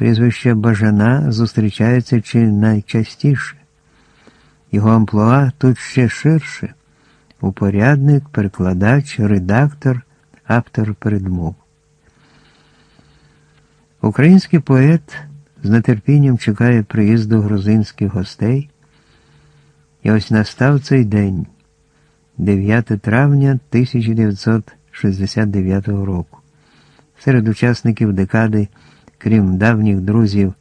Прізвище Бажана зустрічається чи найчастіше. Його амплуа тут ще ширше упорядник, перекладач, редактор, автор передмов. Український поет з нетерпінням чекає приїзду грузинських гостей. І ось настав цей день, 9 травня 1969 року. Серед учасників декади, крім давніх друзів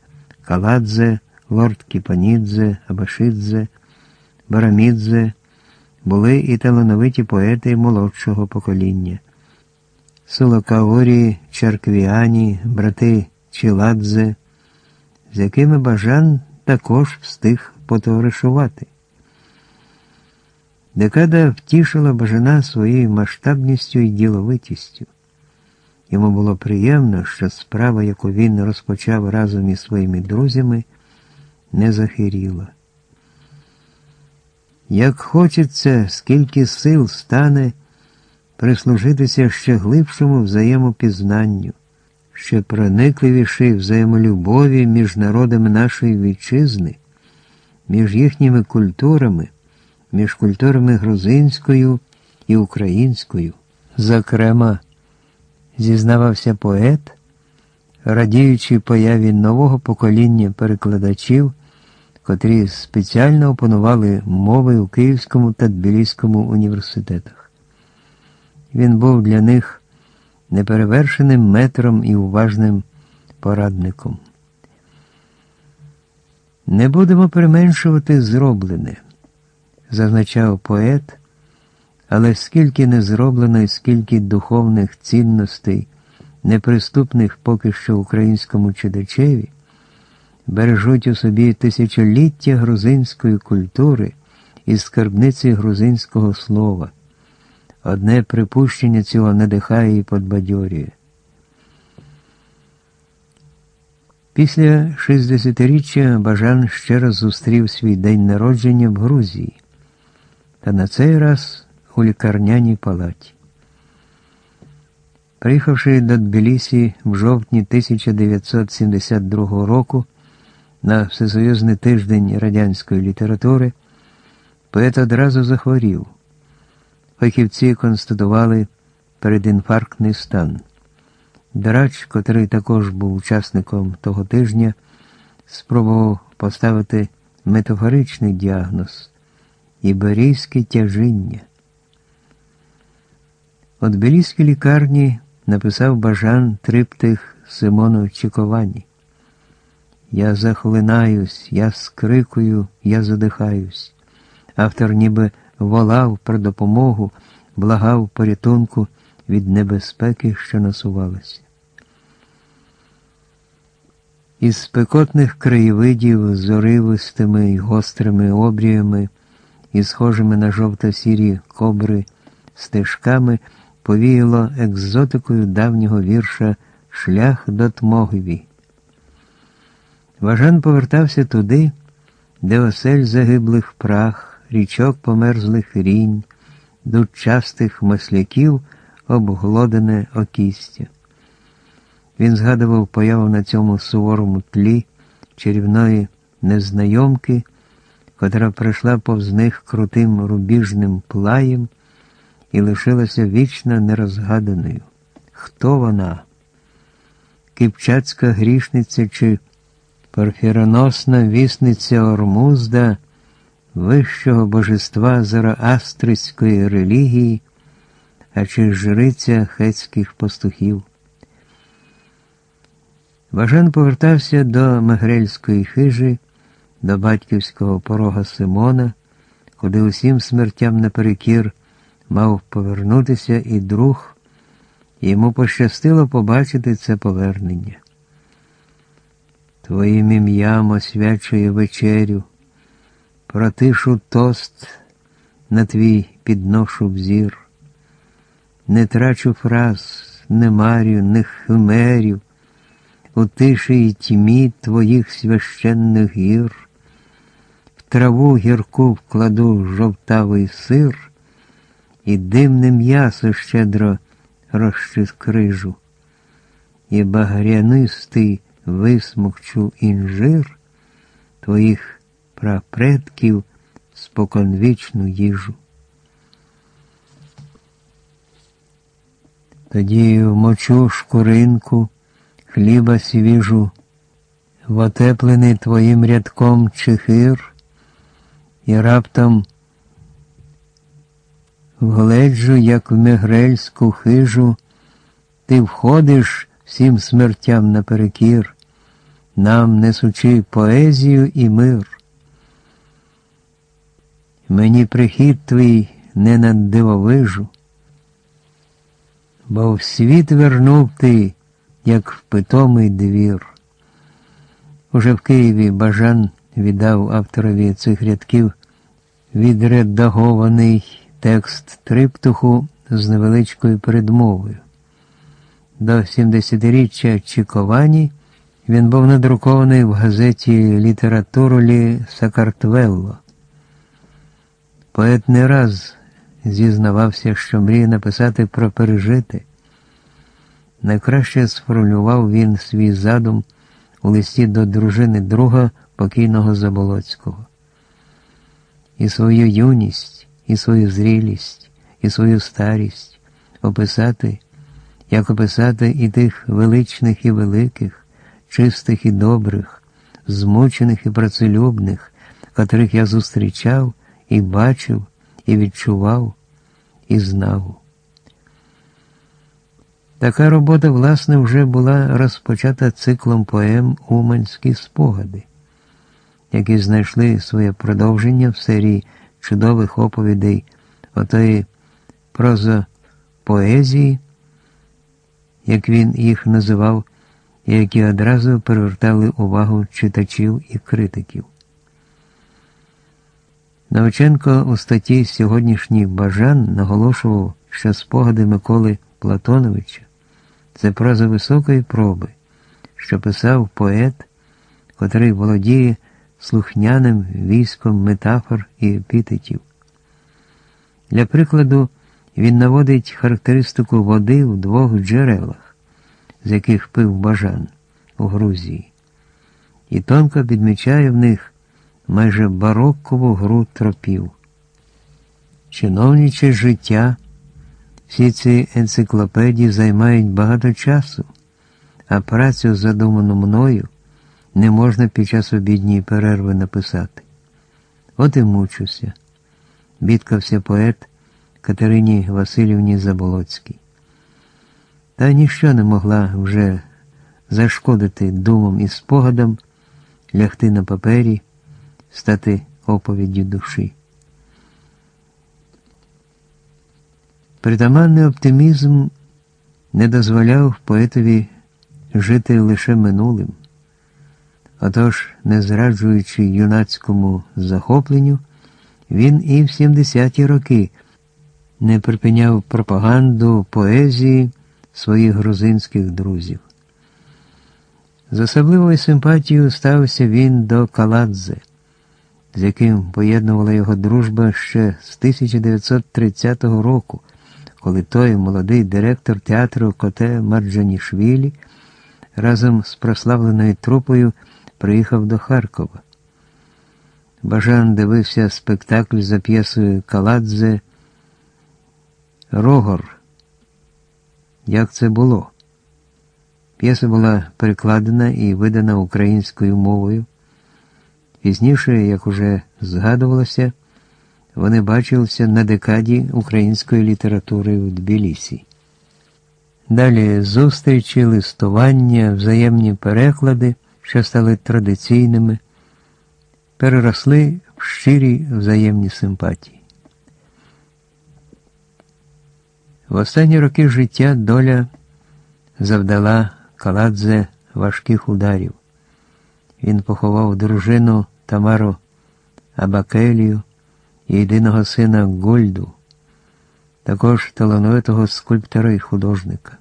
Каладзе, Лорд Кіпанідзе, Абашидзе, Барамідзе, були і талановиті поети молодшого покоління. Сулакаорі, Чарквіані, брати Чіладзе, з якими Бажан також встиг потоваришувати. Декада втішила Бажана своєю масштабністю і діловитістю. Йому було приємно, що справа, яку він розпочав разом із своїми друзями, не захиріла. Як хочеться, скільки сил стане прислужитися ще глибшому взаємопізнанню, ще проникливішій взаємолюбові між народами нашої вітчизни, між їхніми культурами, між культурами грузинською і українською. Зокрема, зізнавався поет, радіючи появі нового покоління перекладачів котрі спеціально опанували мови у Київському та Тбіліському університетах. Він був для них неперевершеним метром і уважним порадником. Не будемо применшувати зроблене, зазначав поет, але скільки не зроблено і скільки духовних цінностей, неприступних поки що українському читачеві, бережуть у собі тисячоліття грузинської культури і скарбниці грузинського слова. Одне припущення цього надихає і подбадьорює. Після 60-річчя Бажан ще раз зустрів свій день народження в Грузії, та на цей раз у лікарняній палаті. Приїхавши до Тбілісі в жовтні 1972 року, на Всесоюзний тиждень радянської літератури, поет одразу захворів. Фахівці констатували передінфарктний стан. Драч, котрий також був учасником того тижня, спробував поставити метафоричний діагноз іберійське тяжіння. От Белійській лікарні написав Бажан триптих Симону Чіковані. Я захлинаюсь, я скрикую, я задихаюсь. Автор ніби волав про допомогу, благав порятунку від небезпеки, що насувалася. Із спекотних краєвидів з оривистими й гострими обріями і схожими на жовто-сірі кобри стежками повіяло екзотикою давнього вірша Шлях до Тмогві. Важан повертався туди, де осель загиблих прах, річок померзлих рінь, дучастих масляків обглодене окістя. Він згадував появу на цьому суворому тлі чарівної незнайомки, котра прийшла повз них крутим рубіжним плаєм і лишилася вічно нерозгаданою. Хто вона? Кипчацька грішниця чи Порфіроносна вісниця Ормузда, вищого божества зороастрицької релігії, а чи жриця хетських пастухів. Важан повертався до Мегрельської хижі, до батьківського порога Симона, куди усім смертям наперекір мав повернутися і друг, йому пощастило побачити це повернення. Твоїм ім'ям освячує вечерю, протишу тост на твій підношу взір, не трачу фраз, не марю, не химерю, у тиші й тьмі твоїх священних гір, в траву гірку вкладу жовтавий сир і димне м'ясо щедро розчискрижу, і багрянистий висмокчу інжир твоїх прапредків споконвічну їжу. Тоді вмочу шкуринку, хліба свіжу, вотеплений твоїм рядком чихир, і раптом вгледжу, як в мегрельську хижу, ти входиш всім смертям наперекір, нам несучи поезію і мир. Мені прихід твій не на дивовижу, бо в світ вернув ти, як в питомий двір. Уже в Києві Бажан віддав авторові цих рядків відредагований текст триптуху з невеличкою передмовою. До 70-річчя Чіковані він був надрукований в газеті Літературолі Сакартвелло. Поет не раз зізнавався, що мріє написати про пережити. Найкраще сформулював він свій задум у листі до дружини друга покійного Заболоцького. І свою юність, і свою зрілість, і свою старість описати, як описати і тих величних і великих, чистих і добрих, змучених і працелюбних, котрих я зустрічав і бачив, і відчував, і знав. Така робота, власне, вже була розпочата циклом поем Уманські спогади, які знайшли своє продовження в серії чудових оповідей отої прозопоезії, як він їх називав, які одразу привертали увагу читачів і критиків. Новиченко у статті Сьогоднішній Бажан наголошував, що спогади Миколи Платоновича це проза високої проби, що писав поет, котрий володіє слухняним військом метафор і епітетів. Для прикладу, він наводить характеристику води в двох джерелах, з яких пив бажан у Грузії, і тонко підмічає в них майже бароккову гру тропів. Чиновниче життя, всі ці енциклопедії займають багато часу, а працю, задуману мною, не можна під час обідньої перерви написати. От і мучуся, бідкався поет Катерині Васильівні Заболоцькій. Та ніщо не могла вже зашкодити думам і спогадам, лягти на папері стати оповіддю душі. Притаманний оптимізм не дозволяв поетові жити лише минулим. Отож, не зраджуючи юнацькому захопленню, він і в 70-ті роки не припиняв пропаганду поезії своїх грузинських друзів. З особливою симпатією ставився він до Каладзе з яким поєднувала його дружба ще з 1930 року, коли той молодий директор театру Коте Марджанішвілі разом з прославленою трупою приїхав до Харкова. Бажан дивився спектакль за п'єсою Каладзе Рогор. Як це було? П'єса була перекладена і видана українською мовою. Пізніше, як уже згадувалося, вони бачилися на декаді української літератури в Тбілісі. Далі зустрічі, листування, взаємні переклади, що стали традиційними, переросли в щирі взаємні симпатії. В останні роки життя доля завдала Каладзе важких ударів. Він поховав дружину Тамару Абакелію і єдиного сина Гольду, також талановитого скульптора і художника.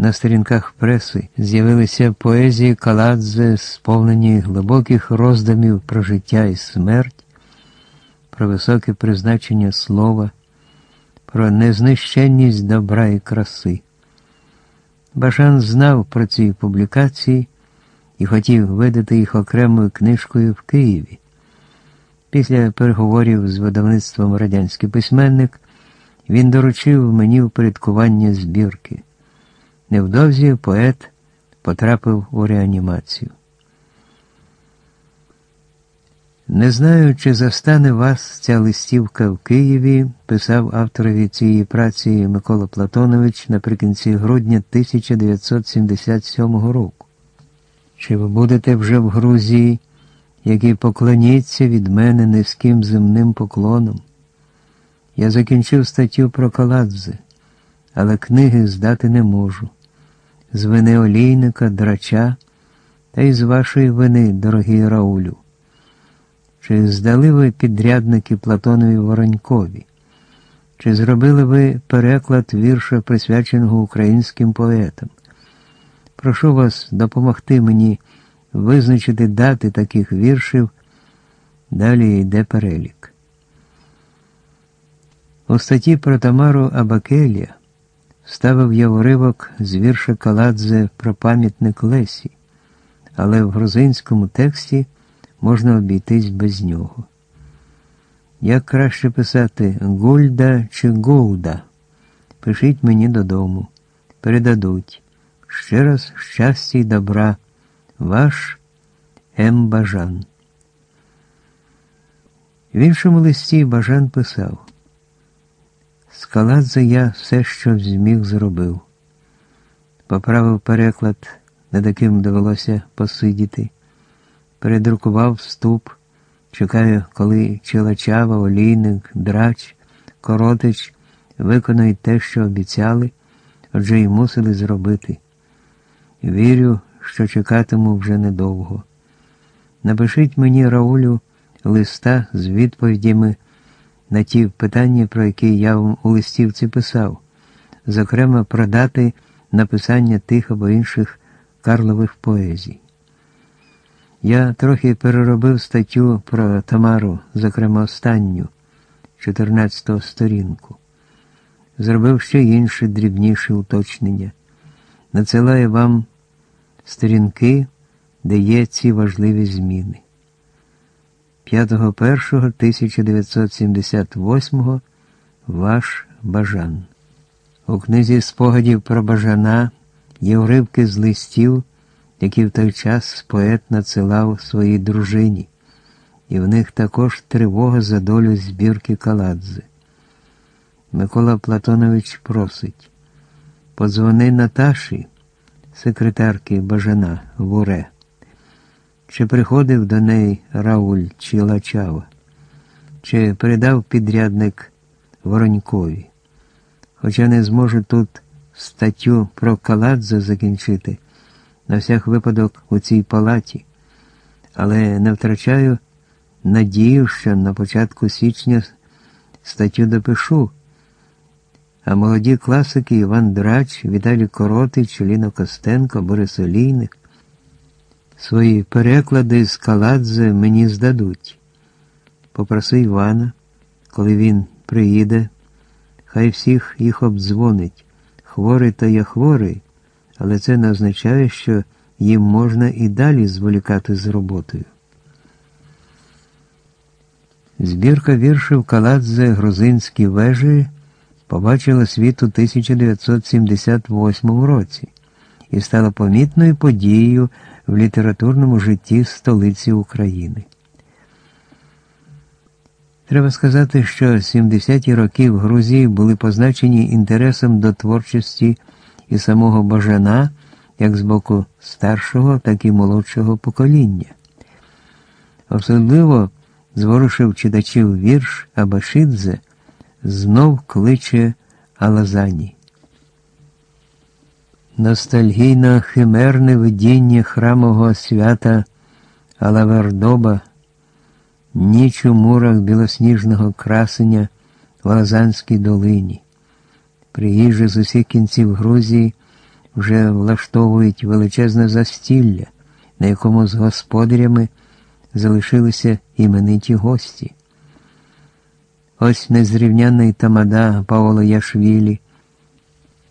На сторінках преси з'явилися поезії Каладзе, сповнені глибоких роздумів про життя і смерть, про високе призначення слова, про незнищенність добра і краси. Бажан знав про ці публікації. і хотів видати їх окремою книжкою в Києві. Після переговорів з видавництвом радянський письменник він доручив мені впорядкування збірки. Невдовзі поет потрапив у реанімацію. Не знаю, чи застане вас ця листівка в Києві, писав авторові цієї праці Микола Платонович наприкінці грудня 1977 року. Чи ви будете вже в Грузії, який поклоніться від мене низьким земним поклоном? Я закінчив статтю про Каладзе, але книги здати не можу. З вини олійника, драча та й з вашої вини, дорогий Раулю. Чи здали ви підрядники Платонові Воронькові? Чи зробили ви переклад вірша, присвяченого українським поетам? Прошу вас допомогти мені визначити дати таких віршів. Далі йде перелік. У статті про Тамару Абакелія ставив я уривок з вірша Каладзе про пам'ятник Лесі, але в грузинському тексті можна обійтись без нього. Як краще писати Гульда чи Гулда? Пишіть мені додому, передадуть. Ще раз щастя й добра, ваш М. Бажан. В іншому листі Бажан писав Скаладзе я все, що зміг, зробив. Поправив переклад, над яким довелося посидіти передрукував вступ, чекаю, коли Чилачава, Олійник, Драч, Коротич виконають те, що обіцяли, отже й мусили зробити. Вірю, що чекатиму вже недовго. Напишіть мені, Раулю, листа з відповідями на ті питання, про які я вам у листівці писав, зокрема про дати написання тих або інших Карлових поезій. Я трохи переробив статтю про Тамару, зокрема останню, 14 сторінку. Зробив ще інші дрібніші уточнення. Надсилаю вам сторінки, де є ці важливі зміни. 5.1.1978 Ваш Бажан. У книзі спогадів про Бажана є уривки з листів які в той час поет надсилав своїй дружині, і в них також тривога за долю збірки Каладзе. Микола Платонович просить подзвони Наташі, секретарки Бажана в Уре. Чи приходив до неї Рауль чи Лачава, чи передав підрядник Воронькові, хоча не зможу тут статтю про Каладзе закінчити на всяк випадок у цій палаті, але не втрачаю надію, що на початку січня статтю допишу. А молоді класики Іван Драч, Віталій Коротич, Ліна Костенко, Борис Олійник свої переклади з Каладзе мені здадуть. Попроси Івана, коли він приїде, хай всіх їх обдзвонить. Хворий то я хворий але це не означає, що їм можна і далі зволікати з роботою. Збірка віршів Каладзе Грузинські вежі побачила світ у 1978 році і стала помітною подією в літературному житті столиці України. Треба сказати, що 70-ті роки в Грузії були позначені інтересом до творчості і самого Бажана, як з боку старшого, так і молодшого покоління. Особливо зворушив читачів вірш Абашидзе знов кличе Алазані. Ностальгійно химерне видіння храмового свята Алавердоба, ніч у мурах білосніжного красення в Лазанській долині. Приїжджі з усіх кінців Грузії вже влаштовують величезне застілля, на якому з господарями залишилися імениті гості. Ось незрівняний тамада Паоло Яшвілі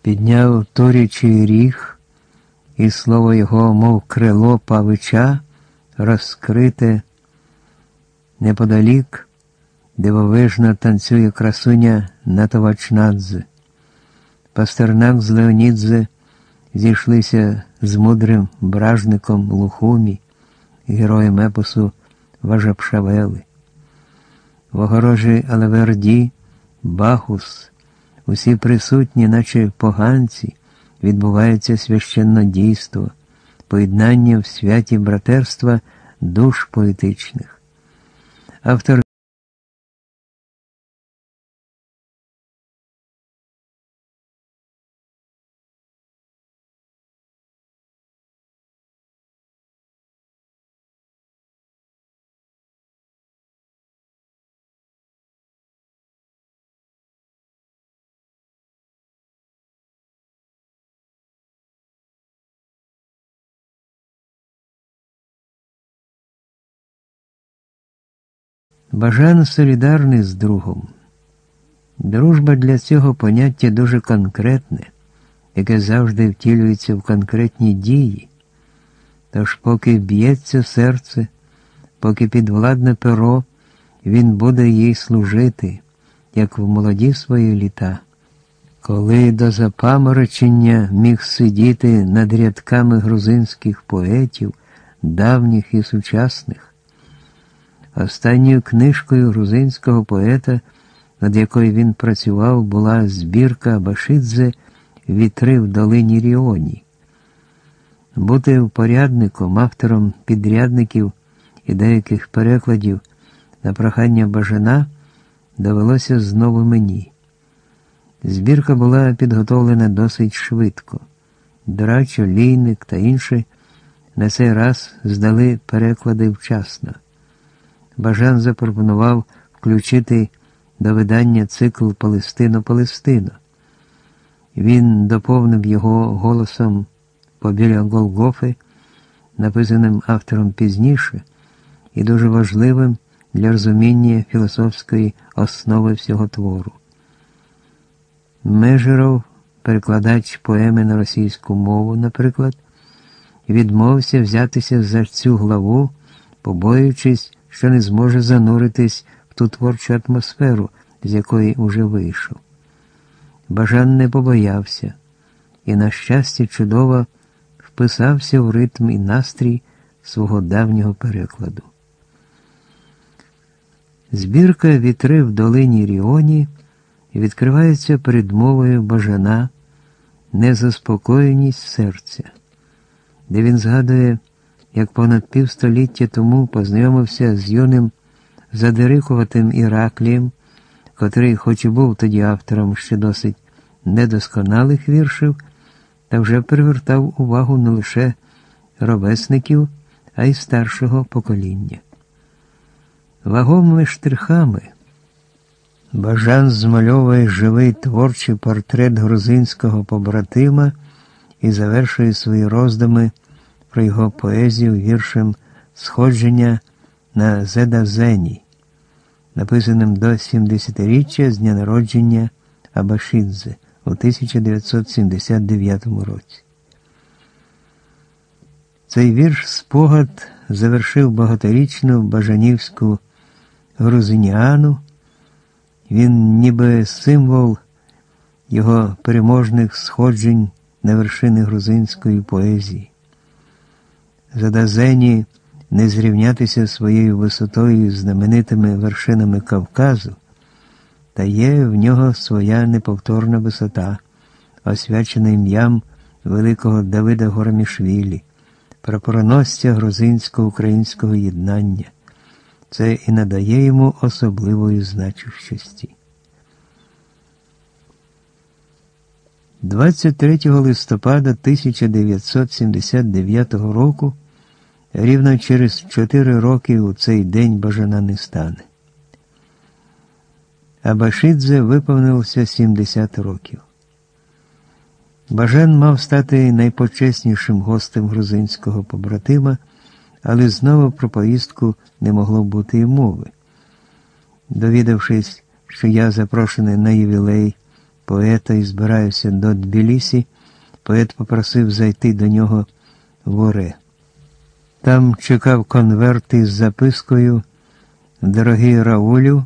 підняв торячий ріг і слово його, мов крило павича, розкрите неподалік, дивовижно танцює красуня Натовачнадзе. Пастернак з Леонідзе зійшлися з мудрим бражником Лухумі, героєм епосу Важапшавели. В огорожі Алеверді, Бахус, усі присутні, наче поганці, відбувається священне дійство, поєднання в святі братерства душ поетичних. Автор Бажан солідарний з другом. Дружба для цього поняття дуже конкретне, яке завжди втілюється в конкретні дії. Тож, поки б'ється серце, поки підвладне перо, він буде їй служити, як в молоді свої літа. Коли до запаморочення міг сидіти над рядками грузинських поетів, давніх і сучасних. Останньою книжкою грузинського поета, над якою він працював, була збірка Башидзе Вітри в долині Ріоні. Бути впорядником, автором підрядників і деяких перекладів на прохання Бажана довелося знову мені. Збірка була підготовлена досить швидко. Драч, Олійник та інші на цей раз здали переклади вчасно. Бажан запропонував включити до видання цикл Палестино-Палестино. Він доповнив його голосом побіля Голгофи, написаним автором пізніше і дуже важливим для розуміння філософської основи всього твору. Межеров, перекладач поеми на російську мову, наприклад, відмовився взятися за цю главу, побоюючись що не зможе зануритись в ту творчу атмосферу, з якої уже вийшов. Бажан не побоявся і, на щастя, чудово вписався в ритм і настрій свого давнього перекладу. Збірка вітри в долині Ріоні відкривається передмовою бажана незаспокоєність серця, де він згадує як понад півстоліття тому познайомився з юним задирикуватим Іраклієм, котрий, хоч і був тоді автором ще досить недосконалих віршів, та вже привертав увагу не лише ровесників, а й старшого покоління. Вагомими штрихами Бажан змальовує живий творчий портрет грузинського побратима і завершує свої роздуми про його поезію віршем Сходження на Зедазені, написаним до 70-річчя з дня народження Абашидзе у 1979 році. Цей вірш спогад завершив багаторічну Бажанівську грузиніану. Він ніби символ його переможних сходжень на вершини грузинської поезії. Задазені не зрівнятися своєю висотою з знаменитими вершинами Кавказу, та є в нього своя неповторна висота, освячена ім'ям великого Давида Горомішвілі, прапороносця грузинсько-українського єднання. Це і надає йому особливої значущості. 23 листопада 1979 року Рівно через чотири роки у цей день бажана не стане. А Башидзе виповнилося 70 років. Бажан мав стати найпочеснішим гостем грузинського побратима, але знову про поїздку не могло бути й мови. Довідавшись, що я запрошений на ювілей поета і збираюся до Тбілісі, поет попросив зайти до нього в оре. Там чекав конверт із запискою Дорогий Раулю,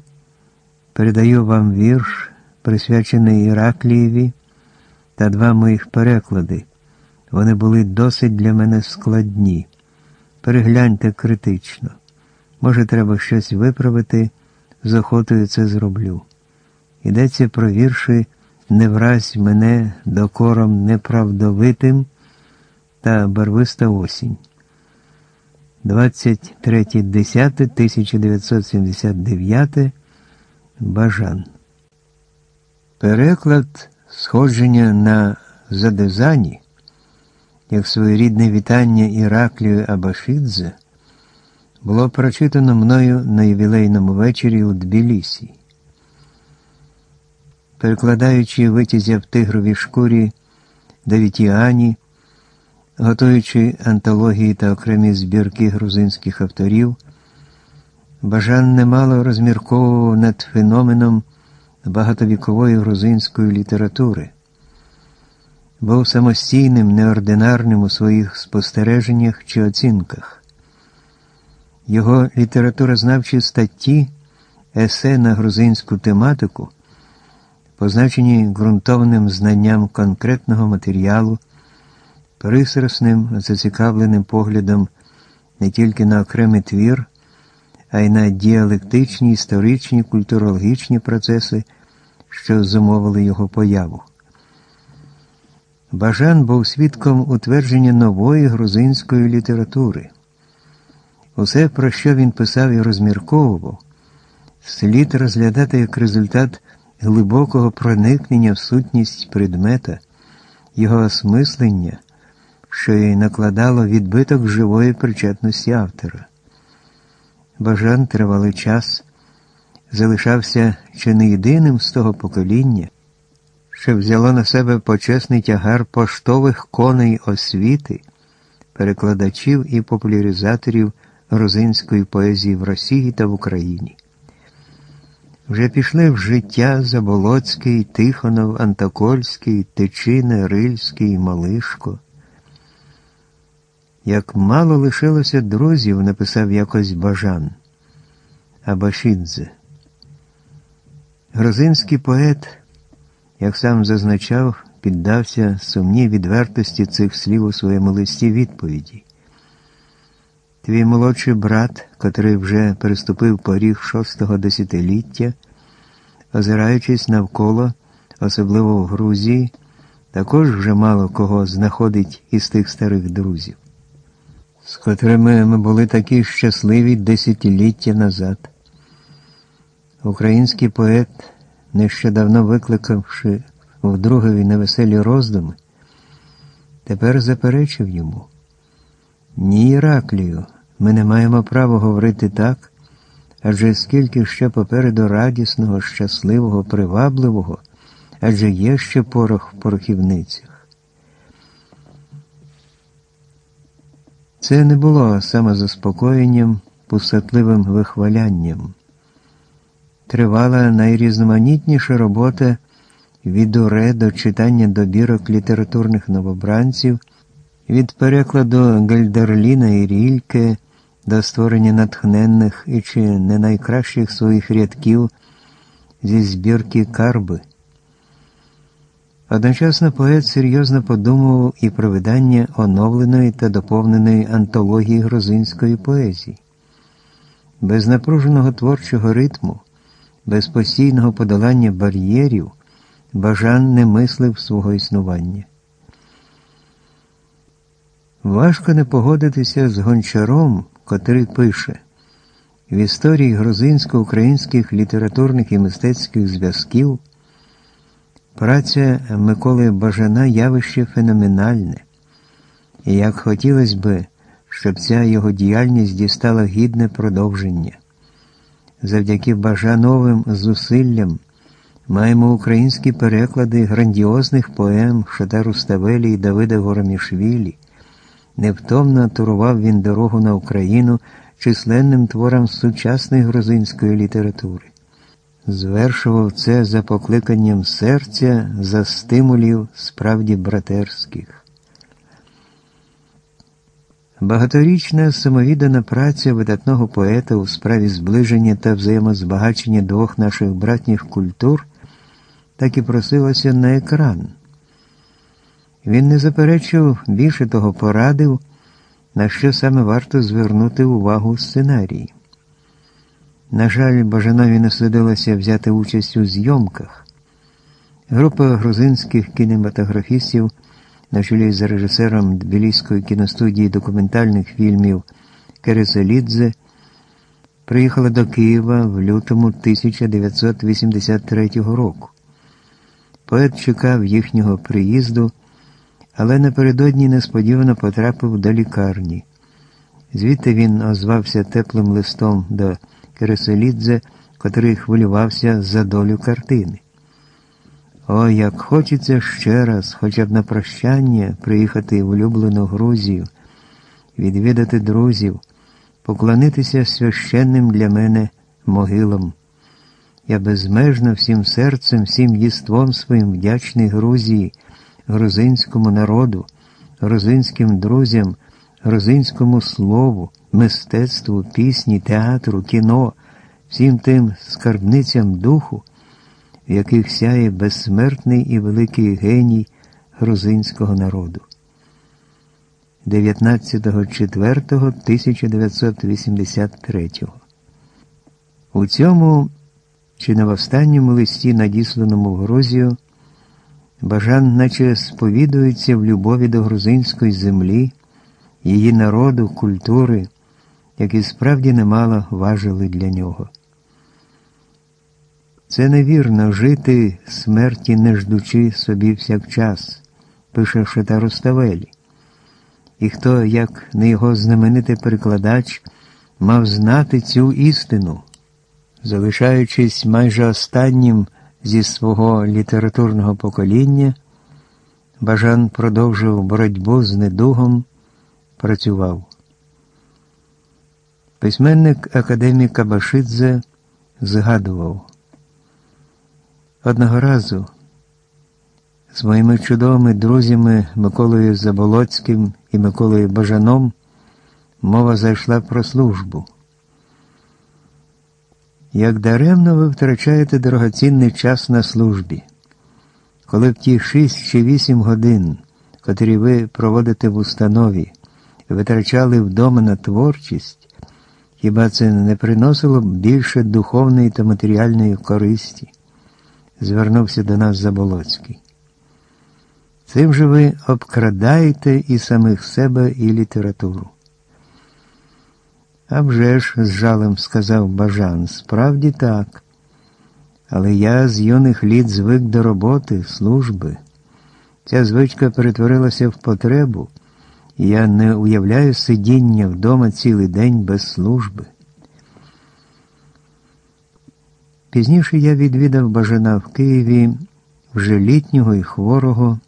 передаю вам вірш, присвячений Іраклієві, та два моїх переклади. Вони були досить для мене складні. Перегляньте критично. Може, треба щось виправити, з охотою це зроблю. Йдеться про вірші Не вразь мене докором неправдовитим та барвиста осінь. 23.10.1979 Бажан. Переклад сходження на Задезані, як своєрідне вітання Іраклію Абашидзе, було прочитано мною на ювілейному вечорі у Тбілісі. Перекладаючи витязя в тигровій шкурі Давітіані, готуючи антології та окремі збірки грузинських авторів, Бажан немало розмірковував над феноменом багатовікової грузинської літератури, був самостійним, неординарним у своїх спостереженнях чи оцінках. Його літературознавчі статті, есе на грузинську тематику, позначені ґрунтовним знанням конкретного матеріалу, пристрасним, зацікавленим поглядом не тільки на окремий твір, а й на діалектичні, історичні, культурологічні процеси, що зумовили його появу. Бажан був свідком утвердження нової грузинської літератури. Усе, про що він писав і розмірковував, слід розглядати як результат глибокого проникнення в сутність предмета, його осмислення, що й накладало відбиток живої причетності автора. Бажан тривалий час залишався чи не єдиним з того покоління, що взяло на себе почесний тягар поштових коней освіти, перекладачів і популяризаторів грузинської поезії в Росії та в Україні. Вже пішли в життя Заболоцький, Тихонов, Антокольський, Тичина, Рильський, Малишко. Як мало лишилося друзів, написав якось Бажан Абашидзе. Грузинський поет, як сам зазначав, піддався сумній відвертості цих слів у своєму листі відповіді. Твій молодший брат, котрий вже переступив поріг шостого десятиліття, озираючись навколо, особливо в Грузії, також вже мало кого знаходить із тих старих друзів, з котрими ми були такі щасливі десятиліття назад. Український поет, нещодавно викликавши в другові невеселі роздуми, тепер заперечив йому. Ні, Іраклію, ми не маємо права говорити так, адже скільки ще попереду радісного, щасливого, привабливого, адже є ще порох в порохівницях. Це не було самозаспокоєнням, пустотливим вихвалянням. Тривала найрізноманітніша робота від уре до читання добірок літературних новобранців, від перекладу Гальдерліна і Рільке до створення натхненних і чи не найкращих своїх рядків зі збірки Карби. Одночасно поет серйозно подумував і про видання оновленої та доповненої антології грузинської поезії. Без напруженого творчого ритму, без постійного подолання бар'єрів, Бажан не мислив свого існування. Важко не погодитися з гончаром, котрий пише в історії грузинсько-українських літературних і мистецьких зв'язків праця Миколи Бажана явище феноменальне, і як хотілося би, щоб ця його діяльність дістала гідне продовження. Завдяки Бажановим зусиллям маємо українські переклади грандіозних поем Шота Руставелі і Давида Горомішвілі. Невтомно турував він дорогу на Україну численним творам сучасної грузинської літератури. Звершував це за покликанням серця, за стимулів справді братерських. Багаторічна самовіддана праця видатного поета у справі зближення та взаємозбагачення двох наших братніх культур так і просилася на екран. Він не заперечив, більше того порадив, на що саме варто звернути увагу сценарії. На жаль, Бажанові не судилося взяти участь у зйомках. Група грузинських кінематографістів на чолі з режисером Тбіліської кіностудії документальних фільмів Кереселідзе приїхала до Києва в лютому 1983 року. Поет чекав їхнього приїзду, але напередодні несподівано потрапив до лікарні. Звідти він озвався теплим листом до Кереселідзе, котрий хвилювався за долю картини. О, як хочеться ще раз, хоча б на прощання, приїхати в улюблену Грузію, відвідати друзів, поклонитися священним для мене могилам. Я безмежно всім серцем, всім єством своїм вдячний Грузії, грузинському народу, грузинським друзям, грузинському слову, мистецтву, пісні, театру, кіно, всім тим скарбницям духу в яких сяє безсмертний і великий геній грузинського народу. 19.04.1983 У цьому чи в останньому листі, надісланому в Грузію, Бажан наче сповідується в любові до грузинської землі, її народу, культури, які справді немало важили для нього. Це невірно жити смерті, не ждучи собі всякчас, пише Шита Руставелі. І хто, як не його знаменитий перекладач, мав знати цю істину, залишаючись майже останнім зі свого літературного покоління, Бажан продовжив боротьбу з недугом, працював. Письменник академік Кабашидзе згадував. Одного разу з моїми чудовими друзями Миколою Заболоцьким і Миколою Бажаном мова зайшла про службу. Як даремно ви втрачаєте дорогоцінний час на службі, коли б ті шість чи вісім годин, котрі ви проводите в установі, витрачали вдома на творчість, хіба це не приносило б більше духовної та матеріальної користі? звернувся до нас Заболоцький. Цим же ви обкрадаєте і самих себе, і літературу. «А вже ж, з жалем сказав Бажан, справді так. Але я з юних літ звик до роботи, служби. Ця звичка перетворилася в потребу, я не уявляю сидіння вдома цілий день без служби. Пізніше я відвідав Бажана в Києві вже літнього і хворого.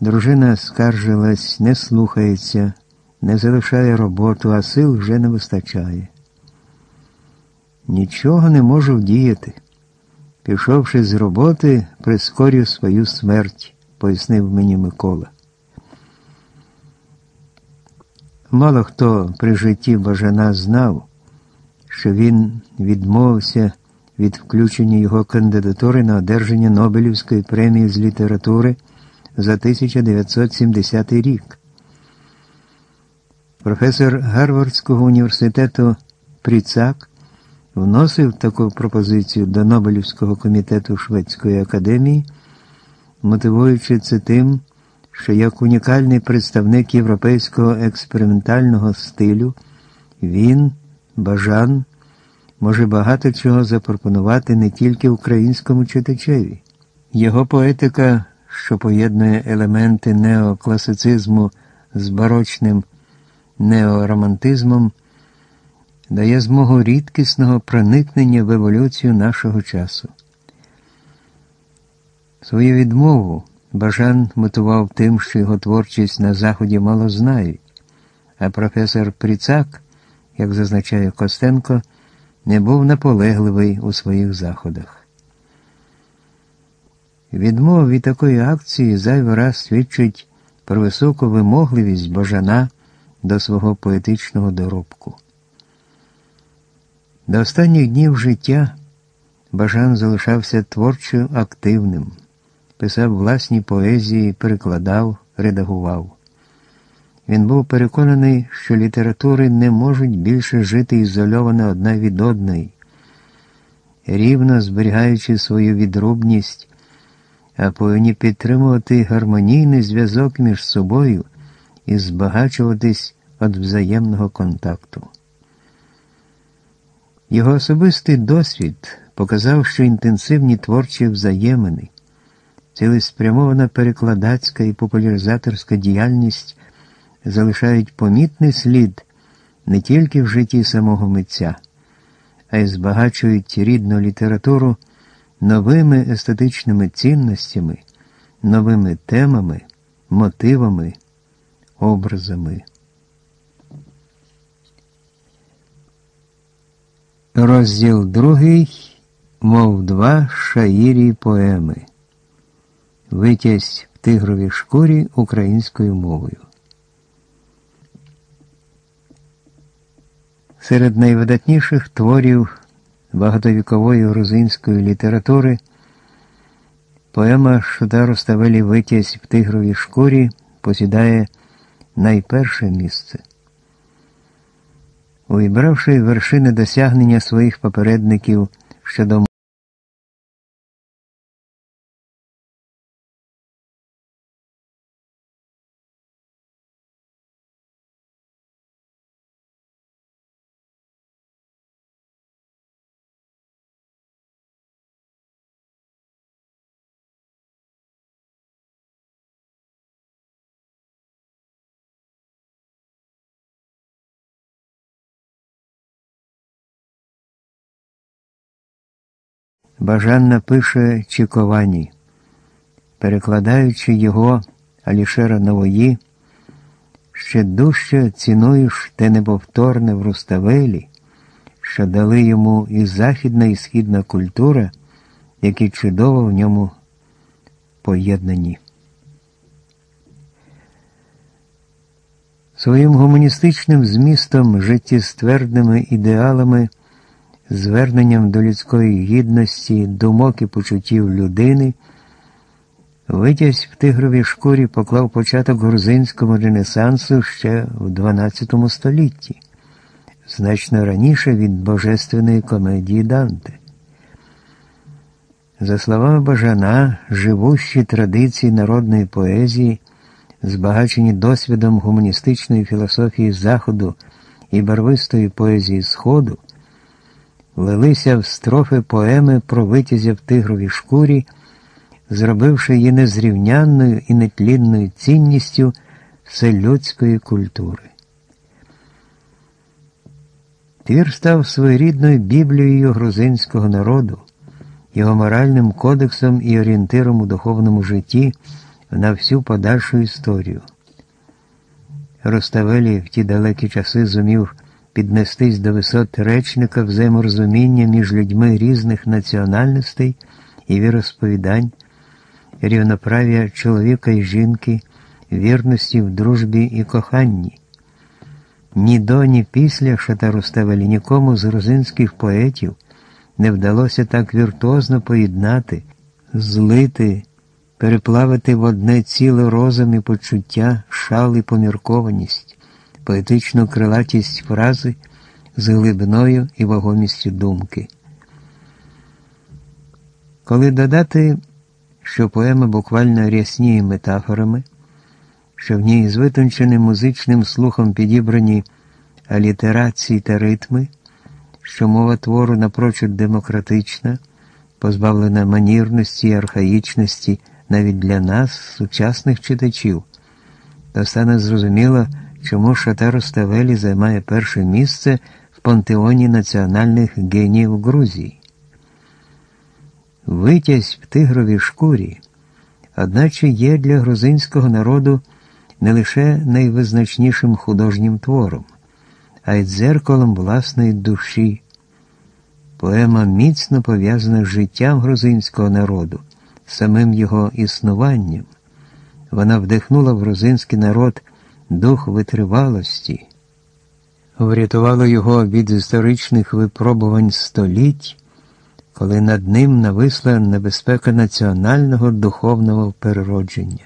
Дружина скаржилась, не слухається, не залишає роботу, а сил вже не вистачає. Нічого не можу вдіяти. Пішовши з роботи, прискорю свою смерть, пояснив мені Микола. Мало хто при житті Бажана знав що він відмовився від включення його кандидатури на одержання Нобелівської премії з літератури за 1970 рік. Професор Гарвардського університету Пріцак вносив таку пропозицію до Нобелівського комітету Шведської академії, мотивуючи це тим, що як унікальний представник європейського експериментального стилю він Бажан може багато чого запропонувати не тільки українському читачеві. Його поетика, що поєднує елементи неокласицизму з барочним неоромантизмом, дає змогу рідкісного проникнення в еволюцію нашого часу. Свою відмову Бажан мотивував тим, що його творчість на Заході мало знають, а професор Пріцак як зазначає Костенко, не був наполегливий у своїх заходах. Відмова від такої акції зайвий раз свідчить про високу вимогливість Божана до свого поетичного доробку. До останніх днів життя Бажан залишався творчо активним, писав власні поезії, перекладав, редагував. Він був переконаний, що літератури не можуть більше жити ізольовано одна від одної, рівно зберігаючи свою відрубність, а повинні підтримувати гармонійний зв'язок між собою і збагачуватись від взаємного контакту. Його особистий досвід показав, що інтенсивні творчі взаємини, цілеспрямована перекладацька і популяризаторська діяльність залишають помітний слід не тільки в житті самого митця, а й збагачують рідну літературу новими естетичними цінностями, новими темами, мотивами, образами. Розділ другий, мов два шаїрі поеми. Витязь в тигровій шкурі українською мовою. Серед найвидатніших творів багатовікової грузинської літератури поема Шута Руставелі Витязь в тигровій шкурі посідає найперше місце. Увібравши вершини досягнення своїх попередників щодо Бажанна пише Чіковані, перекладаючи його Алішера Нової, ще дужче цінуєш те неповторне в Руставелі, що дали йому і західна, і східна культура, які чудово в ньому поєднані. Своїм гуманістичним змістом, життєствердними ідеалами зверненням до людської гідності, думок і почуттів людини, витязь в тигровій шкурі поклав початок грузинському ренесансу ще в XII столітті, значно раніше від божественної комедії Данте. За словами Бажана, живущі традиції народної поезії, збагачені досвідом гуманістичної філософії Заходу і барвистої поезії Сходу, лилися в строфи поеми про витязя в тигровій шкурі, зробивши її незрівнянною і нетлінною цінністю вселюдської культури. Твір став своєрідною біблією грузинського народу, його моральним кодексом і орієнтиром у духовному житті на всю подальшу історію. Роставелі в ті далекі часи зумів піднестись до висот речника взаєморозуміння між людьми різних національностей і віросповідань, рівноправ'я чоловіка і жінки, вірності в дружбі і коханні. Ні до, ні після Шатаруставелі нікому з грузинських поетів не вдалося так віртуозно поєднати, злити, переплавити в одне ціле розум і почуття, шал і поміркованість поетичну крилатість фрази з глибиною і вагомістю думки. Коли додати, що поема буквально рясніє метафорами, що в ній з витонченим музичним слухом підібрані алітерації та ритми, що мова твору напрочуд демократична, позбавлена манірності і архаїчності навіть для нас, сучасних читачів, то стане зрозуміло, чому Шатару Ставелі займає перше місце в пантеоні національних геніїв Грузії. Витязь в тигровій шкурі, одначе є для грузинського народу не лише найвизначнішим художнім твором, а й дзеркалом власної душі, Поема міцно пов'язана з життям грузинського народу, самим його існуванням. Вона вдихнула в грузинський народ дух витривалості, врятувала його від історичних випробувань століть, коли над ним нависла небезпека національного духовного переродження.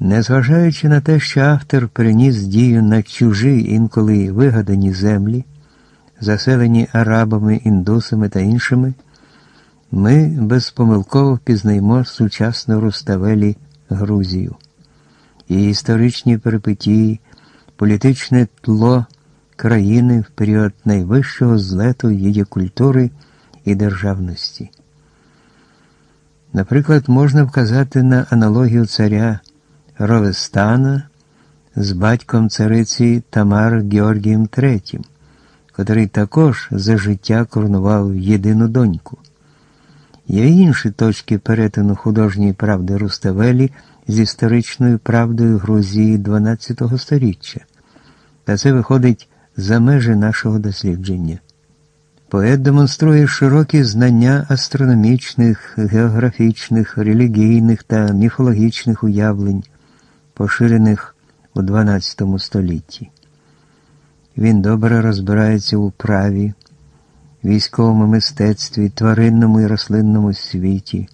Незважаючи на те, що автор приніс дію на чужі інколи вигадані землі, заселені арабами, індусами та іншими, ми безпомилково впізнаємо сучасну Руставелі Грузію, її історичні перипетії, політичне тло країни в період найвищого злету її культури і державності. Наприклад, можна вказати на аналогію царя Ровестана з батьком цариці Тамар Георгієм III, котрий також за життя коронував єдину доньку. Є інші точки перетину художньої правди Руставелі з історичною правдою Грузії XII століття, та це виходить за межі нашого дослідження. Поет демонструє широкі знання астрономічних, географічних, релігійних та міфологічних уявлень, поширених у XII столітті. Він добре розбирається у праві, військовому мистецтві, тваринному і рослинному світі.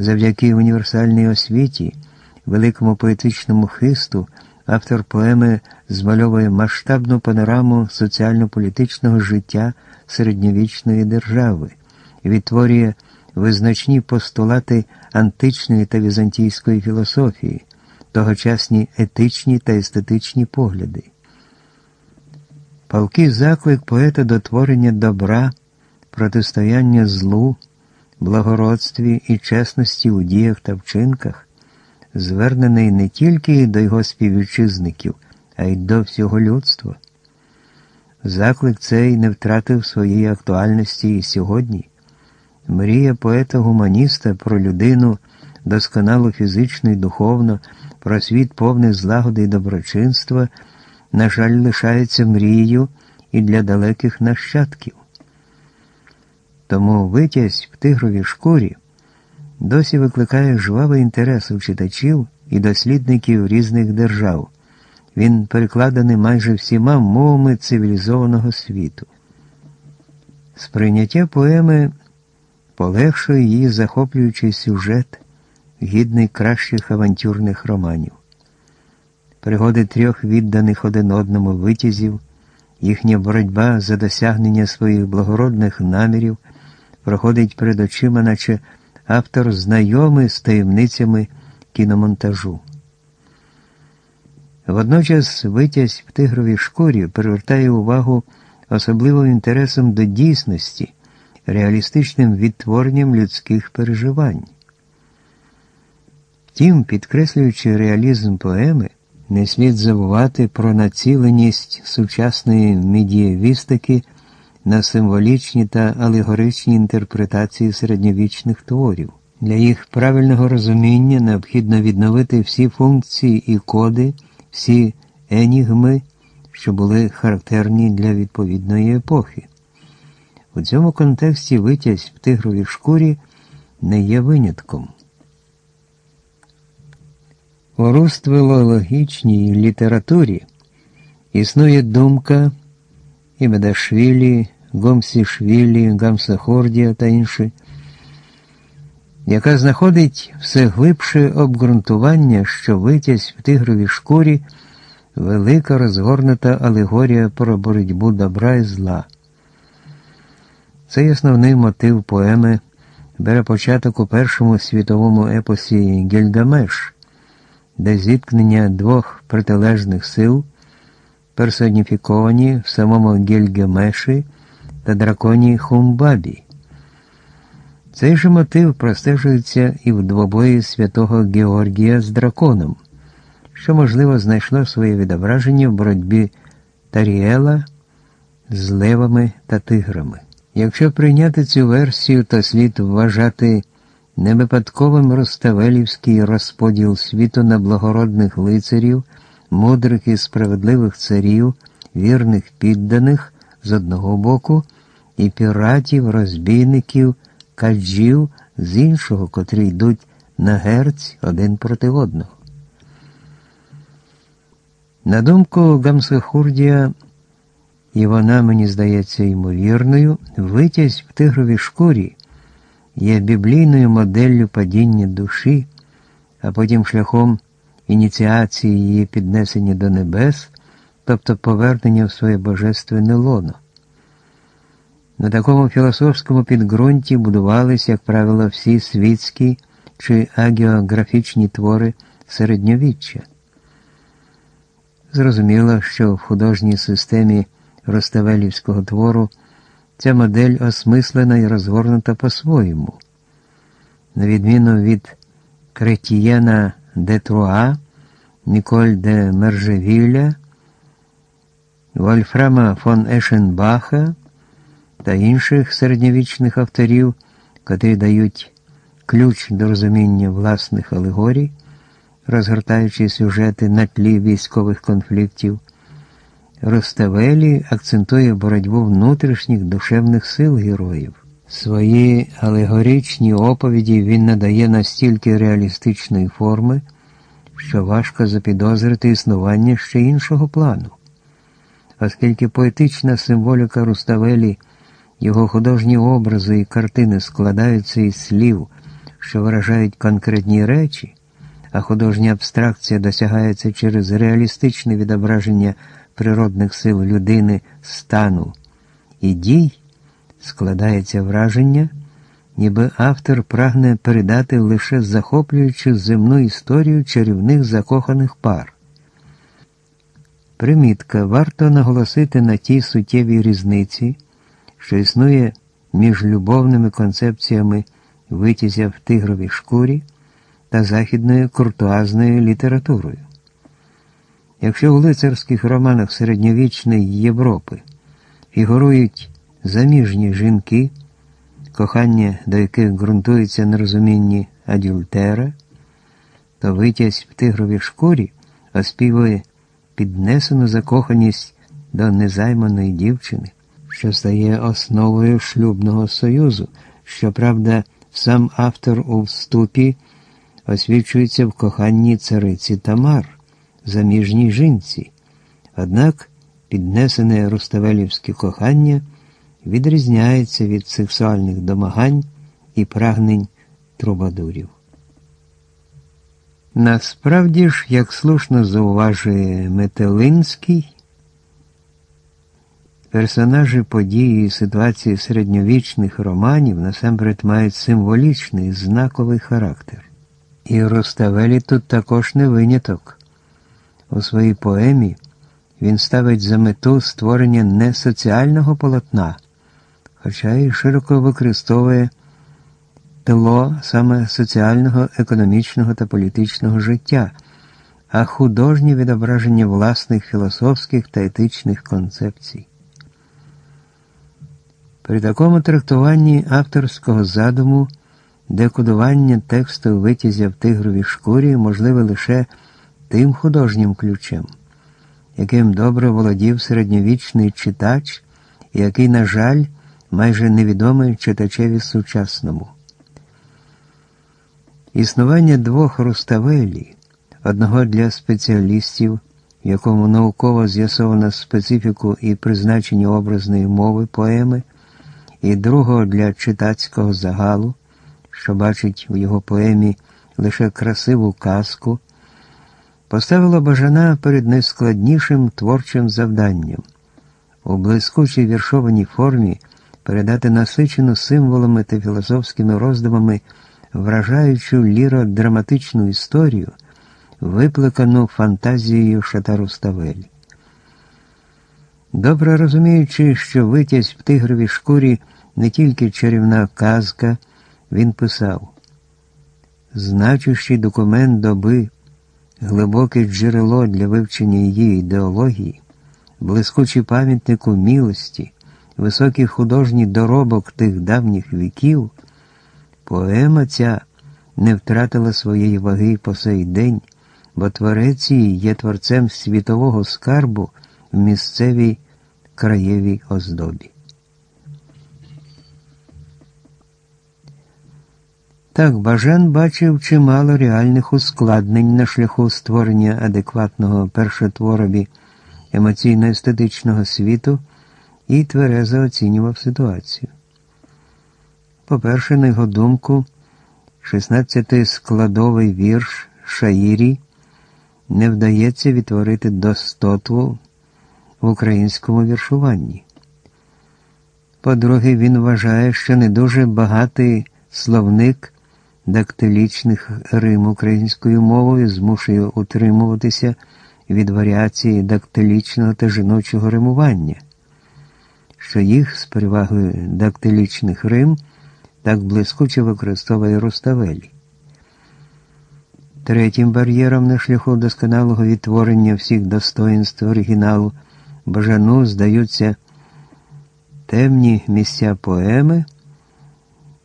Завдяки універсальній освіті, великому поетичному хисту, автор поеми змальовує масштабну панораму соціально-політичного життя середньовічної держави, відтворює визначні постулати античної та візантійської філософії, тогочасні етичні та естетичні погляди. Палкий заклик поета до творення добра, протистояння злу, благородстві і чесності у діях та вчинках, звернений не тільки до його співвітчизників, а й до всього людства. Заклик цей не втратив своєї актуальності і сьогодні. Мрія поета-гуманіста про людину, досконалу фізично і духовно, про світ повний злагоди і доброчинства, на жаль, лишається мрією і для далеких нащадків. Тому витязь в тигровій шкурі досі викликає жвавий інтерес у читачів і дослідників різних держав. Він перекладений майже всіма мовами цивілізованого світу. Сприйняття поеми полегшує її захоплюючий сюжет, гідний кращих авантюрних романів. Пригоди трьох відданих один одному витязів, їхня боротьба за досягнення своїх благородних намірів проходить перед очима, наче автор знайомий з таємницями кіномонтажу. Водночас витязь в тигровій шкурі привертає увагу особливим інтересом до дійсності, реалістичним відтворенням людських переживань. Втім, підкреслюючи реалізм поеми, не слід забувати про націленість сучасної медієвістики на символічні та алегоричні інтерпретації середньовічних творів. Для їх правильного розуміння необхідно відновити всі функції і коди всі енігми, що були характерні для відповідної епохи. У цьому контексті витязь в тигровій шкурі не є винятком. У руствелологічній літературі існує думка Імедашвілі, Гомсішвілі, Гамсахордія та інші, яка знаходить все глибше обґрунтування, що витязь в тигровій шкурі велика розгорнута алегорія про боротьбу добра і зла. Цей основний мотив поеми бере початок у першому світовому епосі Гільгамеш, де зіткнення двох протилежних сил персоніфіковані в самому Гільгамеші та драконі Хумбабі. Цей же мотив простежується і в двобої святого Георгія з драконом, що, можливо, знайшло своє відображення в боротьбі Таріела з левами та тиграми. Якщо прийняти цю версію, то слід вважати невипадковим розставелівський розподіл світу на благородних лицарів, мудрих і справедливих царів, вірних підданих з одного боку і піратів, розбійників, каджів з іншого, котрі йдуть на герць один проти одного. На думку Гамсахурдія, і вона, мені здається, ймовірною, витязь в тигровій шкурі є біблійною моделлю падіння душі, а потім шляхом ініціації її піднесення до небес, тобто повернення в своє божественне лоно. На такому філософському підґрунті будувались, як правило, всі світські чи агіографічні твори середньовіччя. Зрозуміло, що в художній системі Роставелівського твору ця модель осмислена і розгорнута по-своєму. На відміну від Кретієна де Труа, Ніколь де Мержевіля, Вольфрама фон Ешенбаха та інших середньовічних авторів, котрі дають ключ до розуміння власних алегорій, розгортаючи сюжети на тлі військових конфліктів, Роставелі акцентує боротьбу внутрішніх душевних сил героїв. Свої алегоричні оповіді він надає настільки реалістичної форми, що важко запідозрити існування ще іншого плану. Оскільки поетична символіка Руставелі, його художні образи і картини складаються із слів, що виражають конкретні речі, а художня абстракція досягається через реалістичне відображення природних сил людини, стану і дій, складається враження, ніби автор прагне передати лише захоплюючу земну історію чарівних закоханих пар. Примітка варто наголосити на тій суттєвій різниці, що існує між любовними концепціями витязя в тигровій шкурі та західною куртуазною літературою. Якщо у лицарських романах середньовічної Європи фігурують заміжні жінки, кохання до яких ґрунтується на розумінні адюльтера, то витязь в тигровій шкурі оспівує піднесену закоханість до незайманої дівчини, що стає основою шлюбного союзу. Щоправда, сам автор у вступі освічується в коханні цариці Тамар заміжній жінці. Однак піднесене руставелівське кохання відрізняється від сексуальних домагань і прагнень трубадурів. Насправді ж, як слушно зауважує Метелинський, персонажі події і ситуації середньовічних романів насамперед мають символічний знаковий характер. І Руставелі тут також не виняток. У своїй поемі він ставить за мету створення не соціального полотна, хоча й широко використовує тло саме соціального, економічного та політичного життя, а художнє відображення власних філософських та етичних концепцій. При такому трактуванні авторського задуму декодування тексту витязя в тигровій шкурі можливе лише тим художнім ключем, яким добре володів середньовічний читач, який, на жаль, майже невідомий читачеві сучасному. Існування двох руставелі, одного для спеціалістів, якому науково з'ясовано специфіку і призначення образної мови поеми, і другого для читацького загалу, що бачить в його поемі лише красиву казку поставила бажана перед найскладнішим творчим завданням у блискучій віршованій формі передати насичену символами та філософськими роздумами вражаючу ліро-драматичну історію, викликану фантазією Шатару Ставелі. Добре розуміючи, що витязь в тигровій шкурі не тільки чарівна казка, він писав значущий документ доби глибоке джерело для вивчення її ідеології, блискучий пам'ятник умілості, високий художній доробок тих давніх віків, поема ця не втратила своєї ваги по сей день, бо творець її є творцем світового скарбу в місцевій краєвій оздобі. Так, Бажан бачив чимало реальних ускладнень на шляху створення адекватного першотворобі емоційно-естетичного світу, і тверезо оцінював ситуацію. По-перше, на його думку, 16-й складовий вірш Шаїрі не вдається відтворити достоту в українському віршуванні. По-друге, він вважає, що не дуже багатий словник дактилічних рим українською мовою змушує утримуватися від варіації дактилічного та жіночого римування, що їх з перевагою дактилічних рим так блискуче використовує Руставелі. Третім бар'єром на шляху досконалого відтворення всіх достоїнств оригіналу бажану здаються темні місця поеми,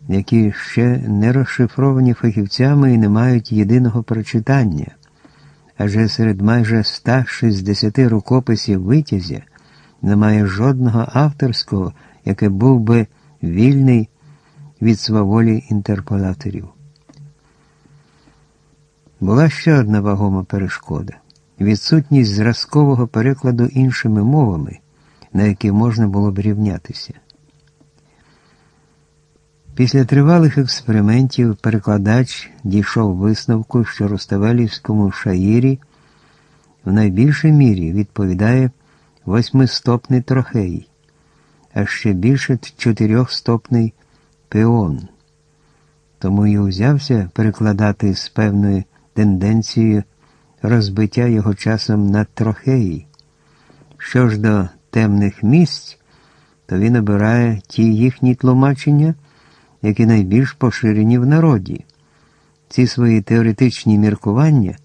які ще не розшифровані фахівцями і не мають єдиного прочитання, адже серед майже 160 рукописів витязя немає жодного авторського, який був би вільний від сваволі інтерполаторів. Була ще одна вагома перешкода відсутність зразкового перекладу іншими мовами, на які можна було б рівнятися. Після тривалих експериментів перекладач дійшов висновку, що Руставелівському шаїрі в найбільшій мірі відповідає восьмистопний трохей, а ще більше чотирьохстопний пеон. Тому і узявся перекладати з певною тенденцією розбиття його часом на трохеї. Що ж до темних місць, то він обирає ті їхні тлумачення, які найбільш поширені в народі. Ці свої теоретичні міркування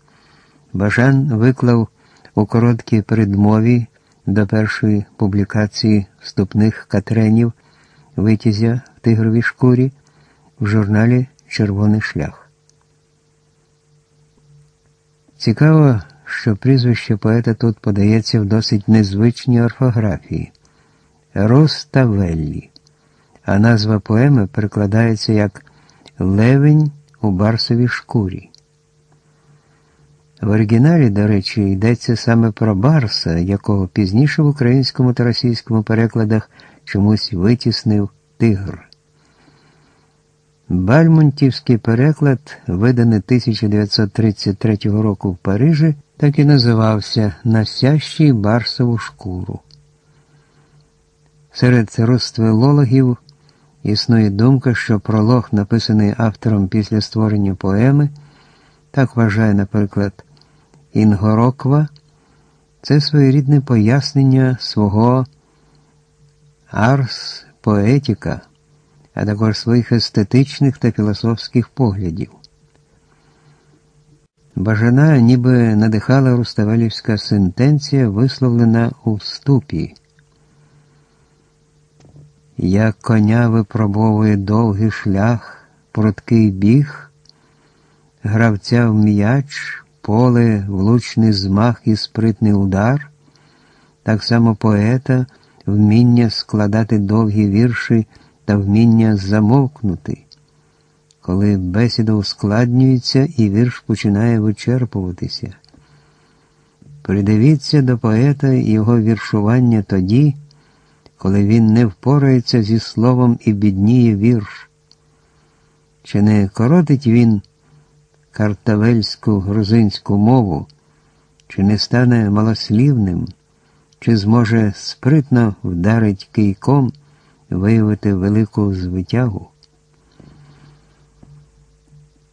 Бажан виклав у короткій передмові до першої публікації вступних катренів витязя в тигровій шкурі в журналі Червоний шлях. Цікаво, що прізвище поета тут подається в досить незвичній орфографії Роставеллі, а назва поеми перекладається як Левень у барсовій шкурі. В оригіналі, до речі, йдеться саме про Барса, якого пізніше в українському та російському перекладах чомусь витіснив тигр. Бальмонтівський переклад, виданий 1933 року в Парижі, так і називався Насящий барсову шкуру. Серед роствелологів існує думка, що пролог, написаний автором після створення поеми, так вважає, наприклад, Інгороква, це своєрідне пояснення свого Арс поетіка а також своїх естетичних та філософських поглядів. Бажана ніби надихала Руставелівська сентенція, висловлена у вступі. Як коня випробовує довгий шлях, пруткий біг, гравця в м'яч, поле, влучний змах і спритний удар, так само поета вміння складати довгі вірші та вміння замовкнути, коли бесіда ускладнюється і вірш починає вичерпуватися. Придивіться до поета його віршування тоді, коли він не впорається зі словом і бідніє вірш. Чи не коротить він картавельську грузинську мову, чи не стане малослівним, чи зможе спритно вдарить кийком виявити велику звитягу.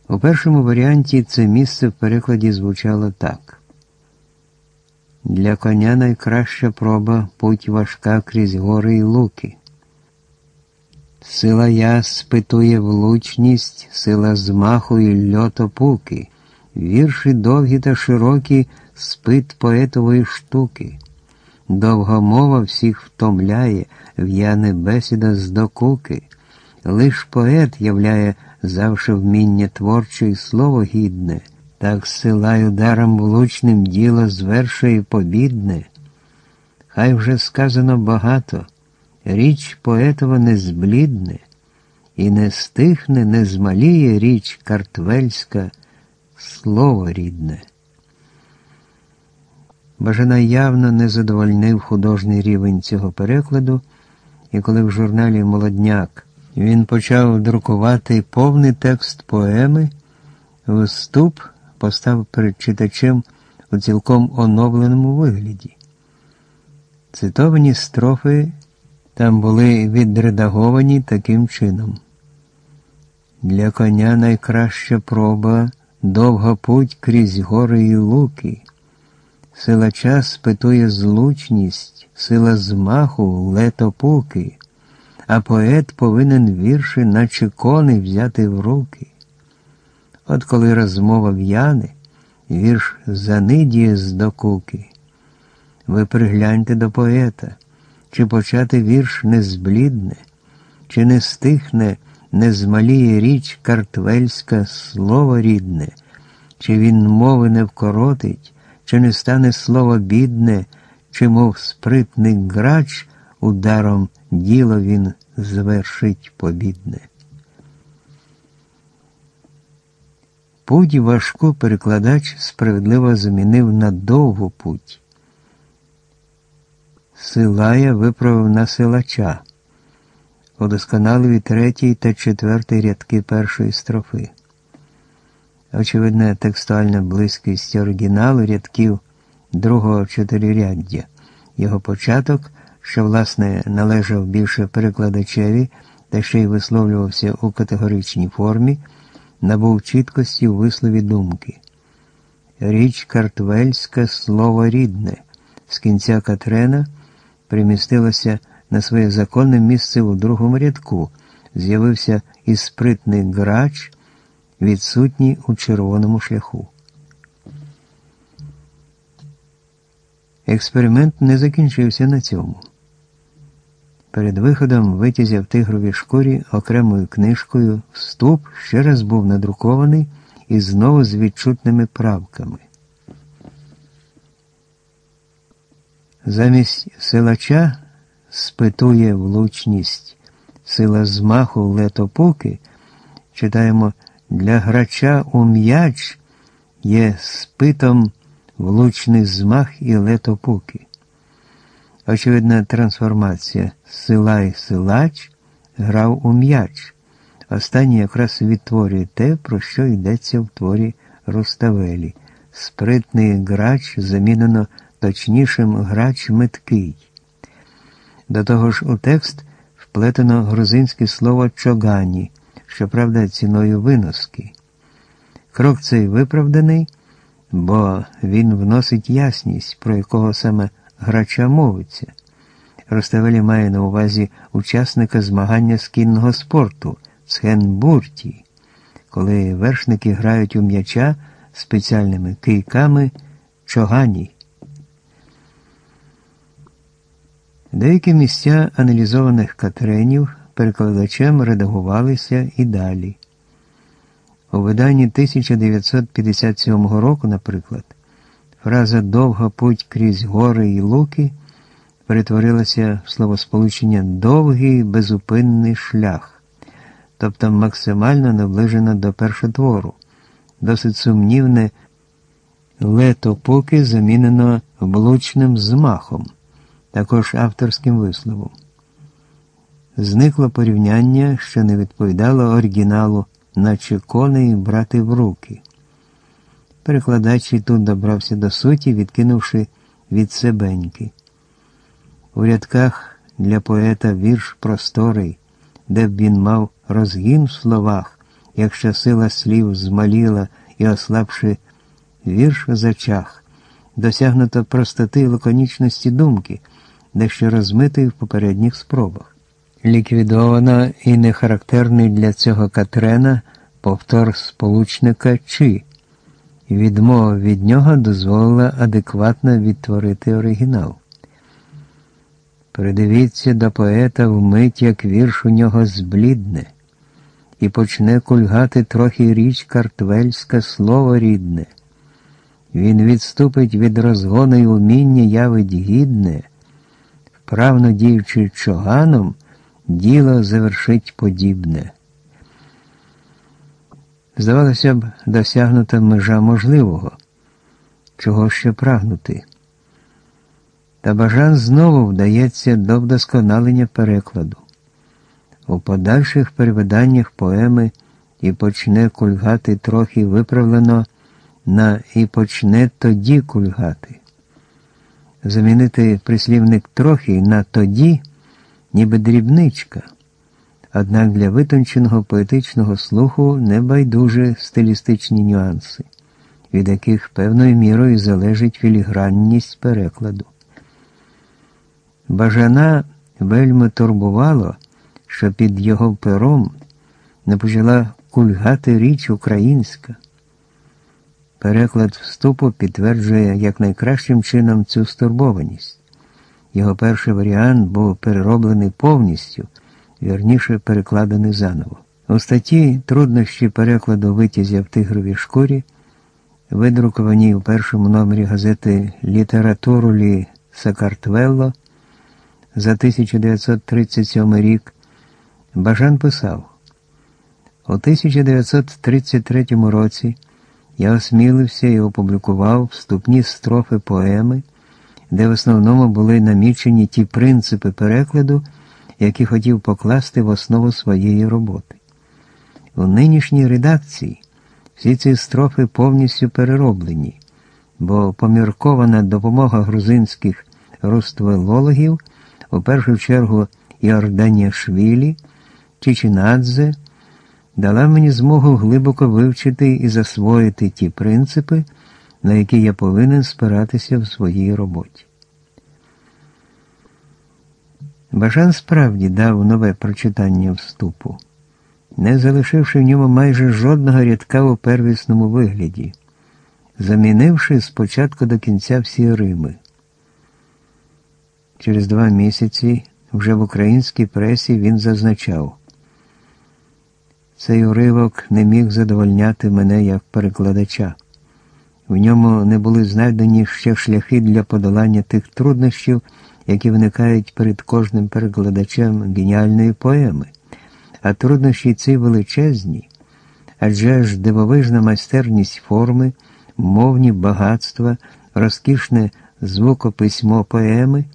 У першому варіанті це місце в перекладі звучало так. Для коня найкраща проба путь важка крізь гори й луки. Сила я спитує влучність, сила змаху і льотопуки, вірші довгі та широкі спит поетової штуки. Довгомова всіх втомляє, в'яне бесіда з докуки. Лиш поет являє завше вміння творче і слово гідне, так сила й ударом влучним діло звершує побідне. Хай вже сказано багато, річ поетова не зблідне, і не стихне, не змаліє річ картвельська, слово рідне. Бажана явно не задовольнив художній рівень цього перекладу, і коли в журналі Молодняк він почав друкувати повний текст поеми, вступ постав перед читачем у цілком оновленому вигляді. Цитовані строфи там були відредаговані таким чином. Для коня найкраща проба, довга путь крізь гори і луки. Сила час питує злучність, сила змаху лето пуки, а поет повинен вірші, наче кони взяти в руки. От коли розмова в'яне, вірш занидіє з докуки. Ви пригляньте до поета, чи почати вірш не зблідне, чи не стихне, не змаліє річ картвельська слово рідне, чи він мови не вкоротить, чи не стане слово бідне, чи, мов спритний грач, ударом діло він звершить побідне. Путь важку перекладач справедливо замінив на довгу путь. Силая виправив на силача, удосконалив третій та четвертий рядки першої строфи. Очевидна текстуальна близькість оригіналу рядків другого чотириряддя, його початок, що, власне, належав більше перекладачеві та ще й висловлювався у категоричній формі набув чіткості у вислові думки. Річ картвельська слово рідне, з кінця катрена примістилося на своє законне місце у другому рядку, з'явився і спритний грач, відсутній у червоному шляху. Експеримент не закінчився на цьому. Перед виходом витязя в тигровій шкурі окремою книжкою вступ ще раз був надрукований і знову з відчутними правками. Замість силача спитує влучність, сила змаху летопуки, читаємо, для грача у м'яч є спитом влучний змах і летопуки. Очевидна трансформація Силай Силач грав у м'яч. Останній якраз відтворює те, про що йдеться в творі Руставелі. Спритний грач замінено точнішим грач меткий. До того ж, у текст вплетено грузинське слово чогані, щоправда, ціною виноски. Крок цей виправданий, бо він вносить ясність, про якого саме грача мовиться. Роставелі має на увазі учасника змагання з кінного спорту Схенбурті, коли вершники грають у м'яча спеціальними кийками чогані. Деякі місця аналізованих катренів перекладачем редагувалися і далі. У виданні 1957 року, наприклад, Фраза довга путь крізь гори і луки перетворилася в словосполучення довгий безупинний шлях, тобто максимально наближена до першотвору, досить сумнівне лето поки замінено влучним змахом, також авторським висловом. Зникло порівняння, що не відповідало оригіналу, наче коней брати в руки. Перекладач і тут добрався до суті, відкинувши від себеньки. У рядках для поета вірш просторий, де б він мав розгін в словах, якщо сила слів змаліла і ослабши вірш в зачах, досягнуто простоти і лаконічності думки, дещо розмитий в попередніх спробах. Ліквідовано і нехарактерний для цього Катрена повтор сполучника чи відмова від нього дозволила адекватно відтворити оригінал. Придивіться до поета вмить, як вірш у нього зблідне, і почне кульгати трохи річ картвельське слово рідне. Він відступить від розгону й уміння явить гідне, вправно діючи чоганом, діло завершить подібне. Здавалося б, досягнута межа можливого, чого ще прагнути. Та Бажан знову вдається до вдосконалення перекладу. У подальших перевиданнях поеми і почне кульгати трохи виправлено на і почне тоді кульгати. Замінити прислівник трохи на тоді, ніби дрібничка. Однак для витонченого поетичного слуху не байдуже стилістичні нюанси, від яких певною мірою залежить філігранність перекладу. Бажана вельми турбувало, що під його пером не почала кульгати річ українська. Переклад вступу підтверджує якнайкращим чином цю стурбованість. Його перший варіант був перероблений повністю, вірніше перекладений заново. У статті Труднощі перекладу витязя в тигровій шкурі, видрукованій у першому номері газети Літературулі Сакартвелло за 1937 рік, Бажан писав. У 1933 році я осмілився і опублікував вступні строфи поеми, де в основному були намічені ті принципи перекладу, які хотів покласти в основу своєї роботи. У нинішній редакції всі ці строфи повністю перероблені, бо поміркована допомога грузинських руствелологів, у першу чергу Йорданія Швілі, Чичинадзе, дала мені змогу глибоко вивчити і засвоїти ті принципи, на які я повинен спиратися в своїй роботі. Бажан справді дав нове прочитання вступу, не залишивши в ньому майже жодного рядка у первісному вигляді, замінивши спочатку до кінця всі Рими. Через два місяці вже в українській пресі він зазначав. Цей уривок не міг задовольняти мене як перекладача. В ньому не були знайдені ще шляхи для подолання тих труднощів, які виникають перед кожним перекладачем геніальної поеми, а труднощі ці величезні, адже ж дивовижна майстерність форми, мовні багатства, розкішне звукописьмо поеми,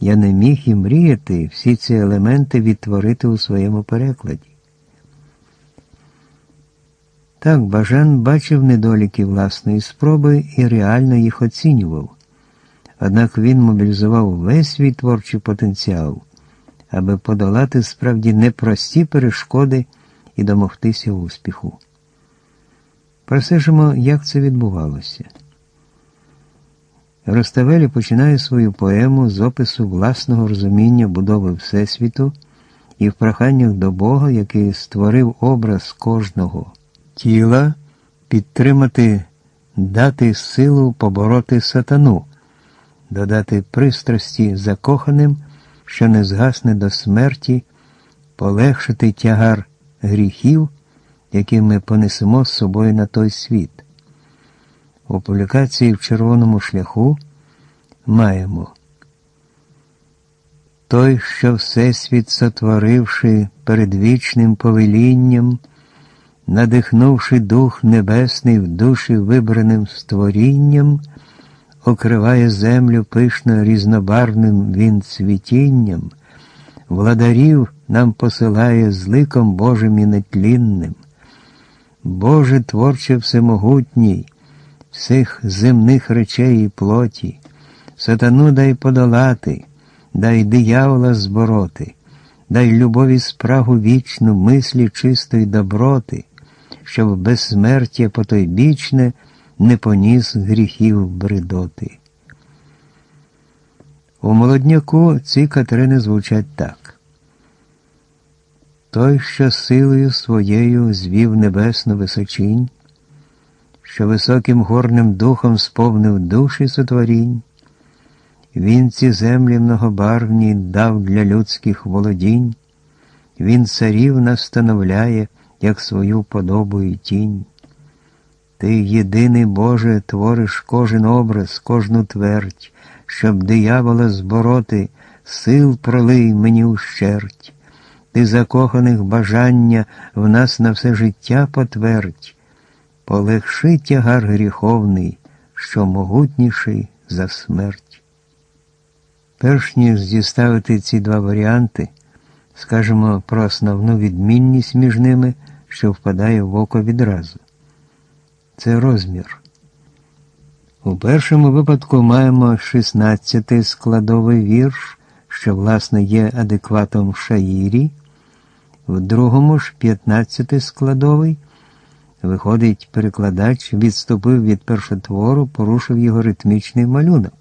я не міг і мріяти всі ці елементи відтворити у своєму перекладі. Так Бажан бачив недоліки власної спроби і реально їх оцінював. Однак він мобілізував весь свій творчий потенціал, аби подолати справді непрості перешкоди і домогтися успіху. Просежимо, як це відбувалося. Роставелі починає свою поему з опису власного розуміння будови Всесвіту і в проханнях до Бога, який створив образ кожного тіла підтримати, дати силу побороти сатану, додати пристрасті закоханим, що не згасне до смерті, полегшити тягар гріхів, які ми понесемо з собою на той світ. У публікації в червоному шляху маємо той, що Всесвіт сотворивши перед вічним повелінням надихнувши Дух Небесний в душі вибраним створінням, окриває землю пишно різнобарвним він цвітінням, владарів нам посилає з ликом Божим і нетлінним. Боже творче всемогутній, всіх земних речей і плоті, сатану дай подолати, дай диявола збороти, дай любові спрагу вічну, мислі чистої доброти щоб безсмертя потойбічне не поніс гріхів бредоти. У молодняку ці катерини звучать так. Той, що силою своєю звів небесну височинь, що високим горним духом сповнив душі сотворінь, він ці землі многобарвні дав для людських володінь, він царів настановляє як свою подобу і тінь. Ти, єдиний Боже, твориш кожен образ, кожну твердь, щоб диявола збороти, сил пролий мені ущерть. ти закоханих бажання в нас на все життя потвердь, полегши тягар гріховний, що могутніший за смерть. Перш ніж зіставити ці два варіанти, скажемо про основну відмінність між ними, що впадає в око відразу. Це розмір. У першому випадку маємо 16 складовий вірш, що, власне, є адекватом шаїрі, в другому ж 15 складовий. Виходить, перекладач відступив від першотвору, порушив його ритмічний малюнок.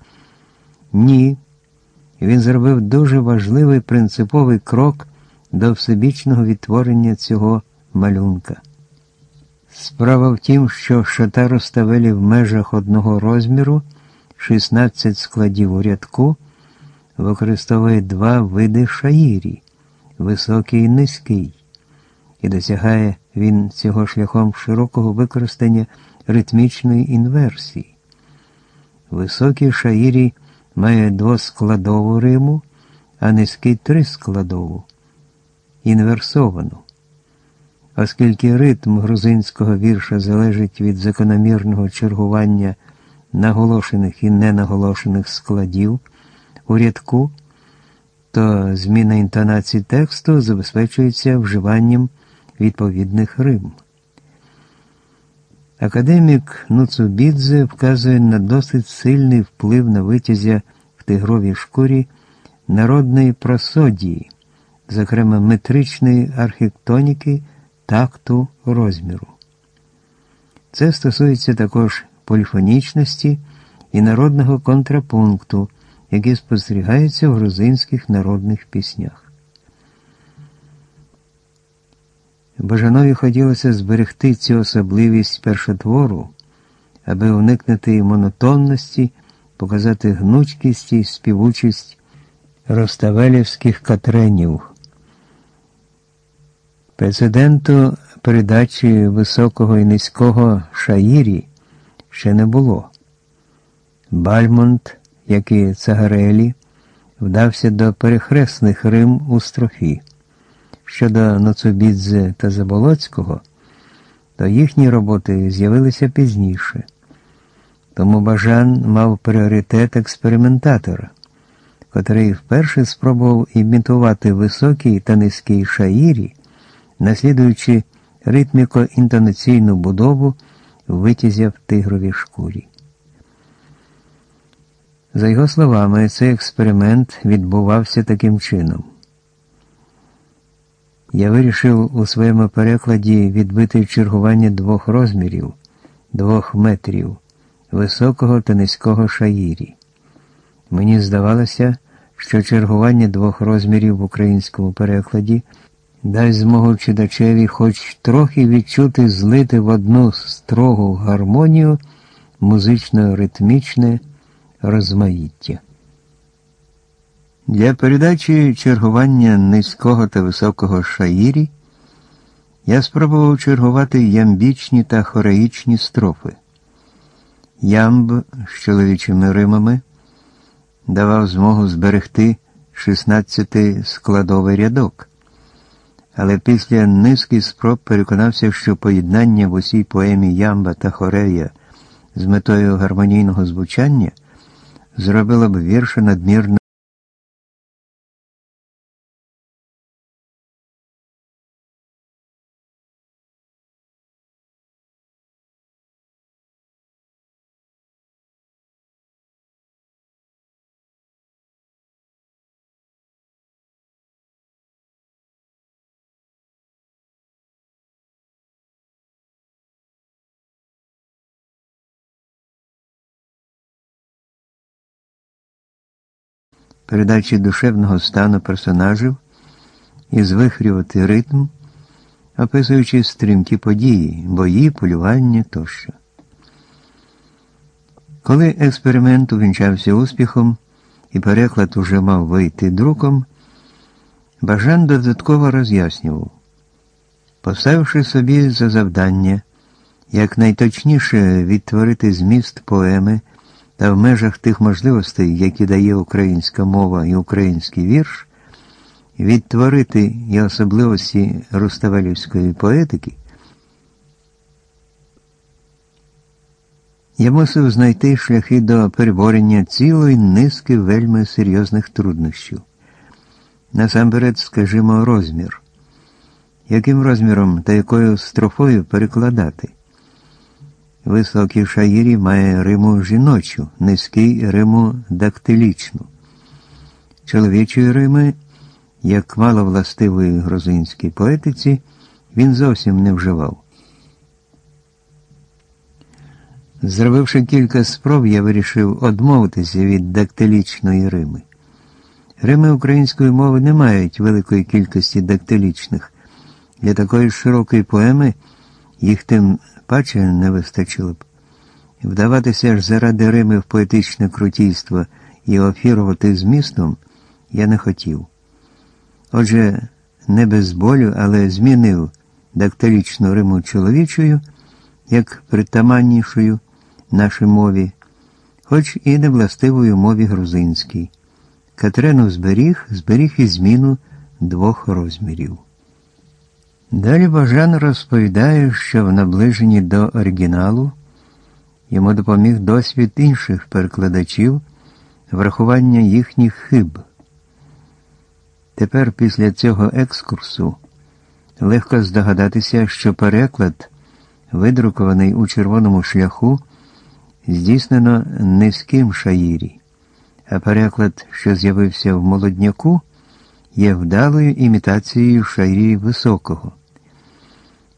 Ні. Він зробив дуже важливий принциповий крок до всебічного відтворення цього малюнка. Справа в тім, що шата розставили в межах одного розміру 16 складів у рядку, використовує два види шаїрі високий і низький, і досягає він цього шляхом широкого використання ритмічної інверсії. Високий шаїрі має двоскладову риму, а низький трискладову, інверсовану. Оскільки ритм грузинського вірша залежить від закономірного чергування наголошених і ненаголошених складів у рядку, то зміна інтонації тексту забезпечується вживанням відповідних рим. Академік Нуцубідзе вказує на досить сильний вплив на витязя в тигровій шкурі народної просодії, зокрема метричної архітектоніки такту розміру. Це стосується також поліфонічності і народного контрапункту, які спостерігаються в грузинських народних піснях. Бажанові хотілося зберегти цю особливість першотвору, аби уникнути монотонності, показати гнучкість і співучість роставелівських катренів. Прецеденту передачі високого і низького шаїрі ще не було. Бальмонт, як і Цагарелі, вдався до перехресних Рим у строфі. Щодо Ноцубідзе та Заболоцького, то їхні роботи з'явилися пізніше. Тому Бажан мав пріоритет експериментатора, котрий вперше спробував імітувати високий та низький шаїрі, наслідуючи ритміко-інтонаційну будову витязя в тигровій шкурі. За його словами, цей експеримент відбувався таким чином. Я вирішив у своєму перекладі відбити чергування двох розмірів, двох метрів, високого та низького шаїрі. Мені здавалося, що чергування двох розмірів в українському перекладі дасть змогу читачеві хоч трохи відчути злити в одну строгу гармонію музично-ритмічне розмаїття. Для передачі чергування низького та високого шаїрі я спробував чергувати ямбічні та хореїчні строфи. Ямб з чоловічими римами давав змогу зберегти 16-складовий рядок, але після низки спроб переконався, що поєднання в усій поемі Ямба та Хорея з метою гармонійного звучання зробило б вірша надмірно. Передачі душевного стану персонажів і звихрювати ритм, описуючи стрімкі події, бої, полювання тощо. Коли експеримент увінчався успіхом і переклад уже мав вийти друком, Бажан додатково роз'яснював, поставивши собі за завдання якнайточніше відтворити зміст поеми та в межах тих можливостей, які дає українська мова і український вірш, відтворити і особливості руставелівської поетики, я мусив знайти шляхи до переборення цілої низки вельми серйозних труднощів. Насамперед, скажімо, розмір. Яким розміром та якою строфою перекладати? Високий шаїрі має риму жіночу, низький риму дактилічну. Чоловічої рими, як мало властивої грузинській поетиці, він зовсім не вживав. Зробивши кілька спроб, я вирішив одмовитися від дактилічної рими. Рими української мови не мають великої кількості дактилічних. Для такої широкої поеми їх тим паче не вистачило б. Вдаватися ж заради Рими в поетичне крутійство і офірувати змістом я не хотів. Отже, не без болю, але змінив дактилічну Риму чоловічою, як притаманнішою нашій мові, хоч і не властивою мові грузинській. Катрену зберіг, зберіг і зміну двох розмірів. Далі Бажан розповідає, що в наближенні до оригіналу йому допоміг досвід інших перекладачів, врахування їхніх хиб. Тепер після цього екскурсу легко здогадатися, що переклад, видрукований у червоному шляху, здійснено низьким шаїрі, а переклад, що з'явився в молодняку, є вдалою імітацією шаїрі високого.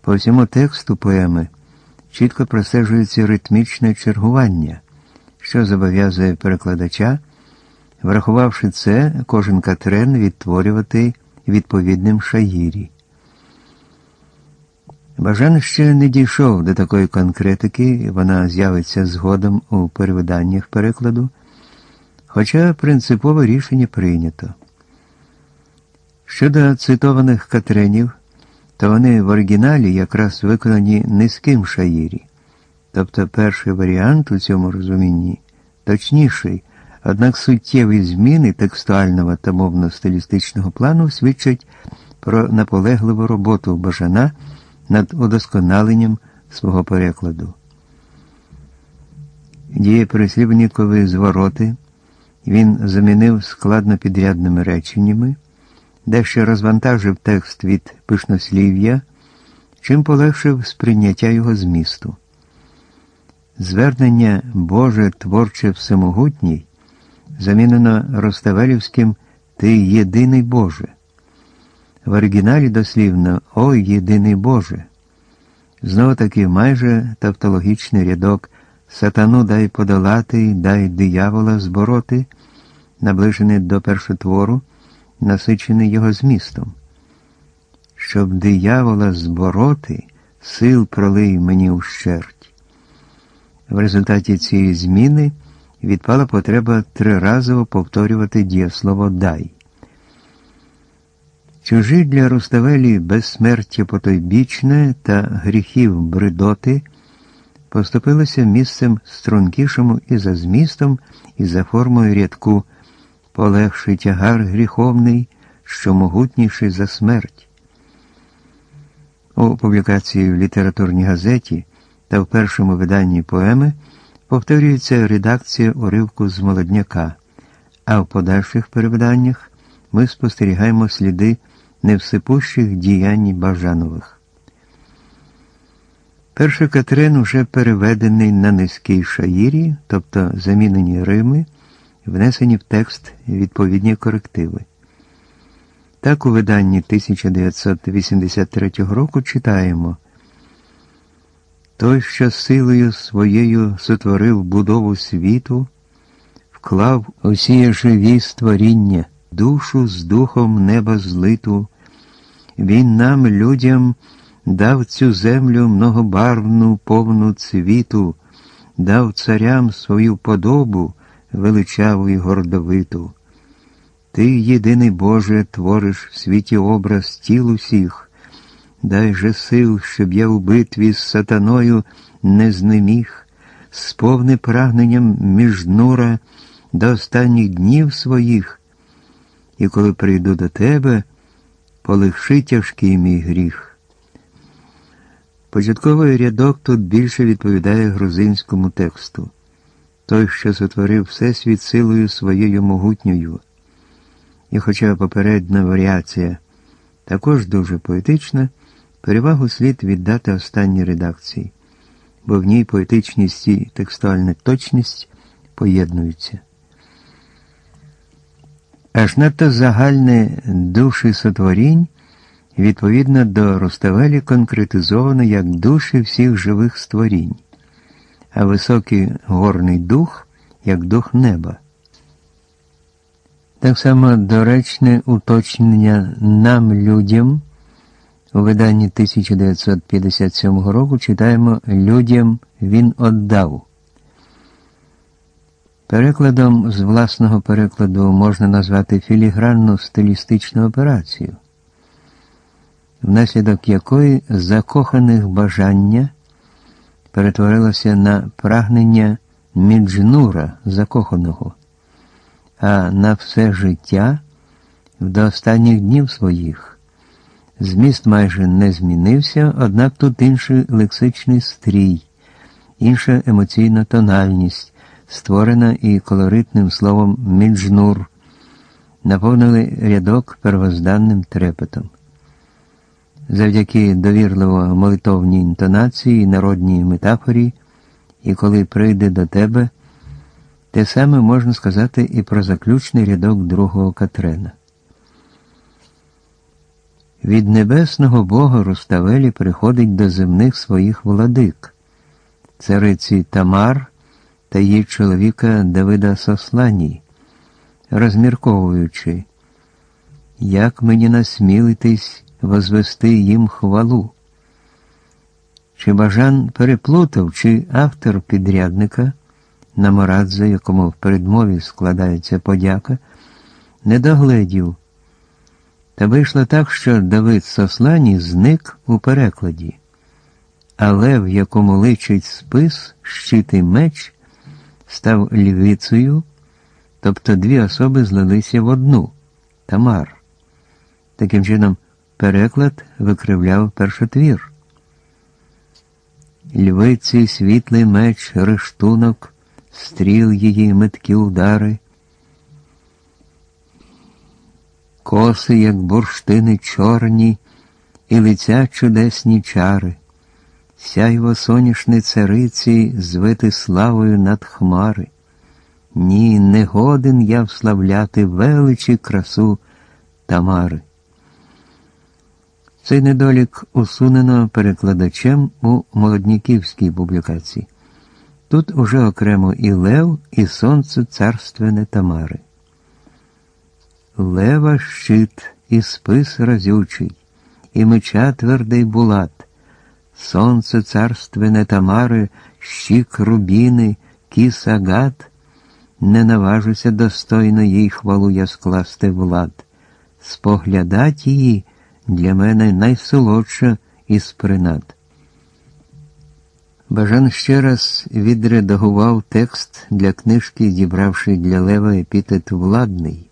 По всьому тексту поеми чітко простежується ритмічне чергування, що зобов'язує перекладача, врахувавши це, кожен катрен відтворювати відповідним шаїрі. Бажан ще не дійшов до такої конкретики, вона з'явиться згодом у перевиданнях перекладу, хоча принципове рішення прийнято. Щодо цитованих катренів, то вони в оригіналі якраз виконані низьким шаїрі. Тобто перший варіант у цьому розумінні точніший, однак суттєві зміни текстуального та мовно-стилістичного плану свідчать про наполегливу роботу Бажана над удосконаленням свого перекладу. Дієприслівникові звороти він замінив складно підрядними реченнями дещо розвантажив текст від пишнослів'я, чим полегшив сприйняття його змісту. Звернення Боже творче всемогутній замінено Роставелівським Ти єдиний Боже. В оригіналі дослівно Ой єдиний Боже. Знову таки майже тавтологічний рядок Сатану дай подолати, дай диявола збороти, наближений до першотвору насичений його змістом. Щоб диявола збороти, сил пролий мені ущерть. В результаті цієї зміни відпала потреба триразово повторювати дієслово дай. Чужі для Руставелі безсмертя потойбічне та гріхів бредоти поступилося місцем стрункішому і за змістом, і за формою рядку полегший тягар гріховний, що могутніший за смерть. У публікації в літературній газеті та в першому виданні поеми повторюється редакція уривку з молодняка, а в подальших перевиданнях ми спостерігаємо сліди невсипущих діянь Бажанових. Перший Катрин уже переведений на низький шаїрі, тобто замінені Рими внесені в текст відповідні корективи. Так у виданні 1983 року читаємо Той, що силою своєю сотворив будову світу, вклав усі живі створіння, душу з духом неба злиту, Він нам, людям, дав цю землю многобарвну, повну цвіту, дав царям свою подобу величаву і гордовиту. Ти, єдиний Боже, твориш в світі образ тіл усіх, дай же сил, щоб я у битві з сатаною не знеміг, сповни прагненням міжнура до останніх днів своїх, і коли прийду до тебе, полегши тяжкий мій гріх. Початковий рядок тут більше відповідає грузинському тексту той, що сотворив Всесвіт силою своєю могутньою. І хоча попередня варіація також дуже поетична, перевагу слід віддати останній редакції, бо в ній поетичність і текстуальна точність поєднуються. Аж надто загальне душі сотворінь відповідно до Руставелі конкретизовано як душі всіх живих створінь а високий горний дух як дух неба. Так само доречне уточнення нам людям у виданні 1957 року читаємо Людям він отдав. Перекладом з власного перекладу можна назвати філігранну стилістичну операцію, внаслідок якої закоханих бажання перетворилося на прагнення Міджнура закоханого, а на все життя до останніх днів своїх. Зміст майже не змінився, однак тут інший лексичний стрій, інша емоційна тональність, створена і колоритним словом Міджнур, наповнили рядок первозданним трепетом. Завдяки довірливо молитовній інтонації, народній метафорі, і коли прийде до тебе, те саме можна сказати і про заключний рядок другого Катрена. Від небесного Бога Руставелі приходить до земних своїх владик, цариці Тамар та її чоловіка Давида Сосланій, розмірковуючи, як мені насмілитись возвести їм хвалу. Чи Бажан переплутав, чи автор підрядника, на Морадзе, якому в передмові складається подяка, не догледів. Та вийшло так, що Давид Сослані зник у перекладі, але в якому личить спис, щитий меч, став львицею, тобто дві особи злилися в одну Тамар. Таким чином, Переклад викривляв першотвір. Львиці світлий меч, рештунок, стріл її меткі удари, коси, як бурштини чорні, і лиця чудесні чари, сяйво соняшни цариці звити славою над хмари. Ні, не годен я вславляти величі красу Тамари. Цей недолік усунено перекладачем у молодніківській публікації. Тут уже окремо і Лев, і Сонце царственне Тамари. Лева щит, і спис разючий, і меча твердий булат, Сонце царственне Тамари, щік рубіни, кіс агат, не наважуся достойно їй хвалу я скласти влад, споглядать її для мене найсолодша із принад. Бажан ще раз відредагував текст для книжки, зібравши для Лева епітет владний.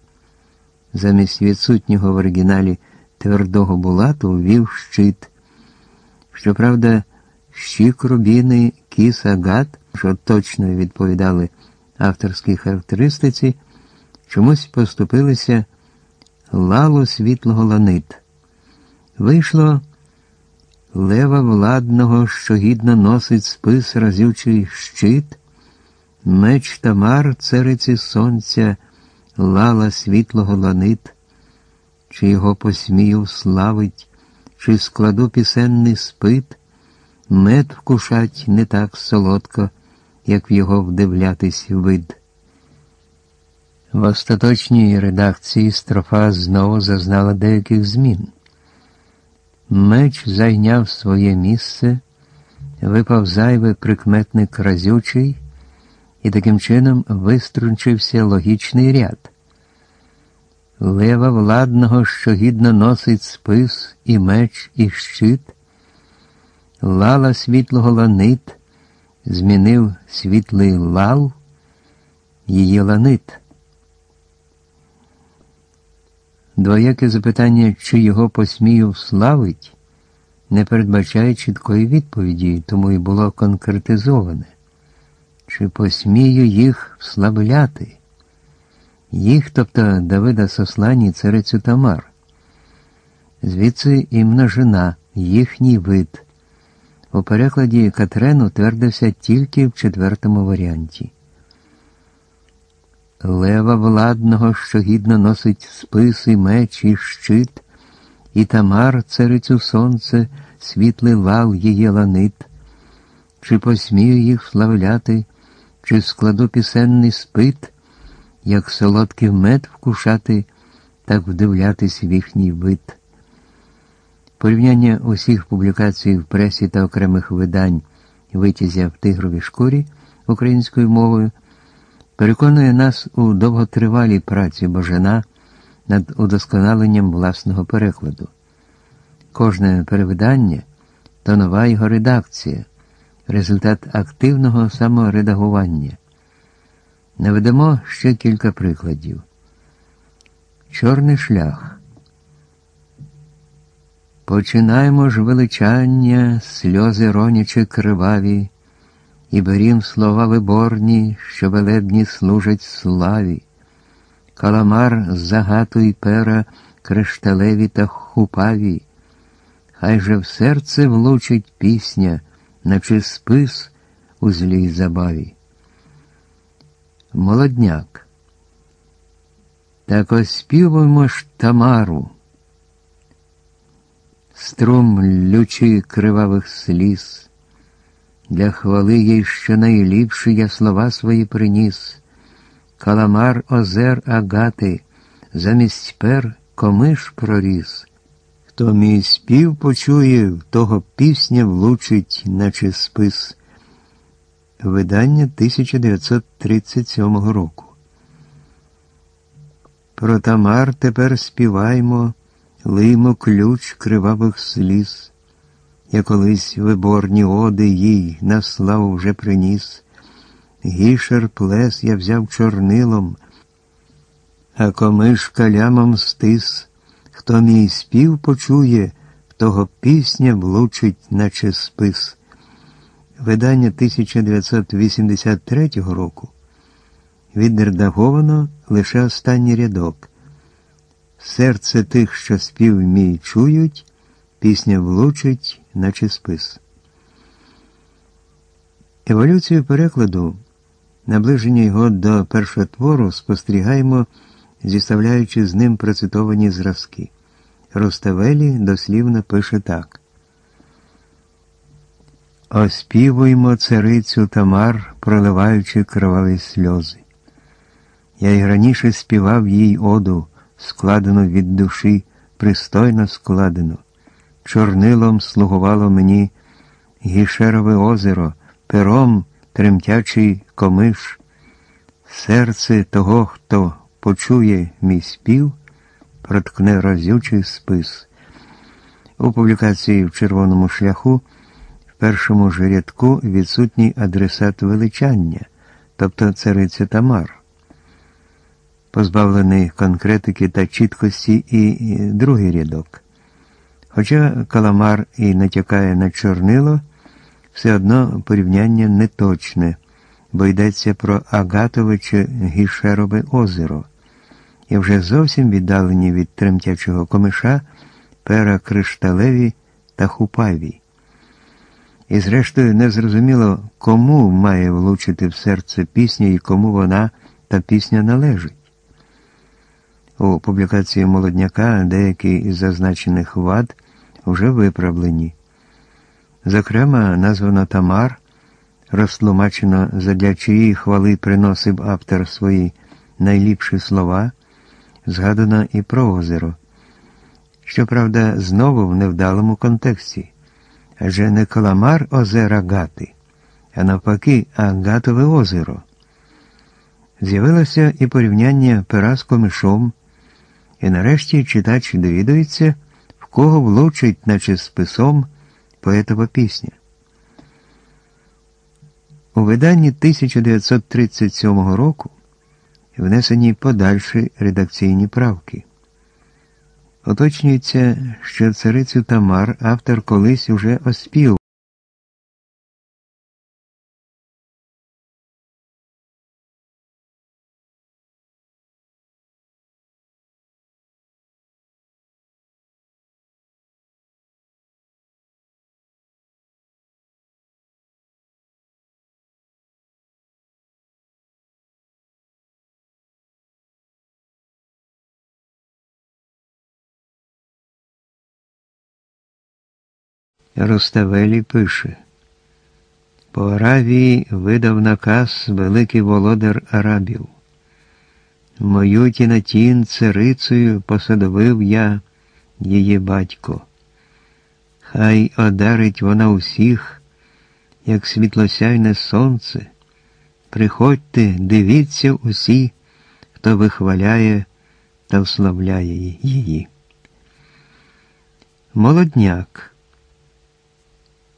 Замість відсутнього в оригіналі твердого булату ввів щит. Щоправда, щік рубіни, кіс агат, що точно відповідали авторській характеристиці, чомусь поступилися лало світлого ланит. Вийшло лева владного, що гідно носить спис разючий щит, меч Тамар цариці сонця, лала світлого ланит, чи його посмію славить, чи складу пісенний спит, мед вкушать не так солодко, як в його вдивлятись вид. В остаточній редакції строфа знову зазнала деяких змін. Меч зайняв своє місце, випав зайвий прикметник разючий, і таким чином виструнчився логічний ряд. Лева владного, що гідно носить спис і меч, і щит, лала світлого ланит, змінив світлий лал, її ланит. Двояке запитання, чи його посмію славить, не передбачає чіткої відповіді, тому і було конкретизоване. Чи посмію їх вславляти? Їх, тобто Давида Сослані, царицю Тамар. Звідси і множина, їхній вид. У перекладі Катрен утвердився тільки в четвертому варіанті. Лева владного, що гідно носить спис і меч і щит, і Тамар, царицю сонце, світлий лав її ланит, чи посмію їх славляти, чи складу пісенний спит, як солодкий мед вкушати, так вдивлятись в їхній вид. Порівняння усіх публікацій в пресі та окремих видань витязя в тигровій шкурі українською мовою переконує нас у довготривалій праці Божина над удосконаленням власного перекладу. Кожне перевидання то нова його редакція, результат активного саморедагування. Наведемо ще кілька прикладів. Чорний шлях. Починаємо ж величання, сльози ронячи криваві, і берім слова виборні, що велебні служать славі. Каламар загату й пера кришталеві та хупаві, хай же в серце влучить пісня, наче спис у злій забаві. Молодняк. Так оспівуємо ж Тамару струм лючи кривавих сліз. Для хвали їй що найліпші я слова свої приніс. Каламар озер агати, замість пер комиш проріс. Хто мій спів почує, того пісня влучить, наче спис. Видання 1937 року. Про Тамар тепер співаймо лиймо ключ кривавих сліз. Я колись виборні оди їй на славу вже приніс. Гішер плес я взяв чорнилом, а комиш калямом стис. Хто мій спів почує, того пісня влучить, наче спис. Видання 1983 року відредаговано лише останній рядок. Серце тих, що спів мій чують, пісня влучить, наче спис. Еволюцію перекладу, наближення його до першотвору спостерігаємо, зіставляючи з ним процитовані зразки. Роставелі дослівно пише так. Оспівуймо царицю Тамар, проливаючи кроваві сльози. Я й раніше співав їй оду складено від душі, пристойно складено. Чорнилом слугувало мені гішерове озеро, пером тремтячий комиш. Серце того, хто почує мій спів, проткне разючий спис. У публікації в червоному шляху в першому ж рядку відсутній адресат величання, тобто цариця Тамар позбавлений конкретики та чіткості і другий рядок. Хоча каламар і натякає на чорнило, все одно порівняння неточне, бо йдеться про Агатове чи Гішерове озеро, і вже зовсім віддалені від тремтячого комиша пера кришталеві та хупаві. І, зрештою, незрозуміло, кому має влучити в серце пісня і кому вона та пісня належить. У публікації молодняка деякі із зазначених вад вже виправлені. Зокрема, названо Тамар, розтлумачено, задля чиї хвали приносив автор свої найліпші слова, згадано і про озеро. Щоправда, знову в невдалому контексті. Адже не Каламар озера Гати, а навпаки, Агатове озеро. З'явилося і порівняння пера з комишом. І нарешті читач довідується, в кого влучить, наче списом, поетова пісня. У виданні 1937 року внесені подальші редакційні правки. Оточнюється, що царицю Тамар автор колись уже оспів. Руставелі пише По Аравії видав наказ великий володар Арабів. Мою тінатін царицею посадовив я, її батько. Хай одарить вона усіх, як світлосяйне сонце. Приходьте, дивіться усі, хто вихваляє та вславляє її. Молодняк.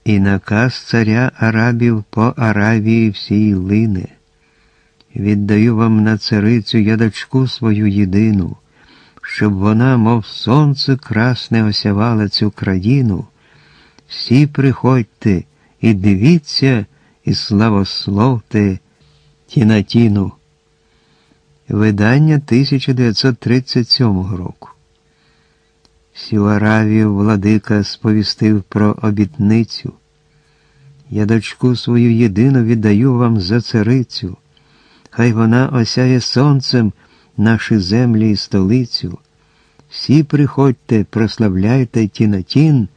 І наказ царя Арабів по Аравії всій лине. Віддаю вам на царицю я дочку свою єдину, щоб вона, мов сонце красне, осявала цю країну. Всі приходьте і дивіться, і славословте Тінатіну. Видання 1937 року. Всю Аравію владика сповістив про обітницю. Я дочку свою єдину віддаю вам за царицю, хай вона осяє сонцем наші землі і столицю. Всі приходьте, прославляйте тінатін,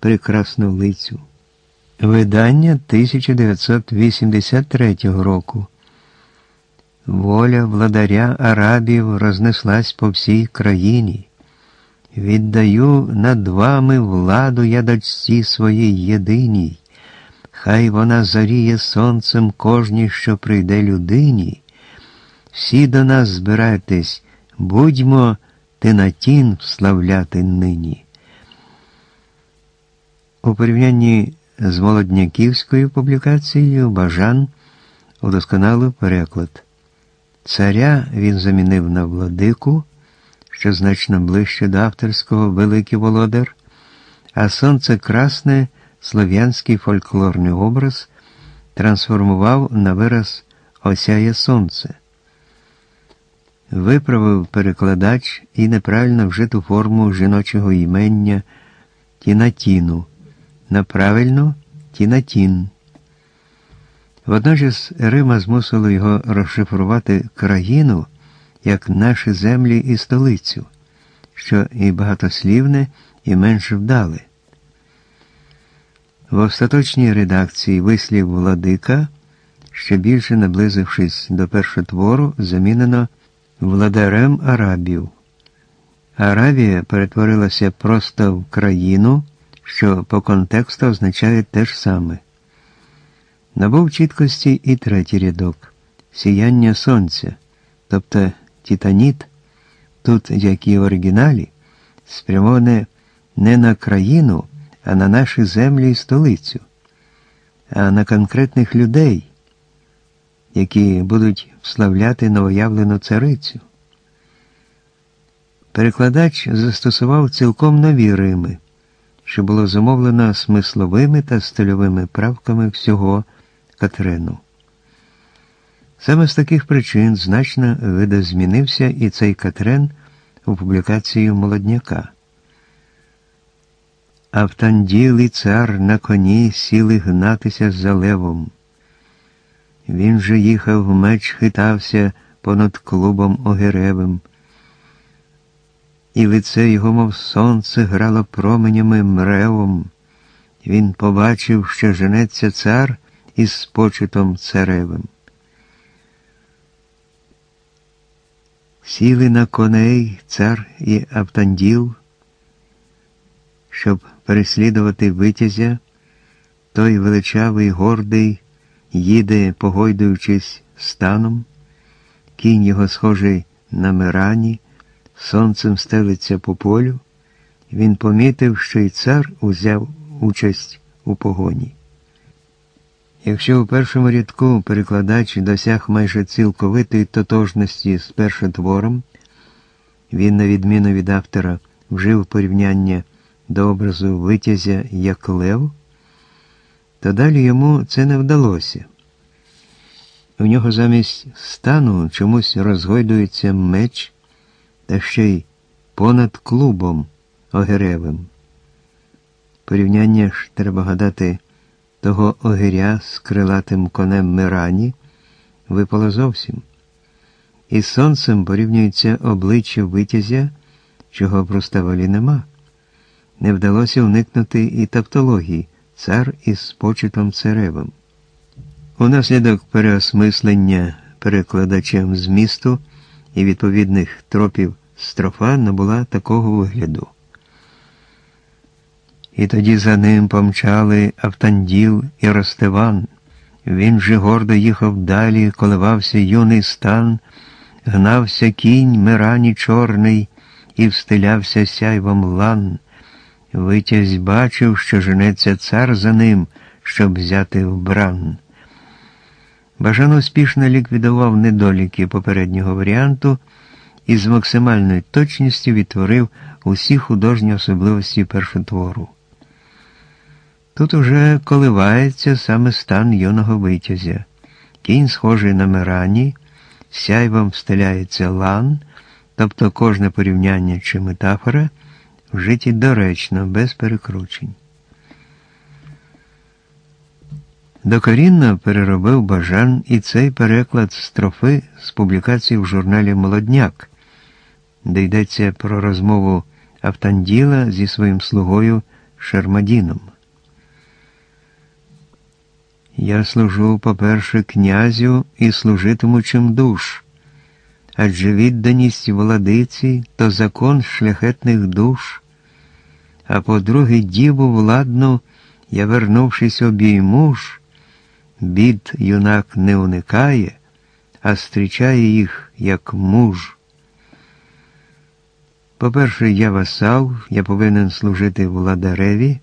прекрасну лицю. Видання 1983 року. Воля владаря Арабів рознеслась по всій країні. Віддаю над вами владу я дочці своїй єдиній, хай вона заріє сонцем кожній, що прийде людині. Всі до нас збирайтесь, будьмо тинатін вславляти нині. У порівнянні з Молодняківською публікацією Бажан удосконалив переклад. Царя він замінив на владику що значно ближче до авторського Великий Володар, а сонце красне слов'янський фольклорний образ трансформував на вираз осяє сонце. Виправив перекладач і неправильно вжиту форму жіночого імення Тінатіну на правильну Тінатін. Водночас Рима змусила його розшифрувати країну як наші землі і столицю, що і багатослівне, і менш вдале. В остаточній редакції вислів владика, ще більше наблизившись до першотвору, замінено владарем Арабів. Аравія перетворилася просто в країну, що по контексту означає те ж саме. Набув чіткості і третій рядок сіяння сонця, тобто Титаніт, тут, як і в оригіналі, спрямоване не на країну, а на наші землі і столицю, а на конкретних людей, які будуть вславляти новоявлену царицю. Перекладач застосував цілком нові Рими, що було замовлено смисловими та стильовими правками всього Катрену. Саме з таких причин значно видозмінився і цей Катрен у публікацію молодняка. А Автанділий цар на коні сіли гнатися за левом. Він же їхав, меч хитався понад клубом огеревим, і лице його, мов сонце, грало променями мревом. Він побачив, що женеться цар із почетом царевим. Сіли на коней цар і Автанділ, щоб переслідувати витязя, той величавий гордий їде, погойдуючись станом, кінь його схожий на мирані, сонцем стелиться по полю. Він помітив, що й цар узяв участь у погоні. Якщо у першому рядку перекладач досяг майже цілковитої тотожності з першотвором, він, на відміну від автора, вжив порівняння до образу витязя як лев, то далі йому це не вдалося. У нього замість стану чомусь розгойдується меч, та ще й понад клубом огеревим. Порівняння ж треба гадати того огиря з крилатим конем Мирані випало зовсім. Із сонцем порівнюється обличчя витязя, чого в Руставелі нема. Не вдалося уникнути і тавтології цар із почетом царевим. Унаслідок переосмислення перекладачем змісту і відповідних тропів строфа набула такого вигляду. І тоді за ним помчали Автанділ і Ростеван. Він же гордо їхав далі, коливався юний стан, гнався кінь мирані чорний і встилявся сяйвом лан. Витязь бачив, що женеться цар за ним, щоб взяти в бран. Бажан успішно ліквідував недоліки попереднього варіанту і з максимальною точністю відтворив усі художні особливості першотвору. Тут уже коливається саме стан юного витязя. Кінь, схожий на Мирані, сяйвом встеляється лан, тобто кожне порівняння чи метафора вжиті доречно, без перекручень. Докорінно переробив Бажан і цей переклад строфи з публікації в журналі Молодняк, де йдеться про розмову Автанділа зі своїм слугою Шермадіном. Я служу, по-перше, князю і служитиму чим душ, адже відданість владиці то закон шляхетних душ, а по-друге, діву владну, я, вернувшись обійму бід юнак не уникає, а зустрічає їх як муж. По-перше, я васал, я повинен служити владареві.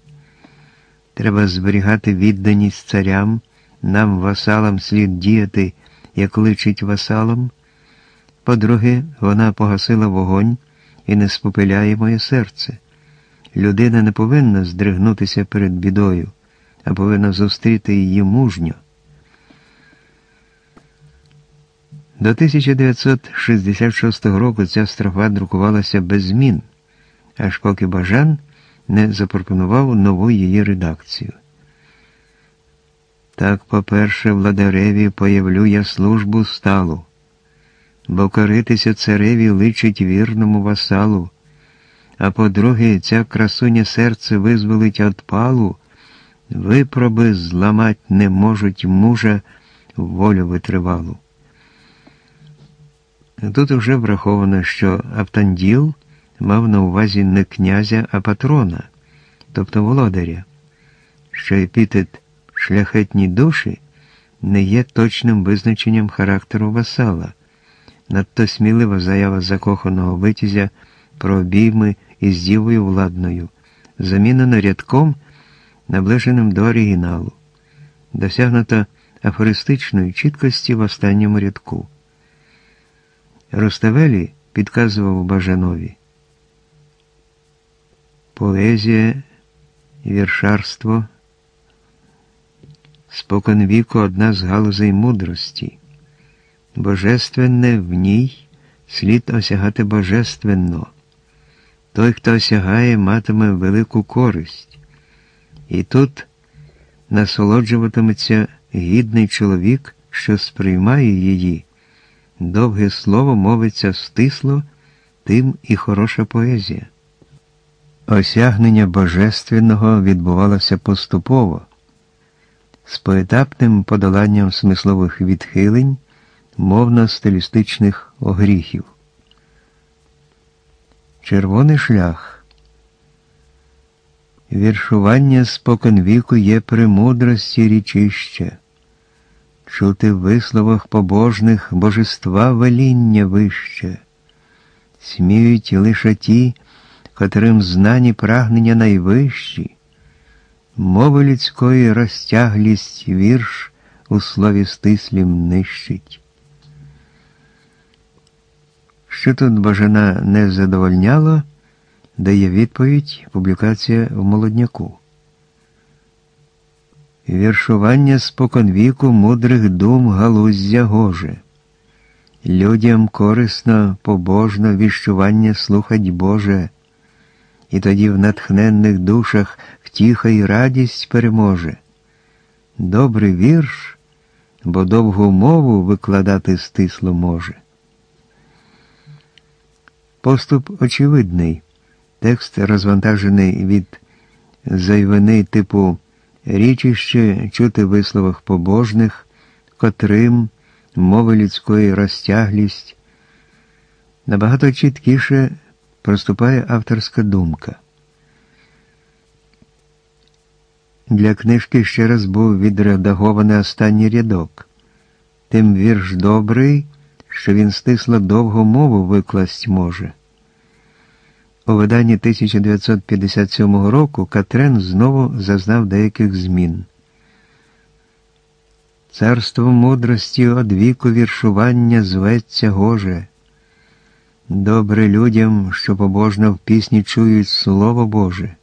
Треба зберігати відданість царям, нам, васалам, слід діяти, як личить васалам. По-друге, вона погасила вогонь і не спопиляє моє серце. Людина не повинна здригнутися перед бідою, а повинна зустріти її мужньо. До 1966 року ця строфа друкувалася без змін, аж поки Бажан не запропонував нову її редакцію. Так, по-перше, владареві появлю я службу сталу, бо коритися цареві личить вірному васалу, а по-друге, ця красуня серце визволить палу, випроби зламать не можуть мужа волю витривалу. Тут уже враховано, що Автанділ мав на увазі не князя, а патрона, тобто володаря, що епітет шляхетні душі не є точним визначенням характеру васала, надто смілива заява закоханого витязя про обійми із дівою владною, замінено рядком, наближеним до оригіналу, досягнуто афористичної чіткості в останньому рядку. Роставелі підказував Бажанові. Поезія, віршарство, споконвіку одна з галузей мудрості. Божественне в ній слід осягати божественно. Той, хто осягає, матиме велику користь. І тут насолоджуватиметься гідний чоловік, що сприймає її. Довге слово мовиться стисло, тим і хороша поезія. Осягнення Божественного відбувалося поступово, з поетапним подоланням смислових відхилень, мовно-стилістичних огріхів. Червоний шлях. Віршування споконвіку є премудрості річище чути в висловах побожних божества веління вище, сміють лише ті, котрим знані прагнення найвищі, мови людської розтяглість вірш у слові стислім нищить. Що тут бажана не задовольняло, дає відповідь публікація в молодняку. Віршування споконвіку мудрих дум галуздя гоже. Людям корисно, побожно віщування слухать Боже, і тоді в натхненних душах втіха й радість переможе. Добрий вірш, бо довгу мову викладати стисло може. Поступ очевидний, текст розвантажений від зайвини типу річище чути висловах побожних, котрим мови людської розтяглість. Набагато чіткіше проступає авторська думка. Для книжки ще раз був відредагований останній рядок. Тим вірш добрий, що він стисло довгу мову викласть може. У виданні 1957 року Катрен знову зазнав деяких змін. Царство мудрості од віку віршування зветься Гоже. Добре людям, що побожно в пісні чують Слово Боже,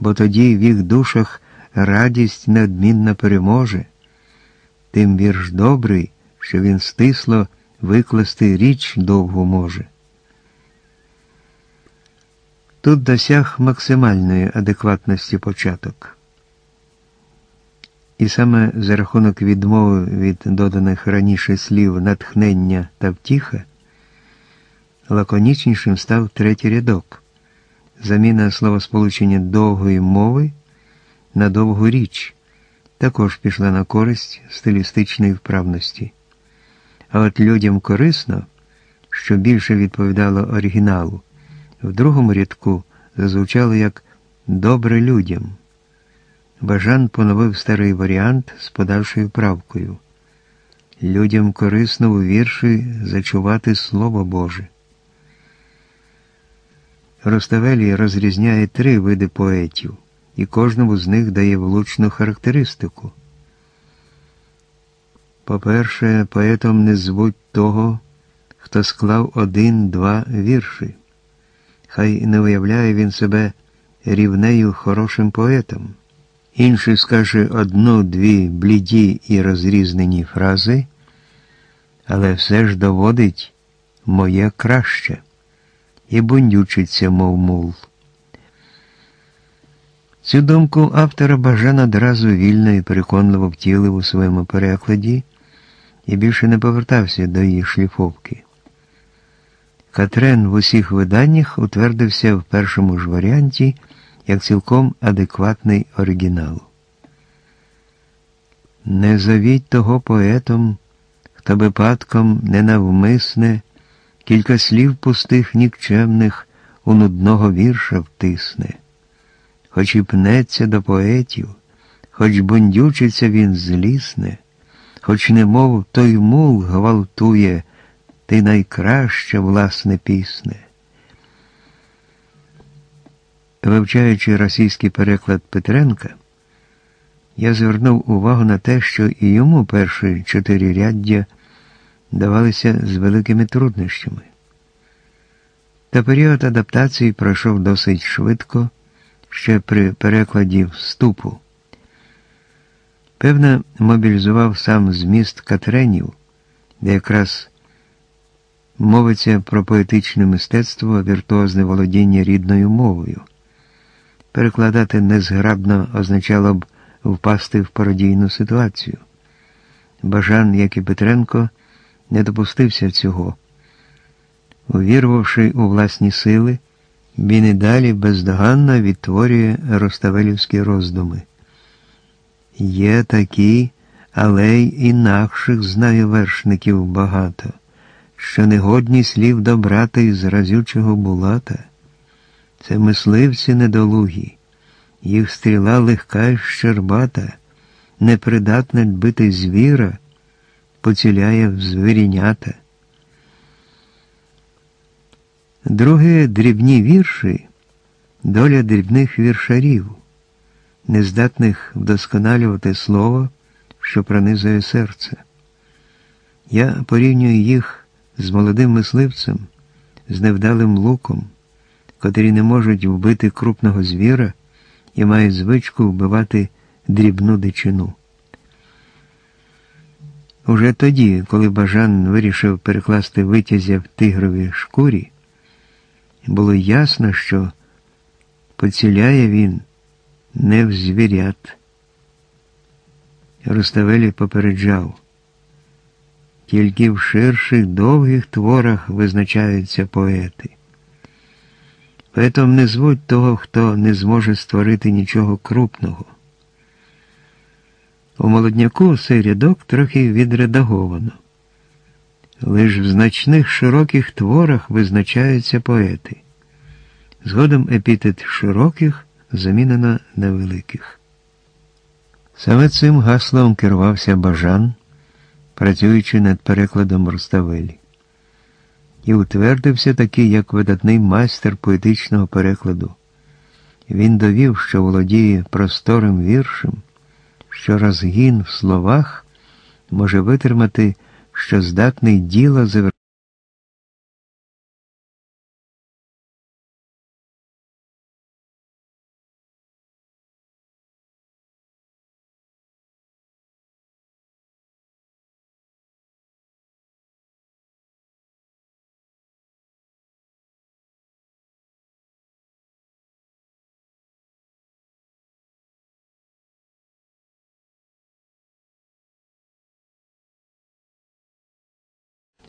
бо тоді в їх душах радість неодмінно переможе. Тим вірш добрий, що він стисло викласти річ довгу може. Тут досяг максимальної адекватності початок. І саме за рахунок відмови від доданих раніше слів натхнення та втіха, лаконічнішим став третій рядок, заміна словосполучення довгої мови на довгу річ також пішла на користь стилістичної вправності. А от людям корисно, що більше відповідало оригіналу, в другому рядку зазвучало як добре людям. Бажан поновив старий варіант з подальшою правкою. Людям корисно у вірші зачувати Слово Боже. Роставелі розрізняє три види поетів, і кожному з них дає влучну характеристику. По-перше, поетом не звуть того, хто склав один-два вірші. Хай не виявляє він себе рівнею хорошим поетом. Інший скаже одну-дві бліді і розрізнені фрази, але все ж доводить моє краще і бундючиться, мов мул. Цю думку автора Бажан одразу вільно і переконливо втілив у своєму перекладі і більше не повертався до її шліфовки. Катрен в усіх виданнях утвердився в першому ж варіанті як цілком адекватний оригінал. Не зовіть того поетом, хто випадком ненавмисне, кілька слів пустих нікчемних у нудного вірша втисне, хоч і пнеться до поетів, хоч бундючиться він злісне, хоч немов той мул гвалтує, ти найкраще власне пісне. Вивчаючи російський переклад Петренка, я звернув увагу на те, що і йому перші чотири ряддя давалися з великими труднощами. Та період адаптації пройшов досить швидко, ще при перекладі вступу. Певно, мобілізував сам зміст Катренів, де якраз мовиться про поетичне мистецтво, віртуозне володіння рідною мовою. Перекладати незграбно означало б впасти в пародійну ситуацію. Бажан, як і Петренко, не допустився цього. Увірвавши у власні сили, він і далі бездоганно відтворює Роставелівські роздуми. Є такі, але й інакших знаю вершників багато, що негодні слів добрати із разючого булата. Це мисливці недолугі, їх стріла легка й щербата, непридатна бити звіра, поціляє в звірінята. Друге дрібні вірші доля дрібних віршарів, нездатних вдосконалювати слово, що пронизує серце. Я порівнюю їх з молодим мисливцем, з невдалим луком котрі не можуть вбити крупного звіра і мають звичку вбивати дрібну дичину. Уже тоді, коли Бажан вирішив перекласти витязя в тигровій шкурі, було ясно, що поціляє він не в звірят. Руставелі попереджав. Тільки в ширших довгих творах визначаються поети. Поетом не звуть того, хто не зможе створити нічого крупного. У молодняку цей рядок трохи відредаговано. Лиш в значних широких творах визначаються поети. Згодом епітет широких замінено на великих. Саме цим гаслом керувався Бажан, працюючи над перекладом Руставелі, і утвердився такий як видатний майстер поетичного перекладу. Він довів, що володіє просторим віршем, що розгін в словах може витримати, що здатний діло завершити.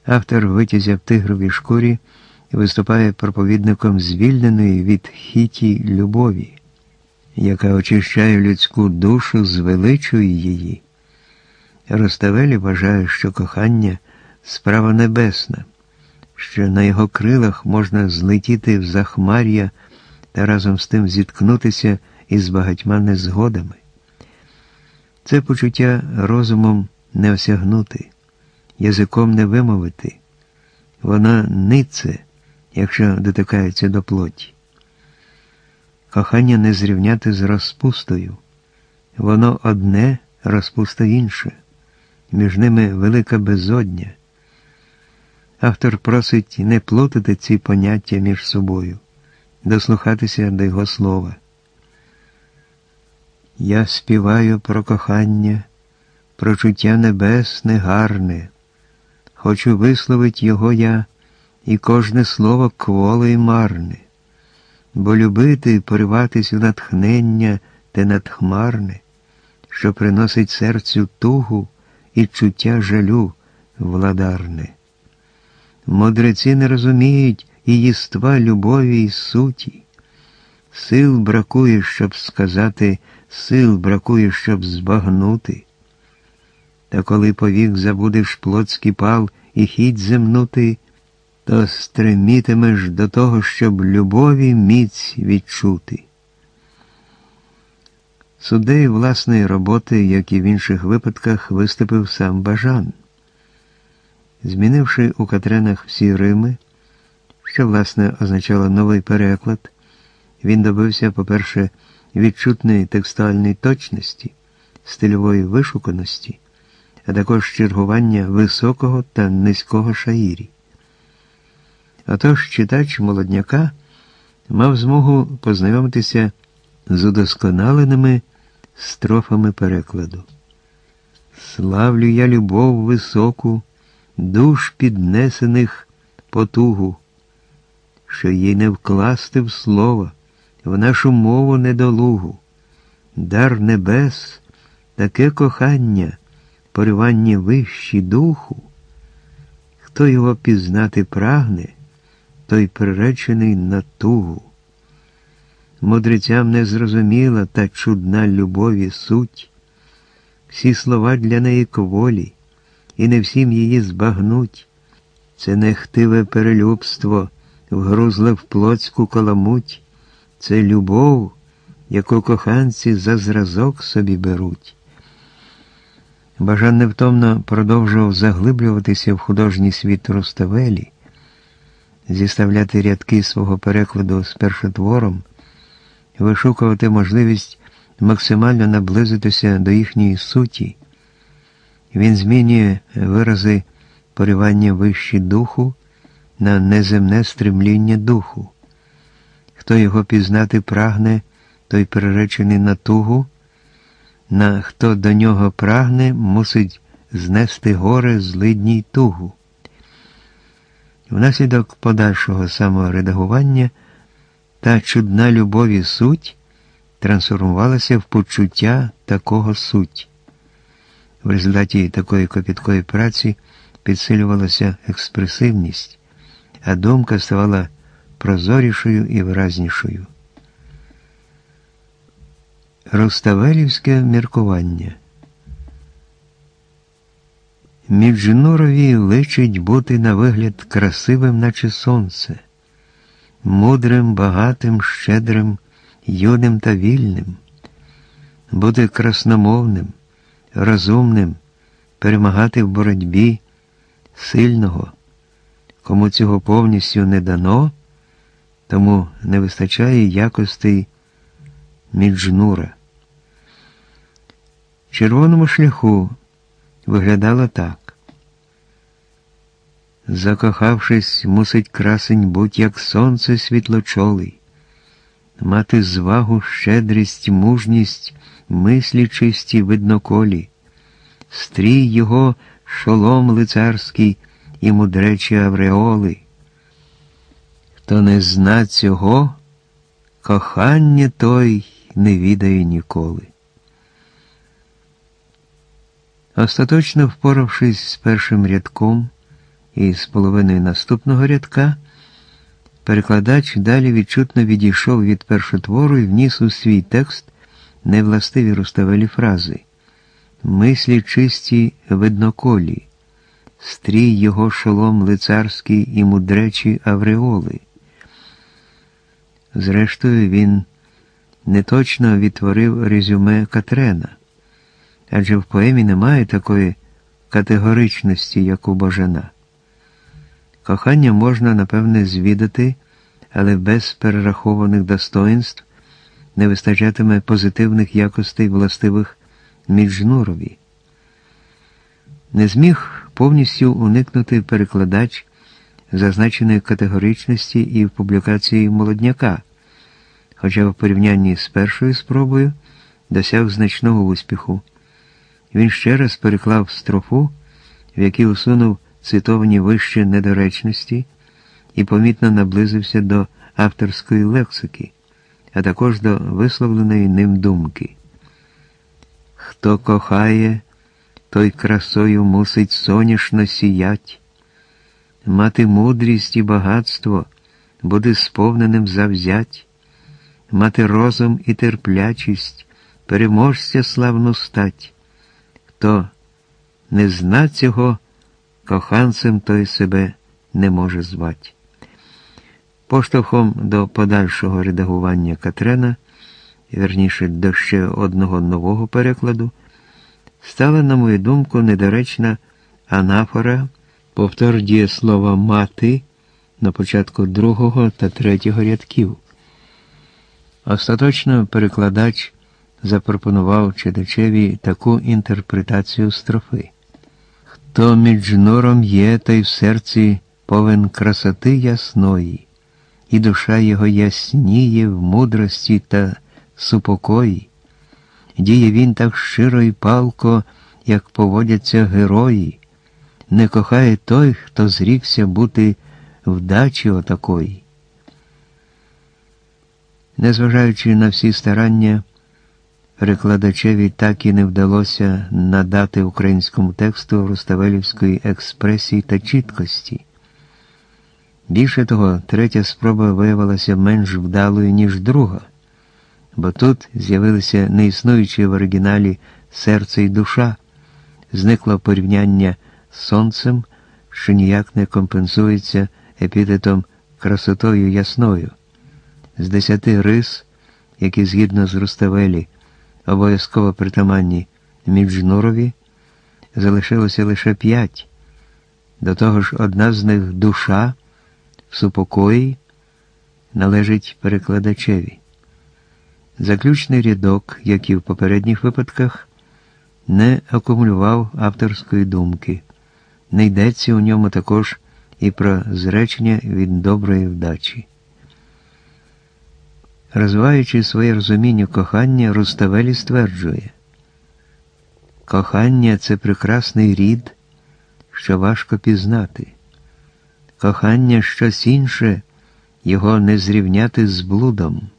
Автор витязя в тигровій шкурі виступає проповідником звільненої від хіті любові, яка очищає людську душу, звеличує її. Роставелі вважає, що кохання справа небесна, що на його крилах можна злетіти в захмар'я та разом з тим зіткнутися із багатьма незгодами. Це почуття розумом не осягнути язиком не вимовити, вона нице, якщо дотикається до плоті. Кохання не зрівняти з розпустою, воно одне, розпуста інше, між ними велика безодня. Автор просить не плутати ці поняття між собою, дослухатися до його слова. Я співаю про кохання, про чуття небесне, гарне. Хочу висловить його я, і кожне слово кволе і марне, бо любити, пориватись у натхнення те надхмарне, що приносить серцю тугу і чуття жалю владарне. Мудреці не розуміють і єства любові і суті. Сил бракує, щоб сказати, сил бракує, щоб збагнути. Та коли повік забудеш плотський пал і хідь земнути, то стремітимеш до того, щоб любові міць відчути. Суддею власної роботи, як і в інших випадках, виступив сам Бажан. Змінивши у Катренах всі Рими, що, власне, означало новий переклад, він добився, по-перше, відчутної текстуальної точності, стильової вишуканості а також чергування високого та низького шаїрі. Отож читач молодняка мав змогу познайомитися з удосконаленими строфами перекладу. Славлю я любов високу, душ піднесених потугу, що їй не вкласти в слово, в нашу мову недолугу, дар небес, таке кохання поривання вищі духу, хто його пізнати прагне, той приречений на тугу. Мудрецям не зрозуміла та чудна любові суть, всі слова для неї коволі, і не всім її збагнуть. Це нехтиве перелюбство, вгрузле в плотську каламуть, це любов, яку коханці за зразок собі беруть. Бажан невтомно продовжував заглиблюватися в художній світ Руставелі, зіставляти рядки свого перекладу з першотвором, вишукувати можливість максимально наблизитися до їхньої суті. Він змінює вирази поривання вищі духу на неземне стремління духу. Хто його пізнати прагне, той приречений на тугу, на хто до нього прагне, мусить знести горе злидній тугу. Внаслідок подальшого саморедагування та чудна любові суть трансформувалася в почуття такого суть. В результаті такої копіткої праці підсилювалася експресивність, а думка ставала прозорішою і виразнішою. Руставелівське міркування. Міджнурові личить бути на вигляд красивим, наче сонце, мудрим, багатим, щедрим, юним та вільним, бути красномовним, розумним, перемагати в боротьбі сильного. Кому цього повністю не дано, тому не вистачає якостей Міджнура. Червоному шляху виглядало так. Закохавшись, мусить красень будь як сонце світлочолий, мати звагу, щедрість, мужність, мислі чисті видноколі, стрій його шолом лицарський і мудречі авреоли. Хто не зна цього, кохання той не відає ніколи. Остаточно впоравшись з першим рядком і з половиною наступного рядка, перекладач далі відчутно відійшов від першотвору і вніс у свій текст невластиві руставелі фрази, мислі чисті видноколі, стрій його шолом лицарський і мудречі авреоли. Зрештою, він неточно відтворив резюме Катрена адже в поемі немає такої категоричності, як у Божена. Кохання можна, напевне, звідати, але без перерахованих достоинств не вистачатиме позитивних якостей властивих Міджнурові. Не зміг повністю уникнути перекладач зазначеної категоричності і в публікації молодняка, хоча в порівнянні з першою спробою досяг значного успіху. Він ще раз переклав строфу, в якій усунув цитовані вище недоречності і помітно наблизився до авторської лексики, а також до висловленої ним думки. Хто кохає, той красою мусить соняшно сіять, мати мудрість і багатство буде сповненим завзять, мати розум і терплячість, переможця славну стать. Хто не зна цього, коханцем той себе не може звати. Поштовхом до подальшого редагування Катрена, верніше до ще одного нового перекладу, стала, на мою думку, недоречна анафора, повтор дієслова мати на початку другого та третього рядків. Остаточно перекладач запропонував читачеві таку інтерпретацію строфи. Хто між нором є, той в серці повен красоти ясної, і душа його ясніє в мудрості та супокої. Діє він так щиро і палко, як поводяться герої, не кохає той, хто зрікся бути вдачі отакої. Незважаючи на всі старання, Перекладачеві так і не вдалося надати українському тексту Руставелівської експресії та чіткості. Більше того, третя спроба виявилася менш вдалою, ніж друга, бо тут з'явилися неіснуючі в оригіналі серце і душа, зникло порівняння з сонцем, що ніяк не компенсується епітетом красотою ясною. З десяти рис, які згідно з Руставелі, обов'язково притаманні Міджнурові, залишилося лише п'ять. До того ж, одна з них душа в супокої належить перекладачеві. Заключний рядок, як і в попередніх випадках, не акумулював авторської думки, не йдеться у ньому також і про зречення від доброї вдачі. Розвиваючи своє розуміння кохання, Руставелі стверджує, кохання це прекрасний рід, що важко пізнати. Кохання щось інше, його не зрівняти з блудом.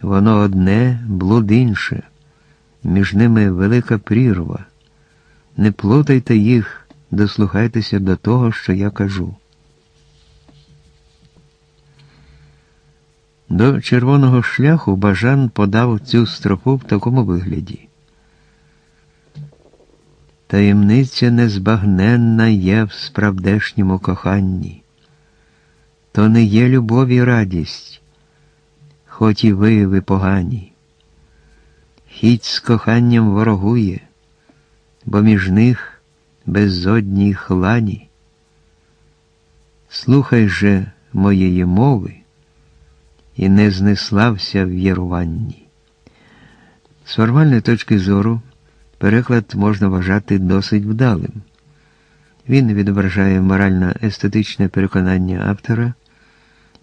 Воно одне, блуд інше, між ними велика прірва. Не плутайте їх, дослухайтеся до того, що я кажу. До червоного шляху Бажан подав цю строфу в такому вигляді. Таємниця незбагненна є в справдешньому коханні. То не є любов і радість, хоч і вияви погані. Хіть з коханням ворогує, бо між них беззодній хлані. Слухай же моєї мови і не знеслався в віруванні. З формальної точки зору переклад можна вважати досить вдалим. Він відображає морально-естетичне переконання автора,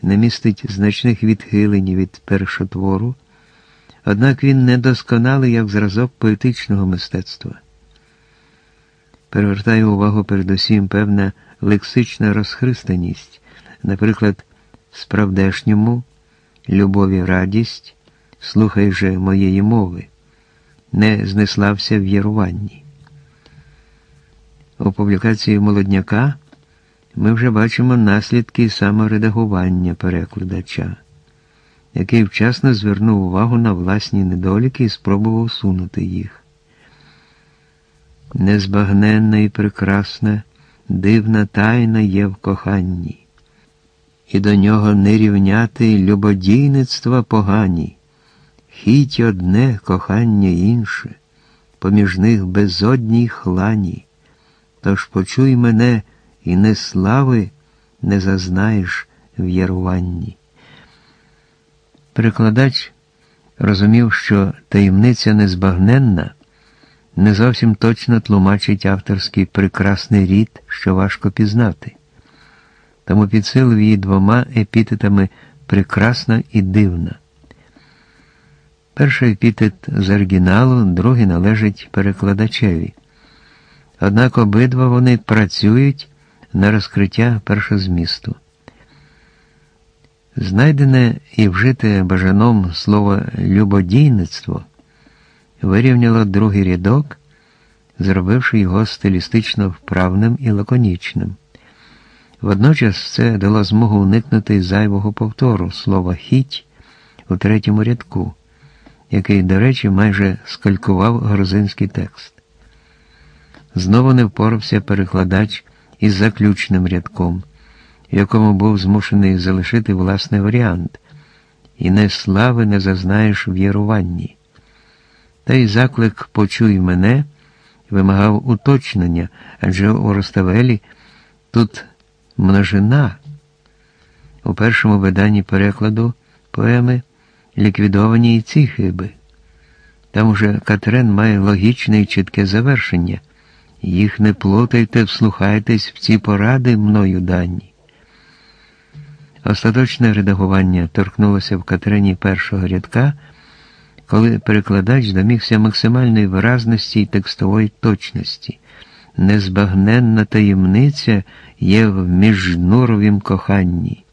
не містить значних відхилень від першотвору, однак він недосконалий як зразок поетичного мистецтва. Перевертає увагу передусім певна лексична розхристаність, наприклад, справдешньому любові радість, слухай же моєї мови, не знеслався в віруванні. У публікації молодняка ми вже бачимо наслідки саморедагування перекладача, який вчасно звернув увагу на власні недоліки і спробував усунути їх. Незбагненна і прекрасна, дивна тайна є в коханні і до нього не рівняти любодійництва погані, хіть одне кохання інше, поміж них безодній хлані. Тож почуй мене і не слави не зазнаєш в яруванні. Перекладач розумів, що таємниця незбагненна не зовсім точно тлумачить авторський прекрасний рід, що важко пізнати тому підсилив її двома епітетами прекрасна і дивна. Перший епітет з оригіналу, другий належить перекладачеві. Однак обидва вони працюють на розкриття першозмісту. Знайдене і вжите бажаном слово любодійництво вирівняло другий рядок, зробивши його стилістично вправним і лаконічним. Водночас це дало змогу уникнути зайвого повтору слова хіть у третьому рядку, який, до речі, майже скалькував грузинський текст. Знову не впорався перекладач із заключним рядком, в якому був змушений залишити власний варіант, і не слави не зазнаєш віруванні. Та й заклик Почуй мене вимагав уточнення, адже у Роставелі тут множина. У першому виданні перекладу поеми ліквідовані і ці хиби. Там уже Катрен має логічне і чітке завершення. Їх не плутайте, вслухайтесь в ці поради мною дані. Остаточне редагування торкнулося в Катрені першого рядка, коли перекладач домігся максимальної виразності і текстової точності незбагненна таємниця є в міжнуровім коханні.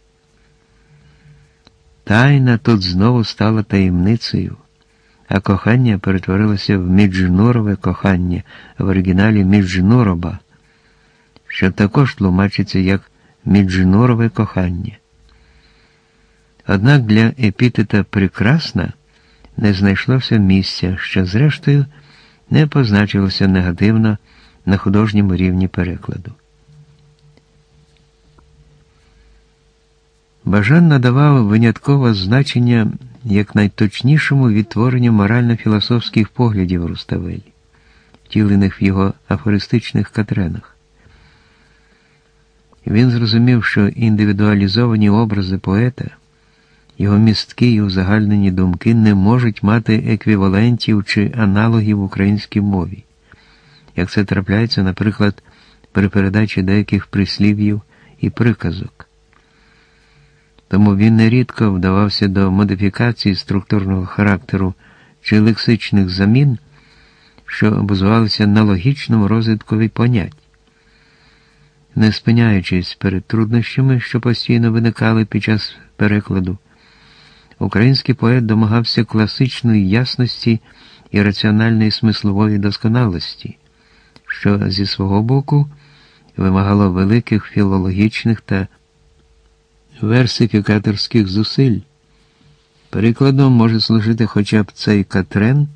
Тайна тут знову стала таємницею, а кохання перетворилося в міджнурове кохання в оригіналі міджнуроба, що також тлумачиться як міджнурове кохання. Однак для епітета прекрасна не знайшлося місця, що, зрештою, не позначилося негативно на художньому рівні перекладу. Бажан надавав виняткове значення як найточнішому відтворенню морально-філософських поглядів Руставелі, втілених в його афористичних катренах. Він зрозумів, що індивідуалізовані образи поета, його місткі і узагальнені думки не можуть мати еквівалентів чи аналогів українській мові як це трапляється, наприклад, при передачі деяких прислів'їв і приказок. Тому він нерідко вдавався до модифікації структурного характеру чи лексичних замін, що базувалися на логічному розвиткові понять. Не спиняючись перед труднощами, що постійно виникали під час перекладу, український поет домагався класичної ясності і раціональної смислової досконалості, що зі свого боку вимагало великих філологічних та версифікаторських зусиль. Прикладом може служити хоча б цей катрен,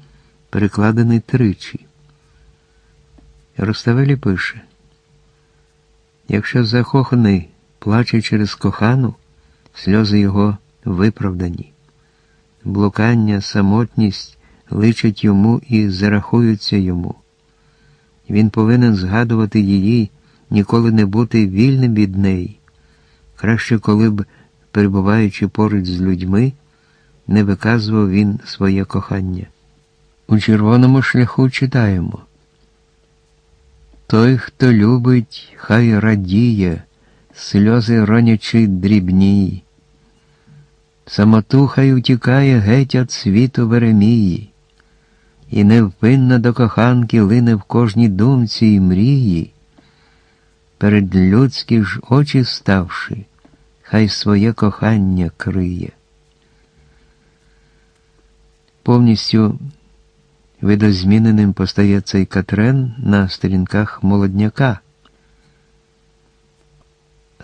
перекладений тричі. Роставелі пише, якщо закоханий плаче через кохану, сльози його виправдані. Блукання, самотність личать йому і зарахуються йому. Він повинен згадувати її, ніколи не бути вільним від неї. Краще, коли б, перебуваючи поруч з людьми, не виказував він своє кохання. У червоному шляху читаємо. Той, хто любить, хай радіє, сльози ронячи дрібні. Самоту хай утікає геть от світу Веремії, і невпинно до коханки лине в кожній думці і мрії, перед людські ж очі ставши, хай своє кохання криє. Повністю видозміненим постає цей катрен на сторінках молодняка.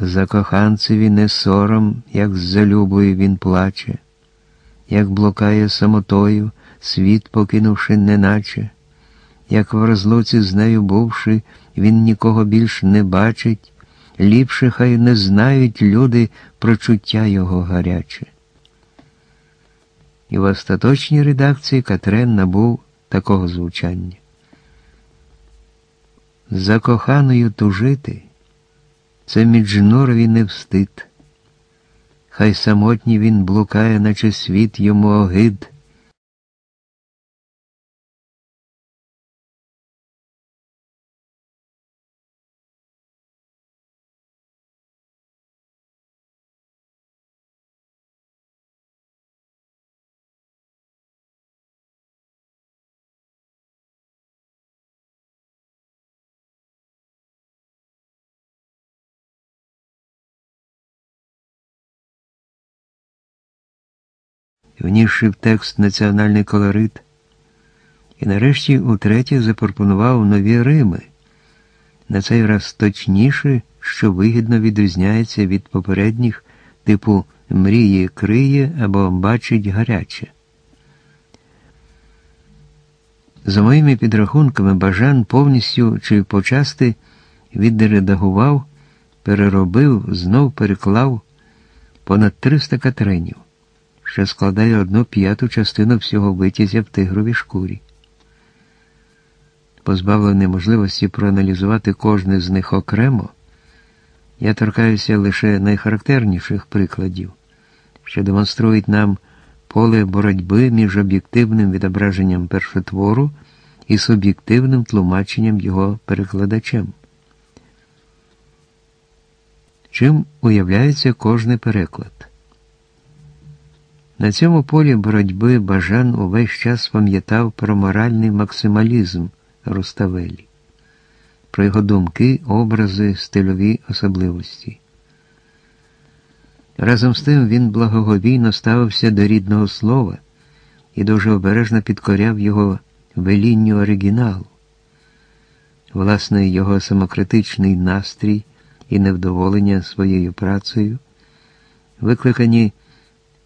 За коханцеві не сором, як з залюбою він плаче, як блукає самотою, світ покинувши, неначе, як в розлуці з нею бувши, він нікого більш не бачить, ліпше хай не знають люди про чуття його гаряче. І в остаточній редакції Катрен набув такого звучання. За коханою тужити це Міджнорові не встид. Хай самотній він блукає, наче світ йому огид. Внісши в текст національний колорит, і нарешті утретє запропонував нові Рими, на цей раз точніше, що вигідно відрізняється від попередніх, типу мріє криє або бачить гаряче. За моїми підрахунками, Бажан повністю чи почасти відредагував, переробив, знов переклав понад 300 катренів що складає одну п'яту частину всього витязя в тигровій шкурі. Позбавлений можливості проаналізувати кожне з них окремо, я торкаюся лише найхарактерніших прикладів, що демонструють нам поле боротьби між об'єктивним відображенням першотвору і суб'єктивним тлумаченням його перекладачем. Чим уявляється кожний переклад? На цьому полі боротьби Бажан увесь час пам'ятав про моральний максималізм Руставелі, про його думки, образи, стильові особливості. Разом з тим він благоговійно ставився до рідного слова і дуже обережно підкоряв його велінню оригіналу. Власне, його самокритичний настрій і невдоволення своєю працею, викликані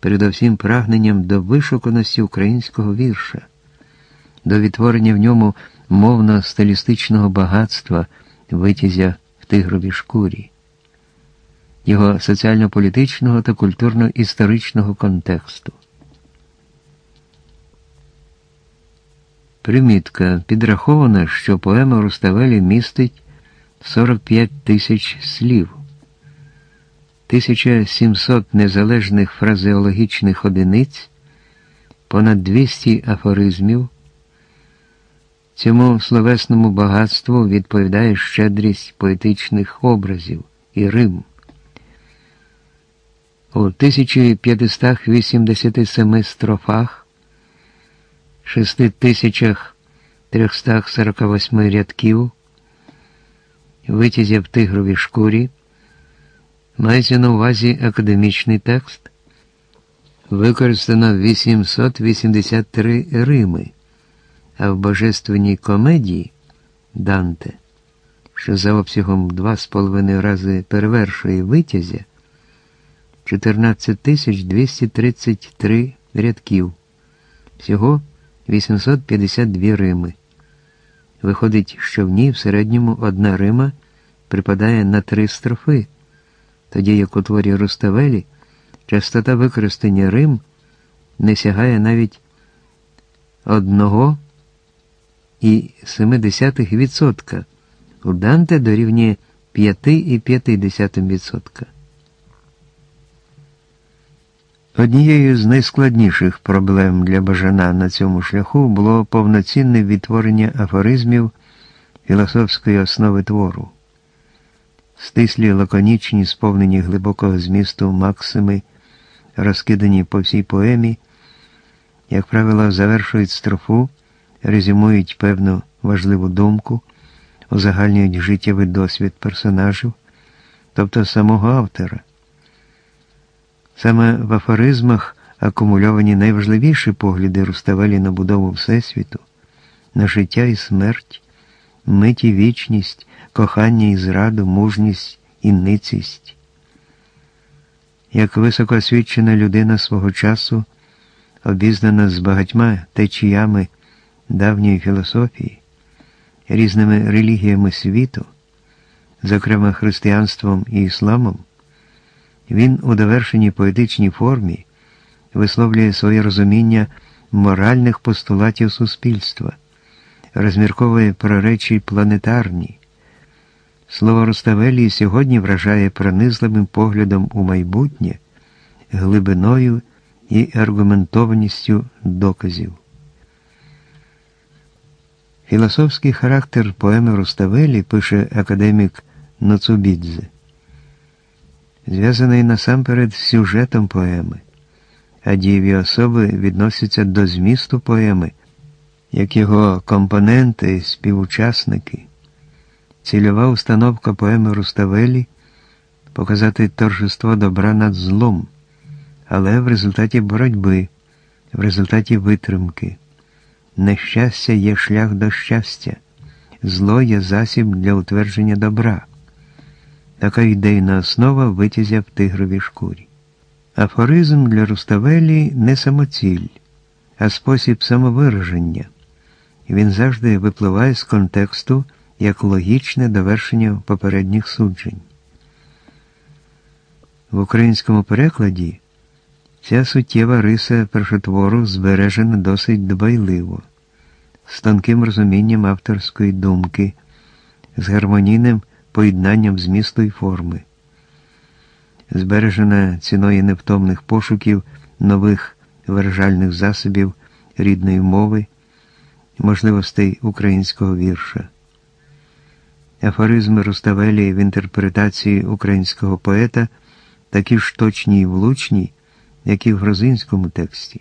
передовсім прагненням до вишуканості українського вірша, до відтворення в ньому мовно-стилістичного багатства витязя в тигровій шкурі, його соціально-політичного та культурно-історичного контексту. Примітка підрахована, що поема Руставелі містить 45 тисяч слів. 1700 незалежних фразеологічних одиниць, понад 200 афоризмів. Цьому словесному багатству відповідає щедрість поетичних образів і рим. У 1587 строфах, 6348 рядків, витязя в тигровій шкурі, мається на увазі академічний текст, використано 883 рими, а в Божественній комедії Данте, що за обсягом 2,5 рази перевершує витязя, 14233 рядків, всього 852 рими. Виходить, що в ній в середньому одна рима припадає на три строфи, тоді як у творі Руставелі частота використання рим не сягає навіть одного і 0,7%, у Данте дорівнює 5,5%. Однією з найскладніших проблем для Бажана на цьому шляху було повноцінне відтворення афоризмів філософської основи твору, стислі лаконічні, сповнені глибокого змісту максими, розкидані по всій поемі, як правило, завершують строфу, резюмують певну важливу думку, узагальнюють життєвий досвід персонажів, тобто самого автора. Саме в афоризмах акумульовані найважливіші погляди Руставелі на будову Всесвіту, на життя і смерть, мить вічність, кохання і зраду, мужність і ницість. Як високоосвічена людина свого часу, обізнана з багатьма течіями давньої філософії, різними релігіями світу, зокрема християнством і ісламом, він у довершеній поетичній формі висловлює своє розуміння моральних постулатів суспільства, розмірковує про речі планетарні. Слово Руставелі сьогодні вражає пронизливим поглядом у майбутнє, глибиною і аргументованістю доказів. Філософський характер поеми Руставелі пише академік Ноцубідзе зв'язаний насамперед з сюжетом поеми, а дієві особи відносяться до змісту поеми, як його компоненти, співучасники. Цільова установка поеми Руставелі показати торжество добра над злом, але в результаті боротьби, в результаті витримки. Нещастя є шлях до щастя, зло є засіб для утвердження добра. Така ідейна основа витязя в тигровій шкурі. Афоризм для Руставелі не самоціль, а спосіб самовираження. Він завжди випливає з контексту як логічне довершення попередніх суджень. В українському перекладі ця суттєва риса першотвору збережена досить дбайливо, з тонким розумінням авторської думки, з гармонійним поєднанням змісту і форми, збережена ціною невтомних пошуків нових виражальних засобів рідної мови, можливостей українського вірша. Афоризми Руставелі в інтерпретації українського поета такі ж точні і влучні, як і в грузинському тексті.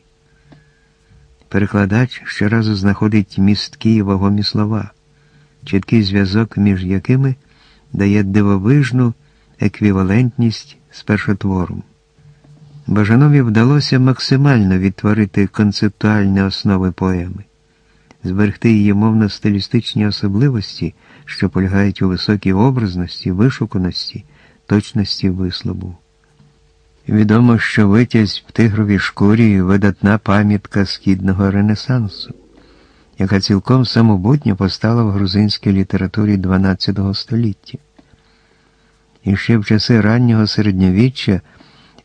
Перекладач щоразу знаходить місткі і вагомі слова, чіткий зв'язок, між якими дає дивовижну еквівалентність з першотвором. Бажанові вдалося максимально відтворити концептуальні основи поеми, зберегти її мовно-стилістичні особливості, що полягають у високій образності, вишуканості, точності вислову. Відомо, що витязь в тигровій шкурі видатна пам'ятка східного Ренесансу яка цілком самобутньо постала в грузинській літературі XII століття. І ще в часи раннього середньовіччя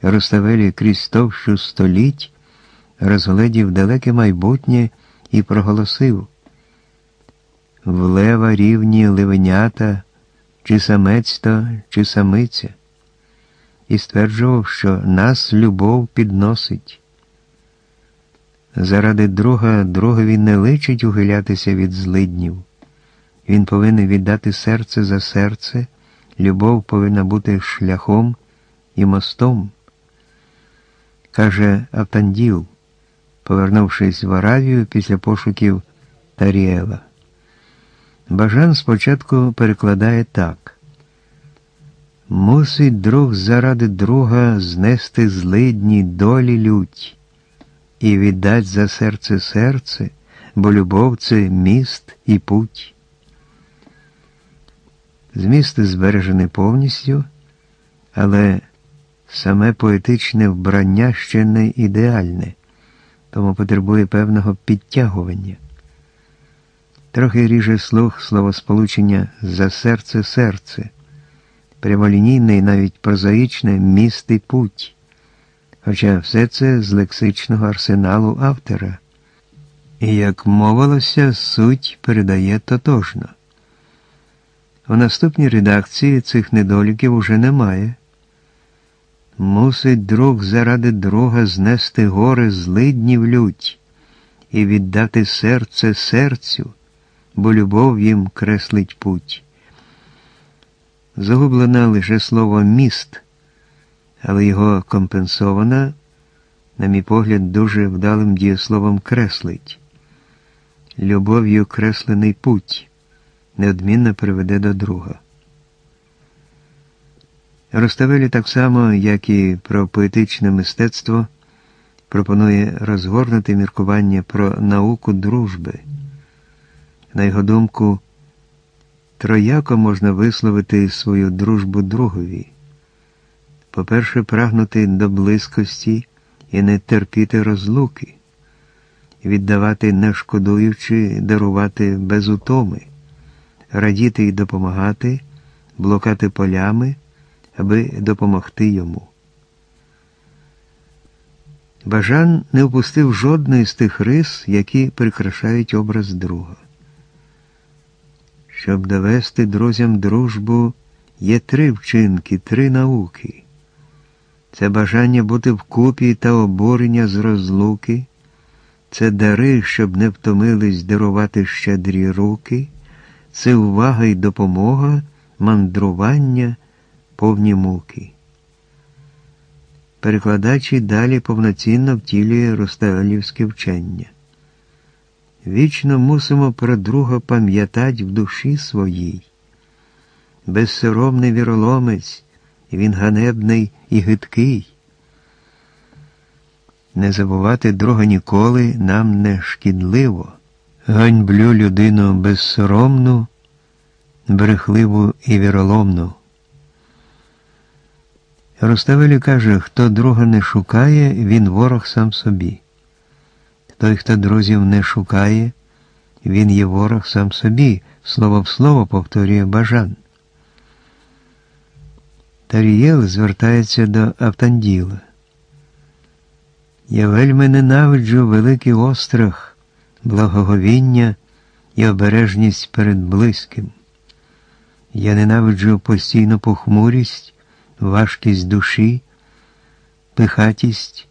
Руставелі крізь товщу століть розгледів далеке майбутнє і проголосив в лева рівні ливенята, чи самець то, чи самиця, і стверджував, що нас любов підносить. Заради друга другові не личить ухилятися від злиднів. Він повинен віддати серце за серце, любов повинна бути шляхом і мостом. каже Автанділ, повернувшись в Аравію після пошуків Таріела. Бажан спочатку перекладає так. Мусить друг заради друга знести злидні долі лють і віддать за серце серце, бо любов це міст і путь. Зміст збережений повністю, але саме поетичне вбрання ще не ідеальне, тому потребує певного підтягування. Трохи ріже слух словосполучення за серце серце, прямолінійне і навіть прозаїчне міст і путь, хоча все це з лексичного арсеналу автора. І, як мовилося, суть передає тотожно. У наступній редакції цих недоліків уже немає. Мусить друг заради друга знести гори злиднів лють і віддати серце серцю, бо любов їм креслить путь. Загублено лише слово міст, але його компенсована, на мій погляд, дуже вдалим дієсловом креслить. Любов'ю креслений путь неодмінно приведе до друга. Роставелі так само, як і про поетичне мистецтво, пропонує розгорнути міркування про науку дружби. На його думку, трояко можна висловити свою дружбу другові. По-перше, прагнути до близькості і не терпіти розлуки, віддавати не шкодуючи, дарувати без утоми, радіти і допомагати, блокати полями аби допомогти йому. Бажан не впустив жодної з тих рис, які прикрашають образ друга. Щоб довести друзям дружбу, є три вчинки, три науки. Це бажання бути вкупі та обурення з розлуки, це дари, щоб не втомились дарувати щедрі руки, це увага й допомога, мандрування повні муки. Перекладач і далі повноцінно втілює Росталівське вчення. Вічно мусимо про друга пам'ятать в душі своїй. Безсоромний віроломець, він ганебний і гидкий. Не забувати друга ніколи нам не шкідливо. Ганьблю людину безсоромну, брехливу і віроломну. Руставелі каже, хто друга не шукає, він ворог сам собі. Той, хто друзів не шукає, він є ворог сам собі, слово в слово повторює бажан. Тарієл звертається до Автанділа. Я вельми ненавиджу великий острах, благоговіння і обережність перед близьким. Я ненавиджу постійну похмурість важкість душі, пихатість.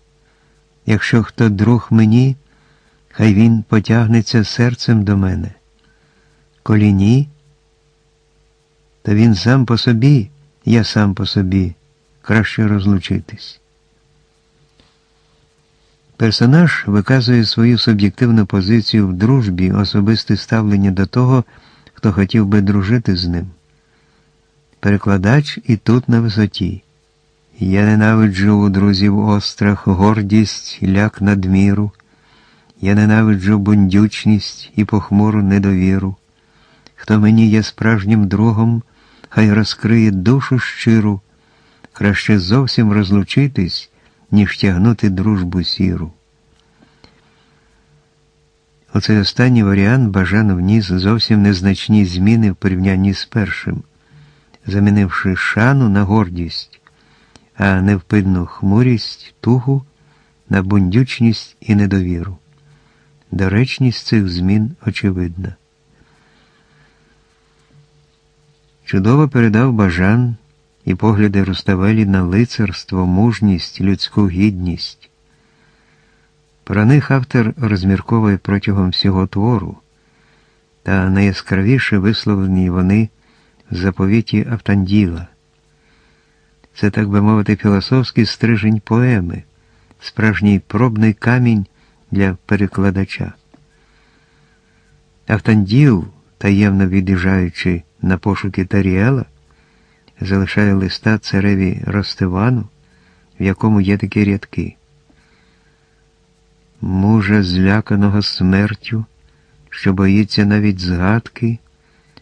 Якщо хто друг мені, хай він потягнеться серцем до мене. Коли ні, то він сам по собі, я сам по собі, краще розлучитись. Персонаж виказує свою суб'єктивну позицію в дружбі, особисте ставлення до того, хто хотів би дружити з ним. Перекладач і тут на висоті. Я ненавиджу у друзів острах, гордість, ляк надміру. Я ненавиджу бундючність і похмуру недовіру. Хто мені є справжнім другом, хай розкриє душу щиру, краще зовсім розлучитись, ніж тягнути дружбу сіру. Оцей останній варіант Бажан вніс зовсім незначні зміни в порівнянні з першим замінивши шану на гордість, а невпинну хмурість, тугу на бундючність і недовіру. Доречність цих змін очевидна. Чудово передав бажан і погляди Руставелі на лицарство, мужність, людську гідність. Про них автор розмірковує протягом всього твору, та найяскравіше висловлені вони заповіті Автанділа. Це, так би мовити, філософський стрижень поеми, справжній пробний камінь для перекладача. Автанділ, таємно від'їжджаючи на пошуки Таріела, залишає листа цареві Ростивану, в якому є такі рядки. Мужа зляканого смертю, що боїться навіть згадки,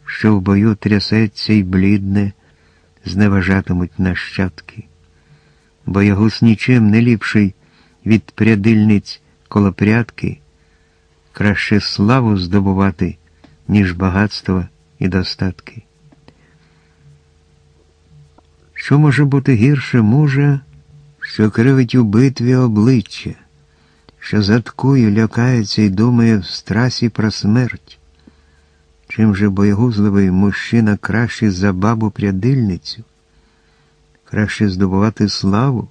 що в бою трясеться й блідне, зневажатимуть нащадки. Боягус нічим не ліпший від прядильниць колопрядки, краще славу здобувати, ніж багатство і достатки. Що може бути гірше мужа, що кривить у битві обличчя, що заткує, лякається і думає в страсі про смерть? Чим же боєгузливий мужчина краще за бабу прядильницю? Краще здобувати славу,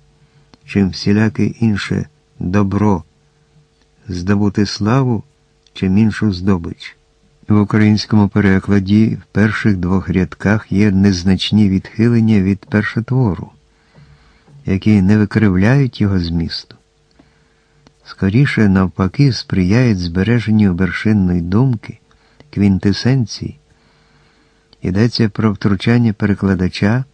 чим всіляке інше добро, здобути славу чим іншу здобич. В українському перекладі в перших двох рядках є незначні відхилення від першотвору, які не викривляють його змісту. Скоріше, навпаки, сприяють збереженню вершинної думки, квінтесенції. Йдеться про втручання перекладача,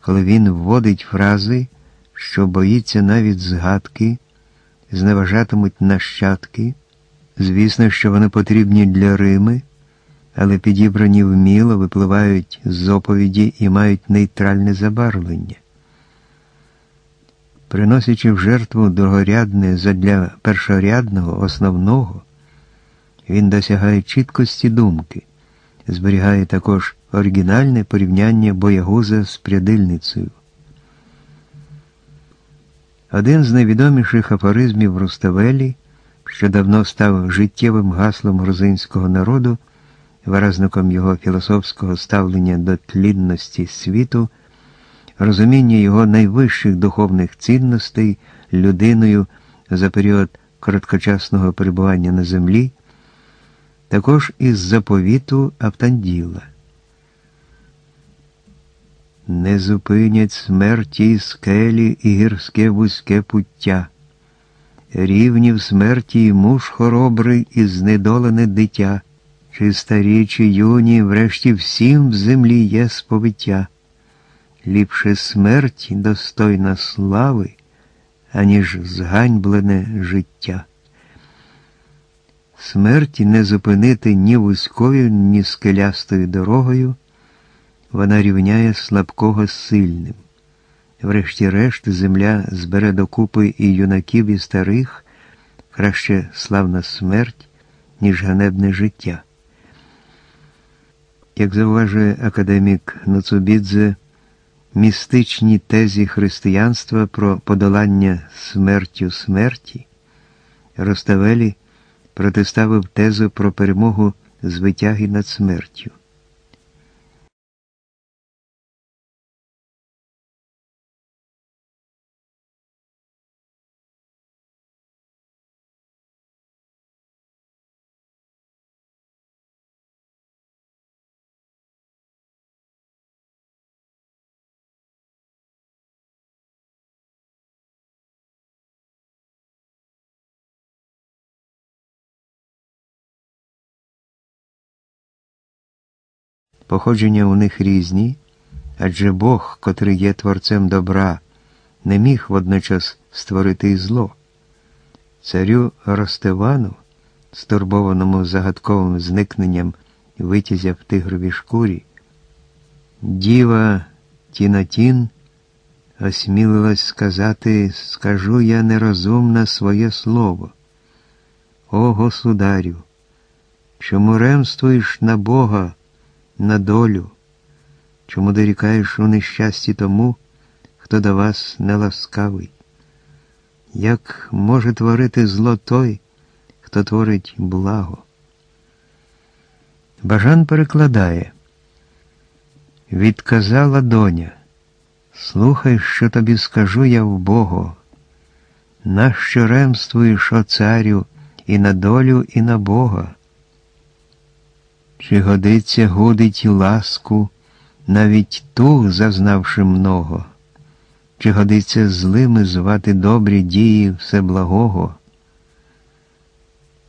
коли він вводить фрази, що боїться навіть згадки, зневажатимуть нащадки. Звісно, що вони потрібні для Рими, але підібрані вміло випливають з оповіді і мають нейтральне забарвлення. Приносячи в жертву другорядне задля першорядного, основного, він досягає чіткості думки, зберігає також оригінальне порівняння боягуза з прядильницею. Один з найвідоміших афоризмів Руставелі що давно став життєвим гаслом грузинського народу, виразником його філософського ставлення до тлінності світу, розуміння його найвищих духовних цінностей людиною за період короткочасного перебування на землі, також із заповіту Автанділа. Не зупинять смерті скелі і гірське вузьке пуття рівнів смерті муж хоробрий і знедолене дитя, чи старі, чи юні, врешті всім в землі є сповиття. Ліпше смерть достойна слави, аніж зганьблене життя. Смерті не зупинити ні вузькою, ні скелястою дорогою, вона рівняє слабкого з сильним. Врешті-решт, земля збере докупи і юнаків, і старих, краще славна смерть, ніж ганебне життя. Як зауважує академік Нуцубідзе, містичні тезі християнства про подолання смертю смерті, Роставелі протиставив тезу про перемогу звитяги над смертю. Походження у них різні, адже Бог, котрий є творцем добра, не міг водночас створити і зло. Царю Ростивану, стурбованому загадковим зникненням витязя в тигровій шкурі, діва Тінатін осмілилась сказати, скажу я нерозумна своє слово. О, государю, чому ремствуєш на Бога? На долю, чому дорікаєш у нещасті тому, хто до вас не ласкавий? Як може творити зло той, хто творить благо? Бажан перекладає, відказала доня, слухай, що тобі скажу я в Богу, нащо ремствуєш, о царю, і на долю, і на Бога? Чи годиться гудить ласку, навіть ту, зазнавши много, чи годиться злими звати добрі дії Всеблагого.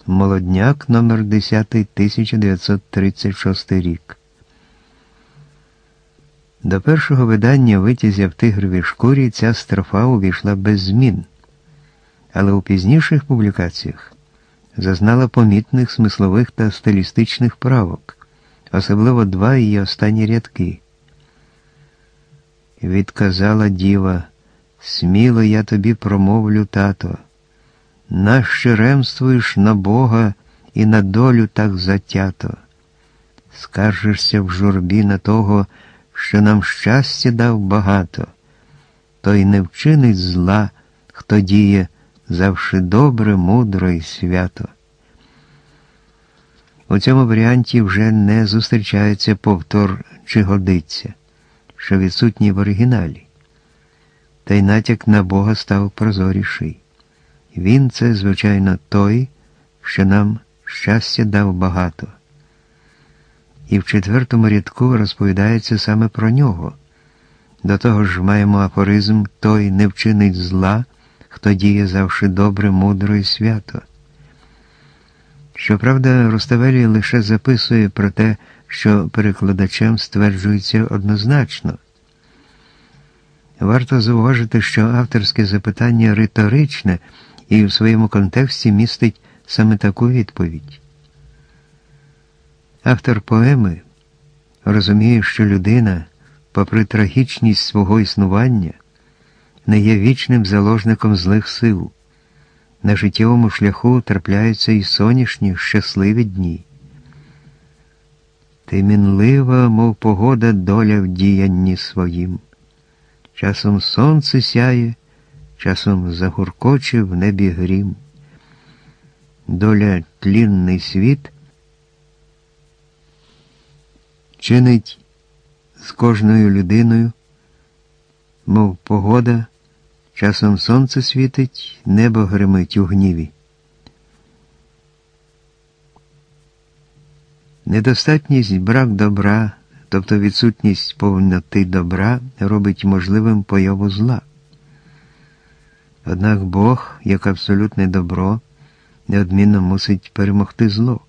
Молодняк номер 10 1936 рік. До першого видання витязя в тигровій шкурі ця строфа увійшла без змін, але у пізніших публікаціях зазнала помітних смислових та стилістичних правок, особливо два її останні рядки. Відказала діва, сміло я тобі промовлю, тато, нащо ремствуєш на Бога і на долю так затято, скаржишся в журбі на того, що нам щастя дав багато, той не вчинить зла, хто діє завжди добре, мудро і свято. У цьому варіанті вже не зустрічається повтор чи годиться, що відсутній в оригіналі. Та й натяк на Бога став прозоріший. Він це, звичайно, той, що нам щастя дав багато. І в четвертому рядку розповідається саме про нього. До того ж маємо афоризм той не вчинить зла, хто діє завжди добре, мудро і свято. Щоправда, Руставелі лише записує про те, що перекладачем стверджується однозначно. Варто зауважити, що авторське запитання риторичне і в своєму контексті містить саме таку відповідь. Автор поеми розуміє, що людина, попри трагічність свого існування, не є вічним заложником злих сил. На життєвому шляху трапляються і сонячні, щасливі дні. Ти мінлива, мов погода, доля в діянні своїм. Часом сонце сяє, часом загуркоче в небі грім. Доля тлінний світ чинить з кожною людиною, мов погода. Часом сонце світить, небо гримить у гніві. Недостатність брак добра, тобто відсутність повноти добра, робить можливим появу зла. Однак Бог, як абсолютне добро, неодмінно мусить перемогти зло.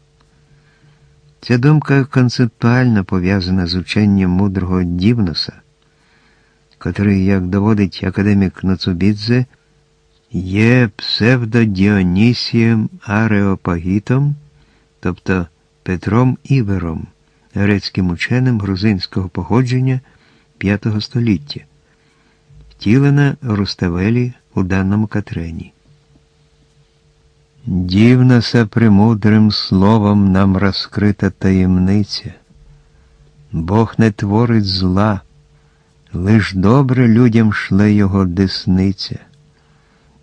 Ця думка концептуально пов'язана з ученням мудрого Дівноса котрий, як доводить академік Нацубідзе, є псевдодіонісієм Ареопагітом, тобто Петром Івером, грецьким ученим грузинського походження V століття, втілена Руставелі у даному катрені. Дівнаса премудрим словом нам розкрита таємниця. Бог не творить зла. Лиш добре людям шле його десниця.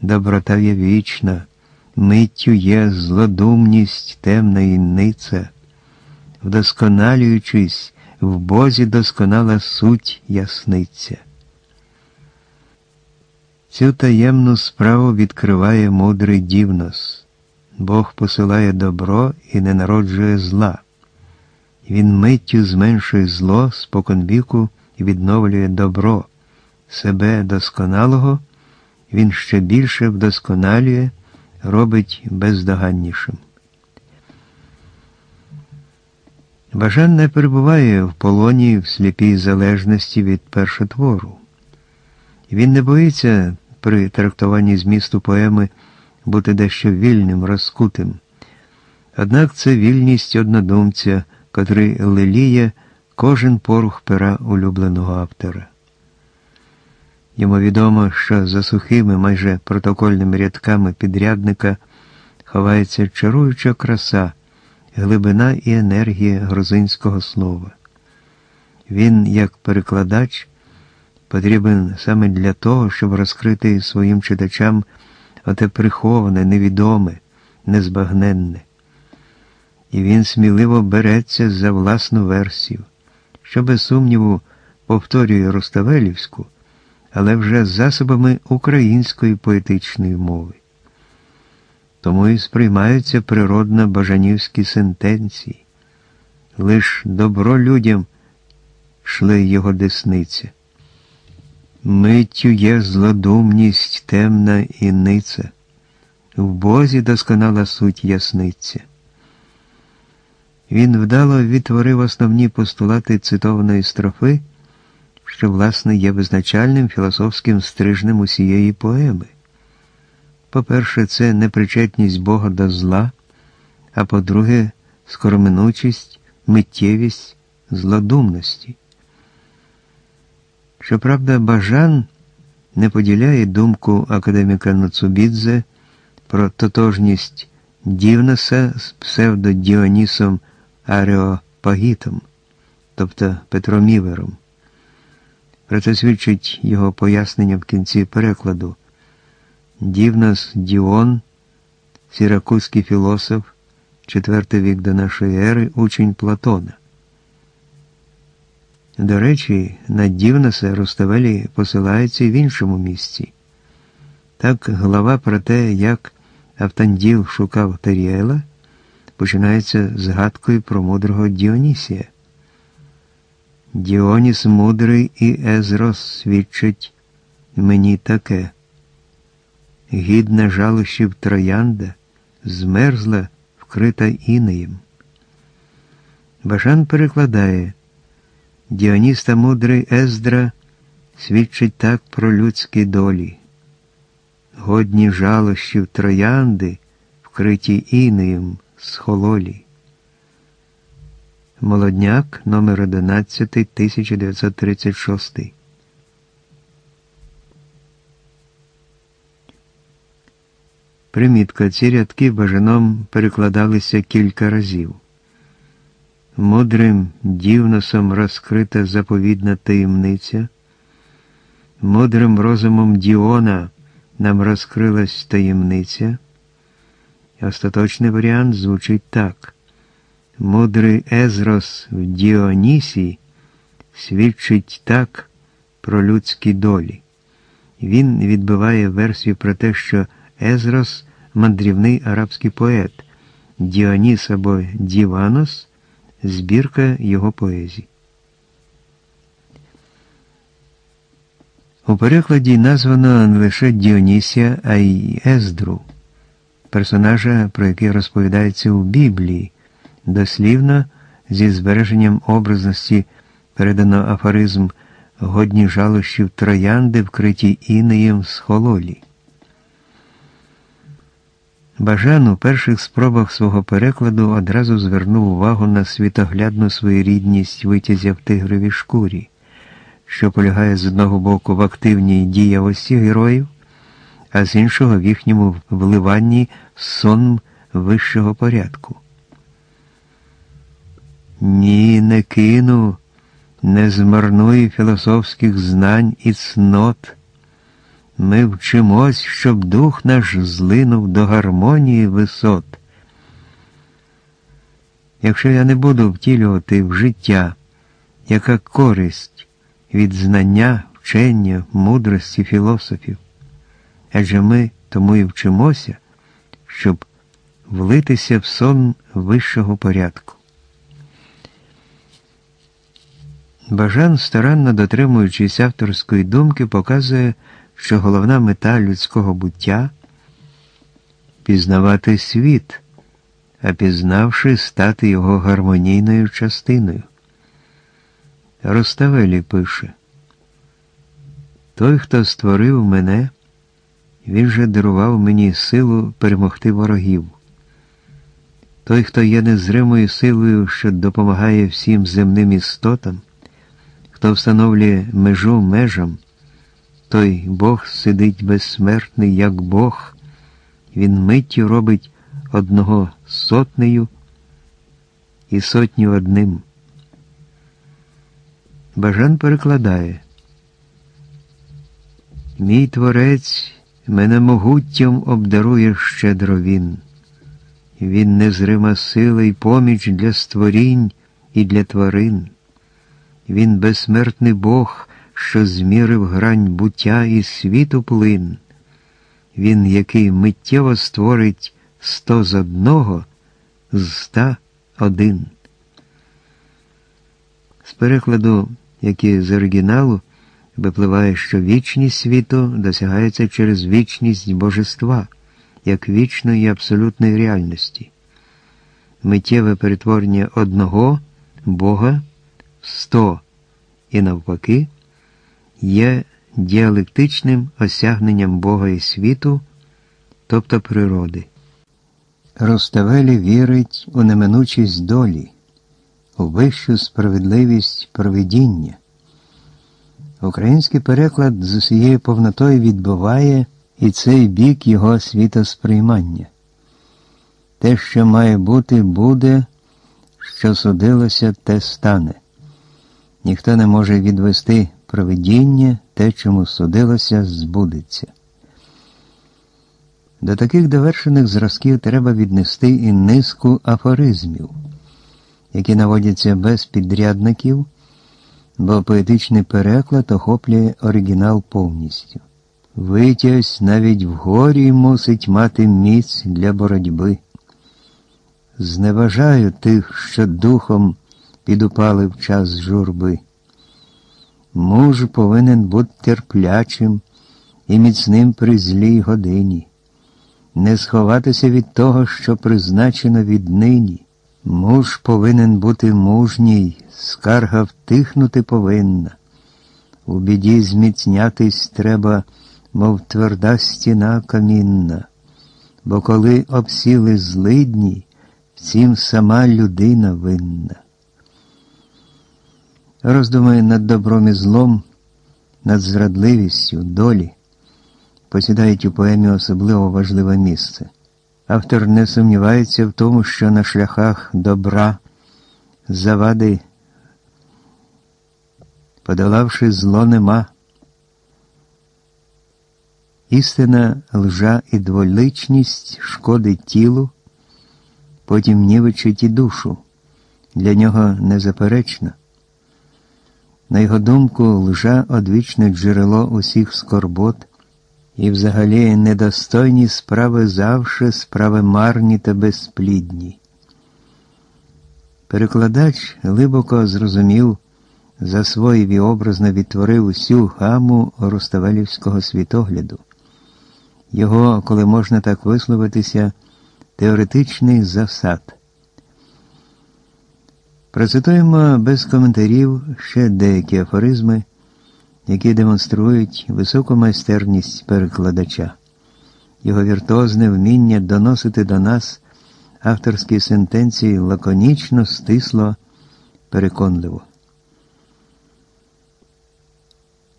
Доброта є вічна, миттю є злодумність темна інниця, вдосконалюючись, в Бозі досконала суть ясниця. Цю таємну справу відкриває мудрий дівнос. Бог посилає добро і не народжує зла. Він миттю зменшує зло споконвіку відновлює добро, себе досконалого, він ще більше вдосконалює, робить бездоганнішим. Бажан не перебуває в полоні в сліпій залежності від першотвору. Він не боїться при трактуванні змісту поеми бути дещо вільним, розкутим. Однак це вільність однодумця, котрий леліє кожен порух пера улюбленого автора. Йому відомо, що за сухими, майже протокольними рядками підрядника ховається чаруюча краса, глибина і енергія грузинського слова. Він, як перекладач, потрібен саме для того, щоб розкрити своїм читачам оте приховане, невідоме, незбагненне. І він сміливо береться за власну версію що без сумніву повторює Руставелівську, але вже засобами української поетичної мови. Тому і сприймаються природно бажанівські сентенції. Лиш добро людям шле його десниця. Миттю є злодумність темна і ниця, в Бозі досконала суть ясниця. Він вдало відтворив основні постулати цитованої строфи, що, власне, є визначальним філософським стрижнем усієї поеми. По-перше, це непричетність Бога до зла, а по-друге, скороминучість, миттєвість, злодумності. Щоправда, Бажан не поділяє думку академіка Нацубідзе про тотожність Дівноса з псевдодіонісом Ареопагітом, тобто Петромівером. Про це свідчить його пояснення в кінці перекладу. Дівнос Діон, сіракузький філософ, IV вік до нашої ери, учень Платона. До речі, на Дівноса Руставелі посилається в іншому місці. Так глава про те, як Автанділ шукав Таріела, починається згадкою про мудрого Діонісія. Діоніс мудрий і Езрос свідчить мені таке. Гідна жалощів троянда, змерзла, вкрита інеєм. Башан перекладає Діоніс та мудрий Ездра свідчить так про людські долі. Годні жалощів троянди, вкриті інеєм схололі. Молодняк номер 11 1936 Примітка ці рядки бажаном перекладалися кілька разів. Мудрим дівносом розкрита заповідна таємниця, мудрим розумом Діона нам розкрилась таємниця. Остаточний варіант звучить так. Мудрий Езрос в Діонісі свідчить так про людські долі. Він відбиває версію про те, що Езрос мандрівний арабський поет, Діоніс або Діванос збірка його поезій. У перекладі названо не лише Діонісія, а й Ездру, персонажа, про який розповідається у Біблії, дослівно зі збереженням образності передано афоризм годні жалощів троянди, вкриті інеєм з хололі. Бажан у перших спробах свого перекладу одразу звернув увагу на світоглядну своєрідність витязя в тигровій шкурі, що полягає з одного боку в активній діявості героїв, а з іншого в їхньому вливанні сон вищого порядку. Ні, не кину, не змарную філософських знань і цнот. Ми вчимось, щоб дух наш злинув до гармонії висот. Якщо я не буду втілювати в життя, яка користь від знання, вчення, мудрості філософів, адже ми тому і вчимося, щоб влитися в сон вищого порядку. Бажан, старанно дотримуючись авторської думки, показує, що головна мета людського буття пізнавати світ, а пізнавши, стати його гармонійною частиною. Роставелі пише Той, хто створив мене, він же дарував мені силу перемогти ворогів. Той, хто є незримою силою, що допомагає всім земним істотам, хто встановлює межу межам, той Бог сидить безсмертний, як Бог, він миттю робить одного сотнею і сотню одним. Бажан перекладає. Мій творець мене могуттям обдарує щедро він. Він незрима сила і поміч для створінь і для тварин. Він безсмертний Бог, що змірив грань буття і світу плин. Він, який миттєво створить сто з одного, з ста один. З перекладу, як і з оригіналу, випливає, що вічність світу досягається через вічність божества, як вічної абсолютної реальності. Миттєве перетворення одного Бога в сто і навпаки є діалектичним осягненням Бога і світу, тобто природи. Роставелі вірить у неминучість долі, у вищу справедливість провидіння. Український переклад з усією повнотою відбуває і цей бік його світосприймання. Те, що має бути, буде, що судилося, те стане. Ніхто не може відвести провидіння, те, чому судилося, збудеться. До таких довершених зразків треба віднести і низку афоризмів, які наводяться без підрядників, бо поетичний переклад охоплює оригінал повністю. Витязь навіть в горі мусить мати міць для боротьби. Зневажаю тих, що духом підупали в час журби. Муж повинен бути терплячим і міцним при злій годині, не сховатися від того, що призначено віднині. Муж повинен бути мужній, скарга втихнути повинна. У біді зміцнятись треба, мов тверда стіна камінна, бо коли обсіли злидні, всім сама людина винна. Роздумає над добром і злом, над зрадливістю, долі, посідають у поемі особливо важливе місце. Автор не сумнівається в тому, що на шляхах добра, завади, подолавши зло нема. Істина лжа і дволичність шкодить тілу, потім нівечить і душу, для нього незаперечна. На його думку, лжа одвічне джерело усіх скорбот, і взагалі недостойні справи завше справи марні та безплідні. Перекладач глибоко зрозумів, засвоїв і образно відтворив усю гаму Руставелівського світогляду. Його, коли можна так висловитися, теоретичний засад. Процитуємо без коментарів ще деякі афоризми, які демонструють високу майстерність перекладача, його віртуозне вміння доносити до нас авторські сентенції лаконічно, стисло, переконливо.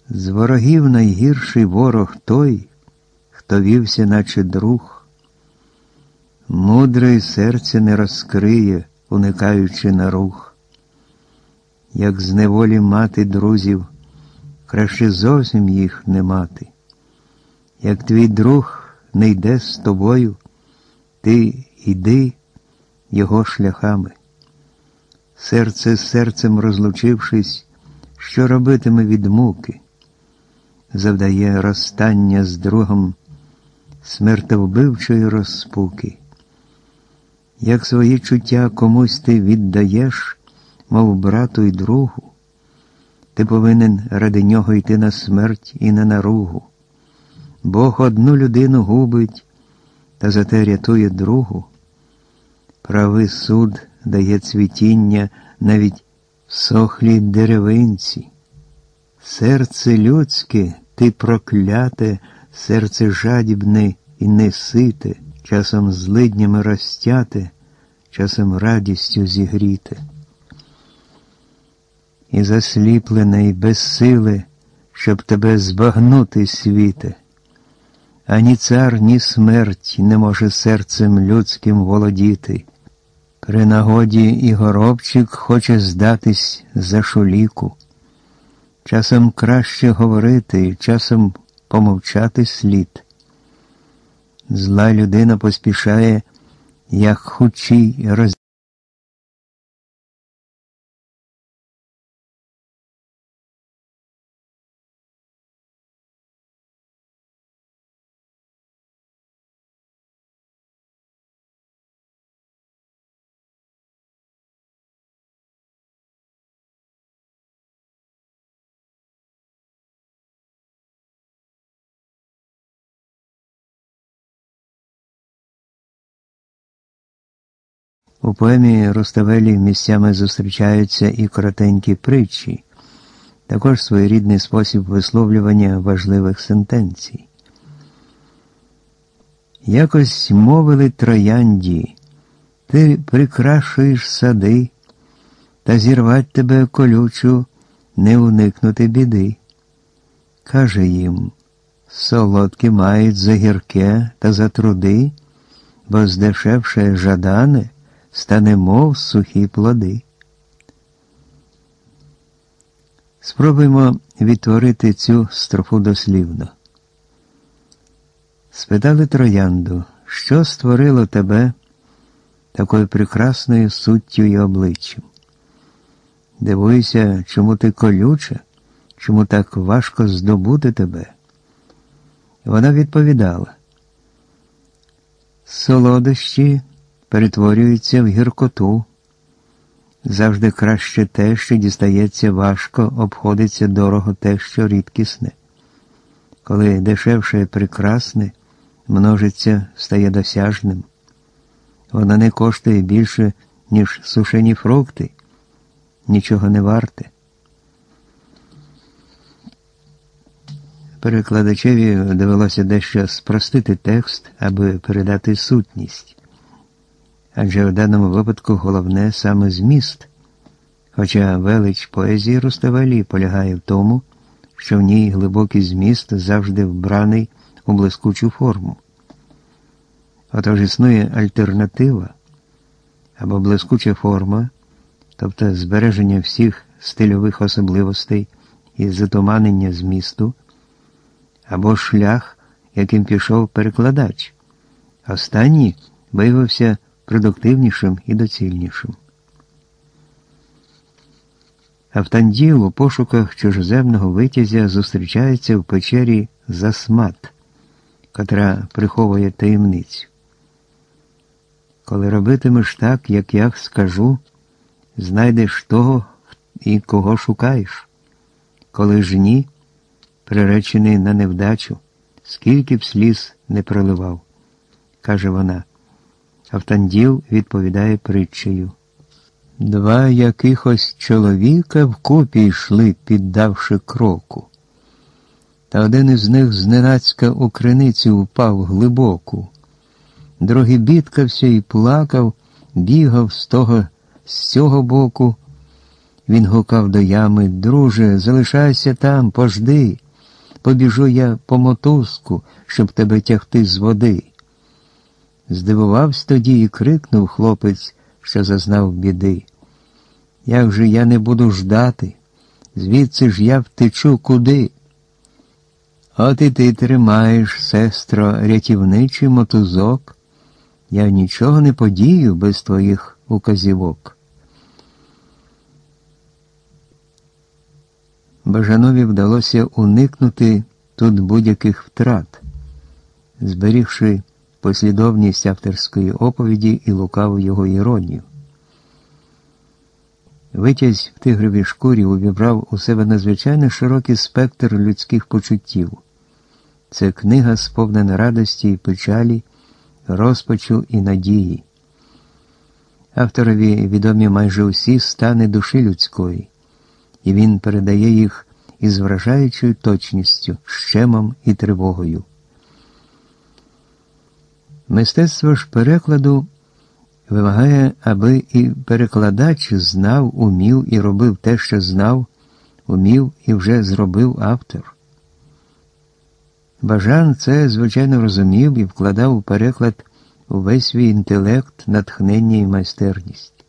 З ворогів найгірший ворог той, хто вівся, наче друг, мудре серце не розкриє уникаючи на рух. Як з неволі мати друзів, краще зовсім їх не мати. Як твій друг не йде з тобою, ти йди його шляхами. Серце з серцем розлучившись, що робитиме від муки, завдає розстання з другом смертовбивчої розпуки. Як свої чуття комусь ти віддаєш, мов брату й другу, ти повинен ради нього йти на смерть і на наругу. Бог одну людину губить, та зате рятує другу. Правий суд дає цвітіння навіть в сохлій деревинці. Серце людське, ти прокляте, серце жадібне і несите часом злиднями розтяте, часом радістю зігріте. І засліплене, і безсиле, щоб тебе збагнути світе, ані цар, ні смерть не може серцем людським володіти. При нагоді і горобчик хоче здатись за шуліку. Часом краще говорити, часом помовчати слід. Зла людина поспішає, як хучий роз. У поемі Руставелі місцями зустрічаються і коротенькі притчі, також своєрідний спосіб висловлювання важливих сентенцій. Якось мовили троянді, ти прикрашуєш сади, та зірвать тебе колючу, не уникнути біди. Каже їм, солодкі мають за гірке та за труди, бо здешевше жадане стане мов сухі плоди. Спробуємо відтворити цю строфу дослівно. Спитали троянду, що створило тебе такою прекрасною суттю і обличчям? Дивуюся, чому ти колюча, чому так важко здобути тебе? Вона відповідала. Солодощі перетворюються в гіркоту. Завжди краще те, що дістається важко, обходиться дорого те, що рідкісне. Коли дешевше і прекрасне, множиться, стає досяжним. Воно не коштує більше, ніж сушені фрукти, нічого не варте. Перекладачеві довелося дещо спростити текст, аби передати сутність. Адже в даному випадку головне саме зміст, хоча велич поезії Руставелі полягає в тому, що в ній глибокий зміст завжди вбраний у блискучу форму. Отож існує альтернатива або блискуча форма, тобто збереження всіх стильових особливостей і затуманення змісту, або шлях, яким пішов перекладач. Останній виявився продуктивнішим і доцільнішим. Автанділ у пошуках чужоземного витязя зустрічається в печері Засмат, котра приховує таємницю. Коли робитимеш так, як я скажу, знайдеш того і кого шукаєш. Коли ж ні, приречений на невдачу, скільки б сліз не проливав, каже вона. Автанділ відповідає притчею. Два якихось чоловіка вкупі йшли, піддавши кроку. Та один із них зненацька у криницю впав глибоку. Другий бідкався і плакав, бігав з того, з цього боку. Він гукав до ями, друже, залишайся там, пожди. Побіжу я по мотузку, щоб тебе тягти з води. Здивувався тоді і крикнув хлопець, що зазнав біди. Як же я не буду ждати? Звідси ж я втечу куди? От і ти тримаєш, сестро, рятівничий мотузок. Я нічого не подію без твоїх указівок. Бажанові вдалося уникнути тут будь-яких втрат, зберігши послідовність авторської оповіді і лукаву його іронію. Витязь в тигровій шкурі увібрав у себе надзвичайно широкий спектр людських почуттів. Це книга, сповнена радості і печалі, розпачу і надії. Авторові відомі майже усі стани душі людської, і він передає їх із вражаючою точністю, щемом і тривогою. Мистецтво ж перекладу вимагає, аби і перекладач знав, умів і робив те, що знав, умів і вже зробив автор. Бажан це, звичайно, розумів і вкладав у переклад увесь свій інтелект, натхнення і майстерність.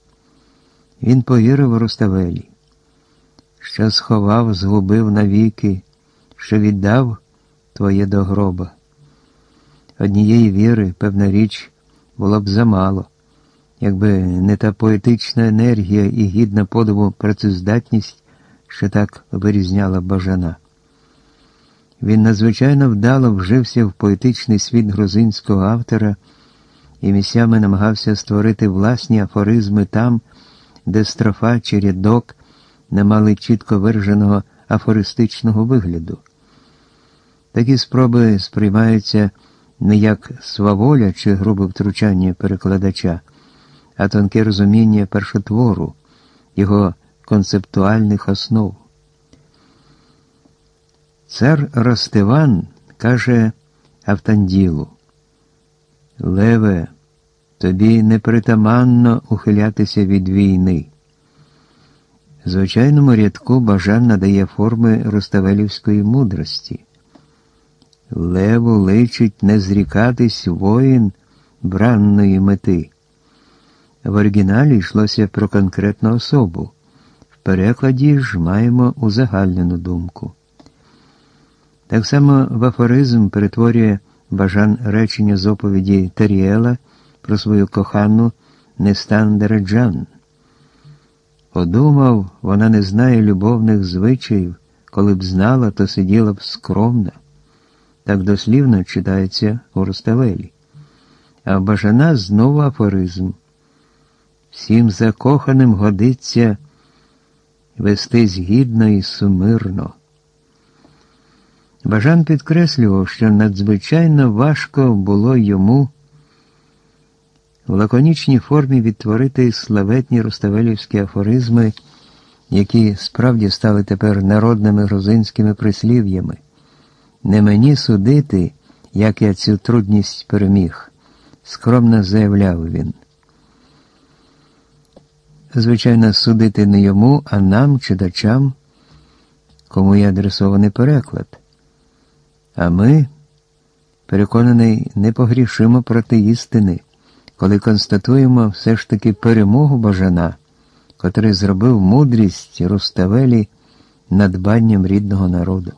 Він повірив Руставелі, що сховав, згубив навіки, що віддав твоє до гроба. Однієї віри, певна річ, було б замало, якби не та поетична енергія і гідна подиву працездатність, що так вирізняла бажана. Він надзвичайно вдало вжився в поетичний світ грузинського автора і місцями намагався створити власні афоризми там, де строфа чи рядок не мали чітко вираженого афористичного вигляду. Такі спроби сприймаються не як сваволя чи грубе втручання перекладача, а тонке розуміння першотвору, його концептуальних основ. Цар Ростиван каже Автанділу, Леве, тобі непритаманно ухилятися від війни. Звичайному рядку бажан надає форми Руставелівської мудрості. Леву личить не зрікатись воїн бранної мети. В оригіналі йшлося про конкретну особу. В перекладі ж маємо узагальнену думку. Так само в афоризм перетворює бажан речення з оповіді Таріела про свою кохану Нестан Дереджан. Подумав, вона не знає любовних звичаїв, коли б знала, то сиділа б скромна. Так дослівно читається у Руставелі. А бажана знову афоризм. Всім закоханим годиться вестись гідно і сумирно. Бажан підкреслював, що надзвичайно важко було йому в лаконічній формі відтворити славетні руставелівські афоризми, які справді стали тепер народними грузинськими прислів'ями. Не мені судити, як я цю трудність переміг, скромно заявляв він. Звичайно, судити не йому, а нам, читачам, кому є адресований переклад. А ми, переконаний, не погрішимо проти істини, коли констатуємо все ж таки перемогу бажана, котрий зробив мудрість Руставелі надбанням рідного народу.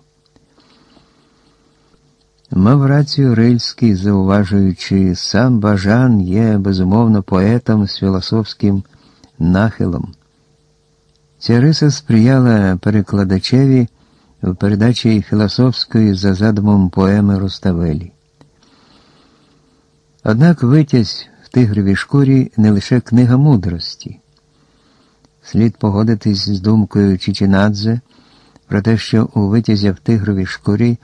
Мав рацію Рильський, зауважуючи, сам Бажан є безумовно поетом з філософським нахилом. Ця риса сприяла перекладачеві в передачі філософської за задумом поеми Руставелі. Однак витязь в тигровій шкурі не лише книга мудрості. Слід погодитись з думкою Чічинадзе про те, що у витязі в тигровій шкурі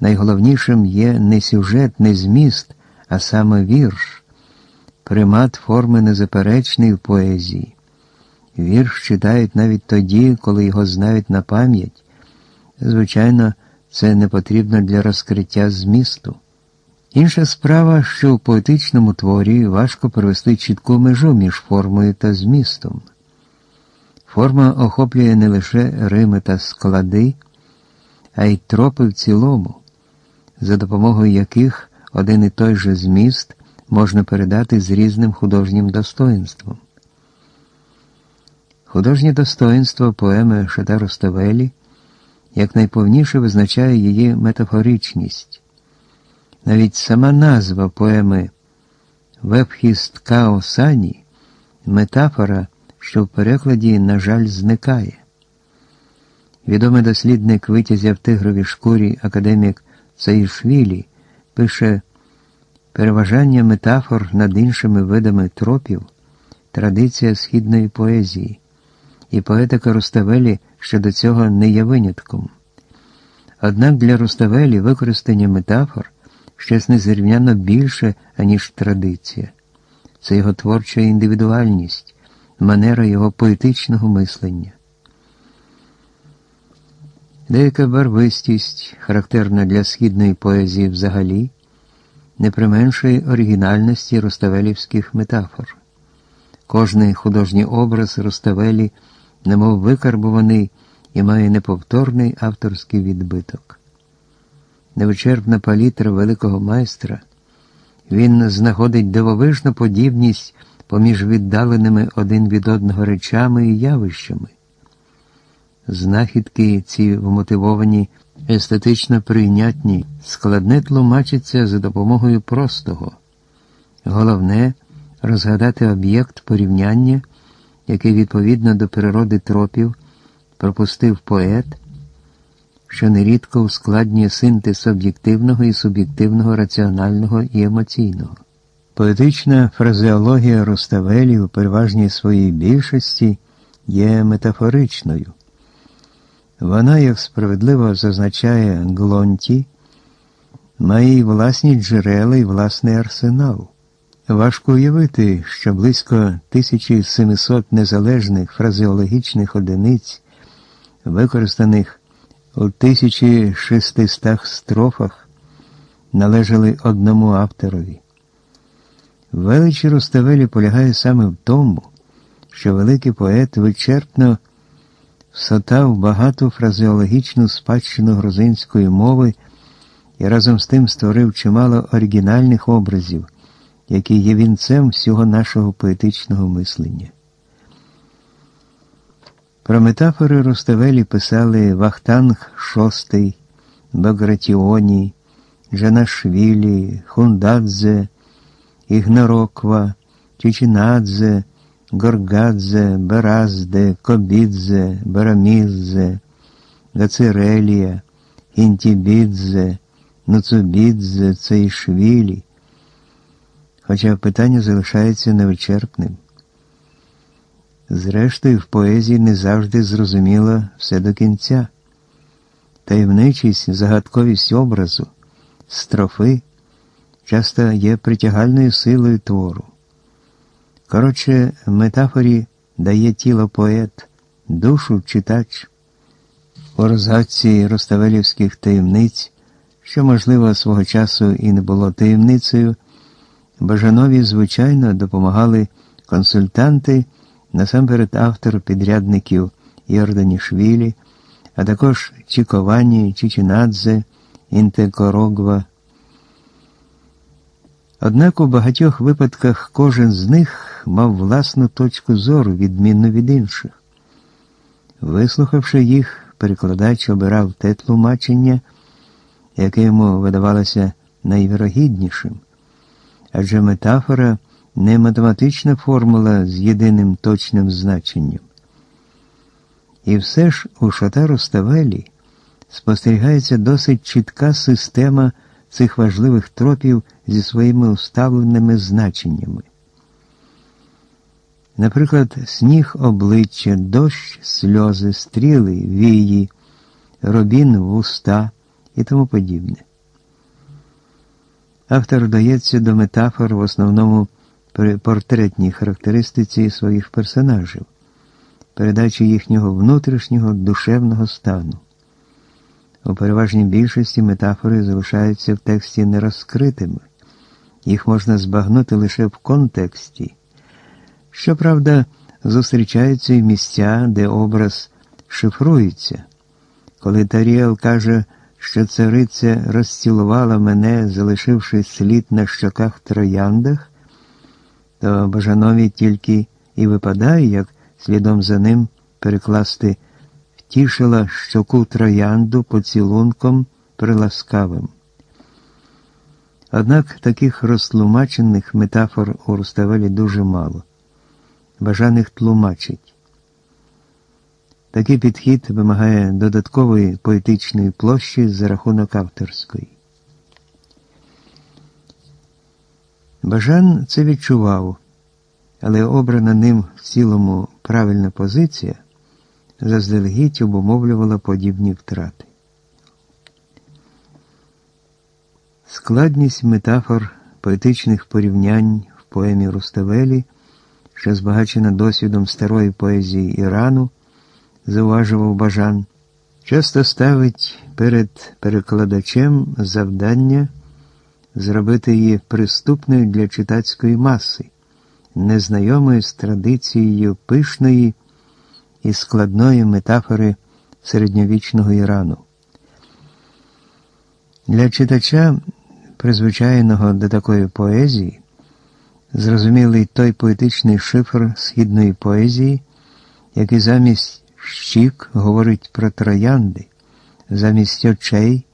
найголовнішим є не сюжет, не зміст, а саме вірш, примат форми незаперечний в поезії. Вірш читають навіть тоді, коли його знають на пам'ять. Звичайно, це не потрібно для розкриття змісту. Інша справа, що у поетичному творі важко провести чітку межу між формою та змістом. Форма охоплює не лише рими та склади, а й тропи в цілому, за допомогою яких один і той же зміст можна передати з різним художнім достоинством. Художнє достоинство поеми Шеда Роставелі якнайповніше визначає її метафоричність. Навіть сама назва поеми Вебхіст Као Сані метафора, що в перекладі, на жаль, зникає. Відомий дослідник витязя в тигровій шкурі академік Цаїшвілі пише переважання метафор над іншими видами тропів, традиція східної поезії, і поетика Руставелі щодо цього не є винятком. Однак для Руставелі використання метафор щось незрівняно більше, аніж традиція. Це його творча індивідуальність, манера його поетичного мислення. Деяка барвистість, характерна для східної поезії взагалі, не применшує оригінальності руставелівських метафор. Кожний художній образ Руставелі, немов викарбуваний і має неповторний авторський відбиток. Невичерпна палітра великого майстра, він знаходить дивовижну подібність поміж віддаленими один від одного речами і явищами. Знахідки ці вмотивовані, естетично прийнятні, складне тлумачиться за допомогою простого. Головне розгадати об'єкт порівняння, який відповідно до природи тропів пропустив поет, що нерідко ускладнює синтез об'єктивного і суб'єктивного раціонального і емоційного. Поетична фразеологія Руставелі у переважній своїй більшості є метафоричною. Вона, як справедливо зазначає Глонті, має й власні джерела і власний арсенал, Важко уявити, що близько 1700 незалежних фразеологічних одиниць, використаних у 1600 строфах, належали одному авторові. Велич Руставелі полягає саме в тому, що великий поет вичерпно всотав багату фразеологічну спадщину грузинської мови і разом з тим створив чимало оригінальних образів, які є вінцем всього нашого поетичного мислення. Про метафори Руставелі писали Вахтанг VI, Багратіоні, Жанашвілі, Хундадзе, Ігнороква, Чичинадзе, Горгадзе, Баразде, Кобідзе, Барамідзе, Гацирелія, Інтібідзе, Нуцубідзе, Цейшвілі. Хоча питання залишається невичерпним. Зрештою, в поезії не завжди зрозуміло все до кінця. Таємничість, загадковість образу, строфи часто є притягальною силою твору. Коротше, метафорі дає тіло поет, душу читач. У розгадці Роставелівських таємниць, що, можливо, свого часу і не було таємницею, Бажанові, звичайно, допомагали консультанти, насамперед автор підрядників Йорданішвілі, а також Чіковані, Чичинадзе, Інтекорогва. Однак у багатьох випадках кожен з них мав власну точку зору, відмінну від інших. Вислухавши їх, перекладач обирав те тлумачення, яке йому видавалося найвірогіднішим, адже метафора не математична формула з єдиним точним значенням. І все ж у Шатару Ставелі спостерігається досить чітка система цих важливих тропів зі своїми уставленими значеннями. Наприклад, сніг обличчя, дощ, сльози, стріли, вії, робін вуста і тому подібне. Автор дається до метафор в основному при портретній характеристиці своїх персонажів, передачі їхнього внутрішнього душевного стану. У переважній більшості метафори залишаються в тексті нерозкритими, їх можна збагнути лише в контексті. Щоправда, зустрічаються і місця, де образ шифрується. Коли Таріел каже, що цариця розцілувала мене, залишивши слід на щоках трояндах, то Бажанові тільки і випадає, як слідом за ним перекласти втішила щоку троянду поцілунком приласкавим. Однак таких розтлумачених метафор у Руставелі дуже мало. Бажаних тлумачить. Такий підхід вимагає додаткової поетичної площі за рахунок авторської. Бажан це відчував, але обрана ним в цілому правильна позиція заздалегідь обумовлювала подібні втрати. Складність метафор поетичних порівнянь в поемі Руставелі, що збагачена досвідом старої поезії Ірану, зауважував Бажан, часто ставить перед перекладачем завдання зробити її приступною для читацької маси, незнайомою з традицією пишної і складної метафори середньовічного Ірану. Для читача, призвичайного до такої поезії, зрозумілий той поетичний шифр східної поезії, який замість щік говорить про троянди, замість очей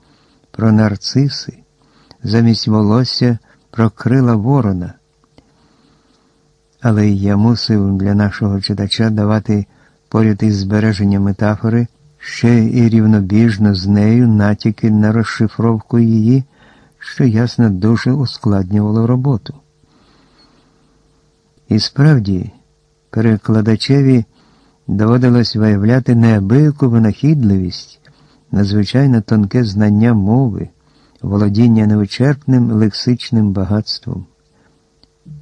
про нарциси, замість волосся про крила ворона. Але я мусив для нашого читача давати поряд із збереженням метафори ще і рівнобіжно з нею натяки на розшифровку її, що ясно дуже ускладнювало роботу. І справді, перекладачеві доводилось виявляти неабияку винахідливість, надзвичайно тонке знання мови, володіння невичерпним лексичним багатством.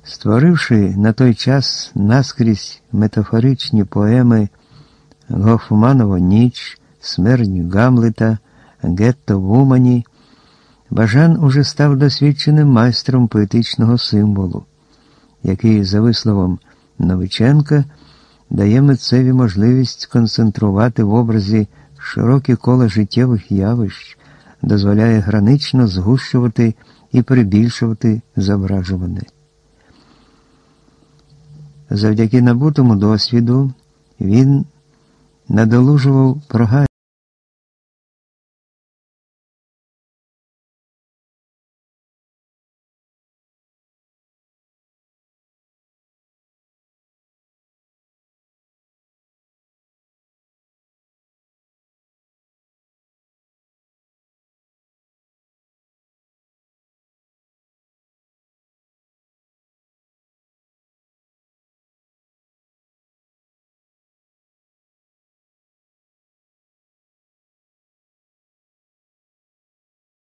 Створивши на той час наскрізь метафоричні поеми Гофманова ніч, Смерть Гамлета, Гетто в Умані, Бажан уже став досвідченим майстром поетичного символу, який, за висловом Новиченка, дає митцеві можливість концентрувати в образі широке коло життєвих явищ, дозволяє гранично згущувати і перебільшувати зображуване. Завдяки набутому досвіду він надолужував прогай.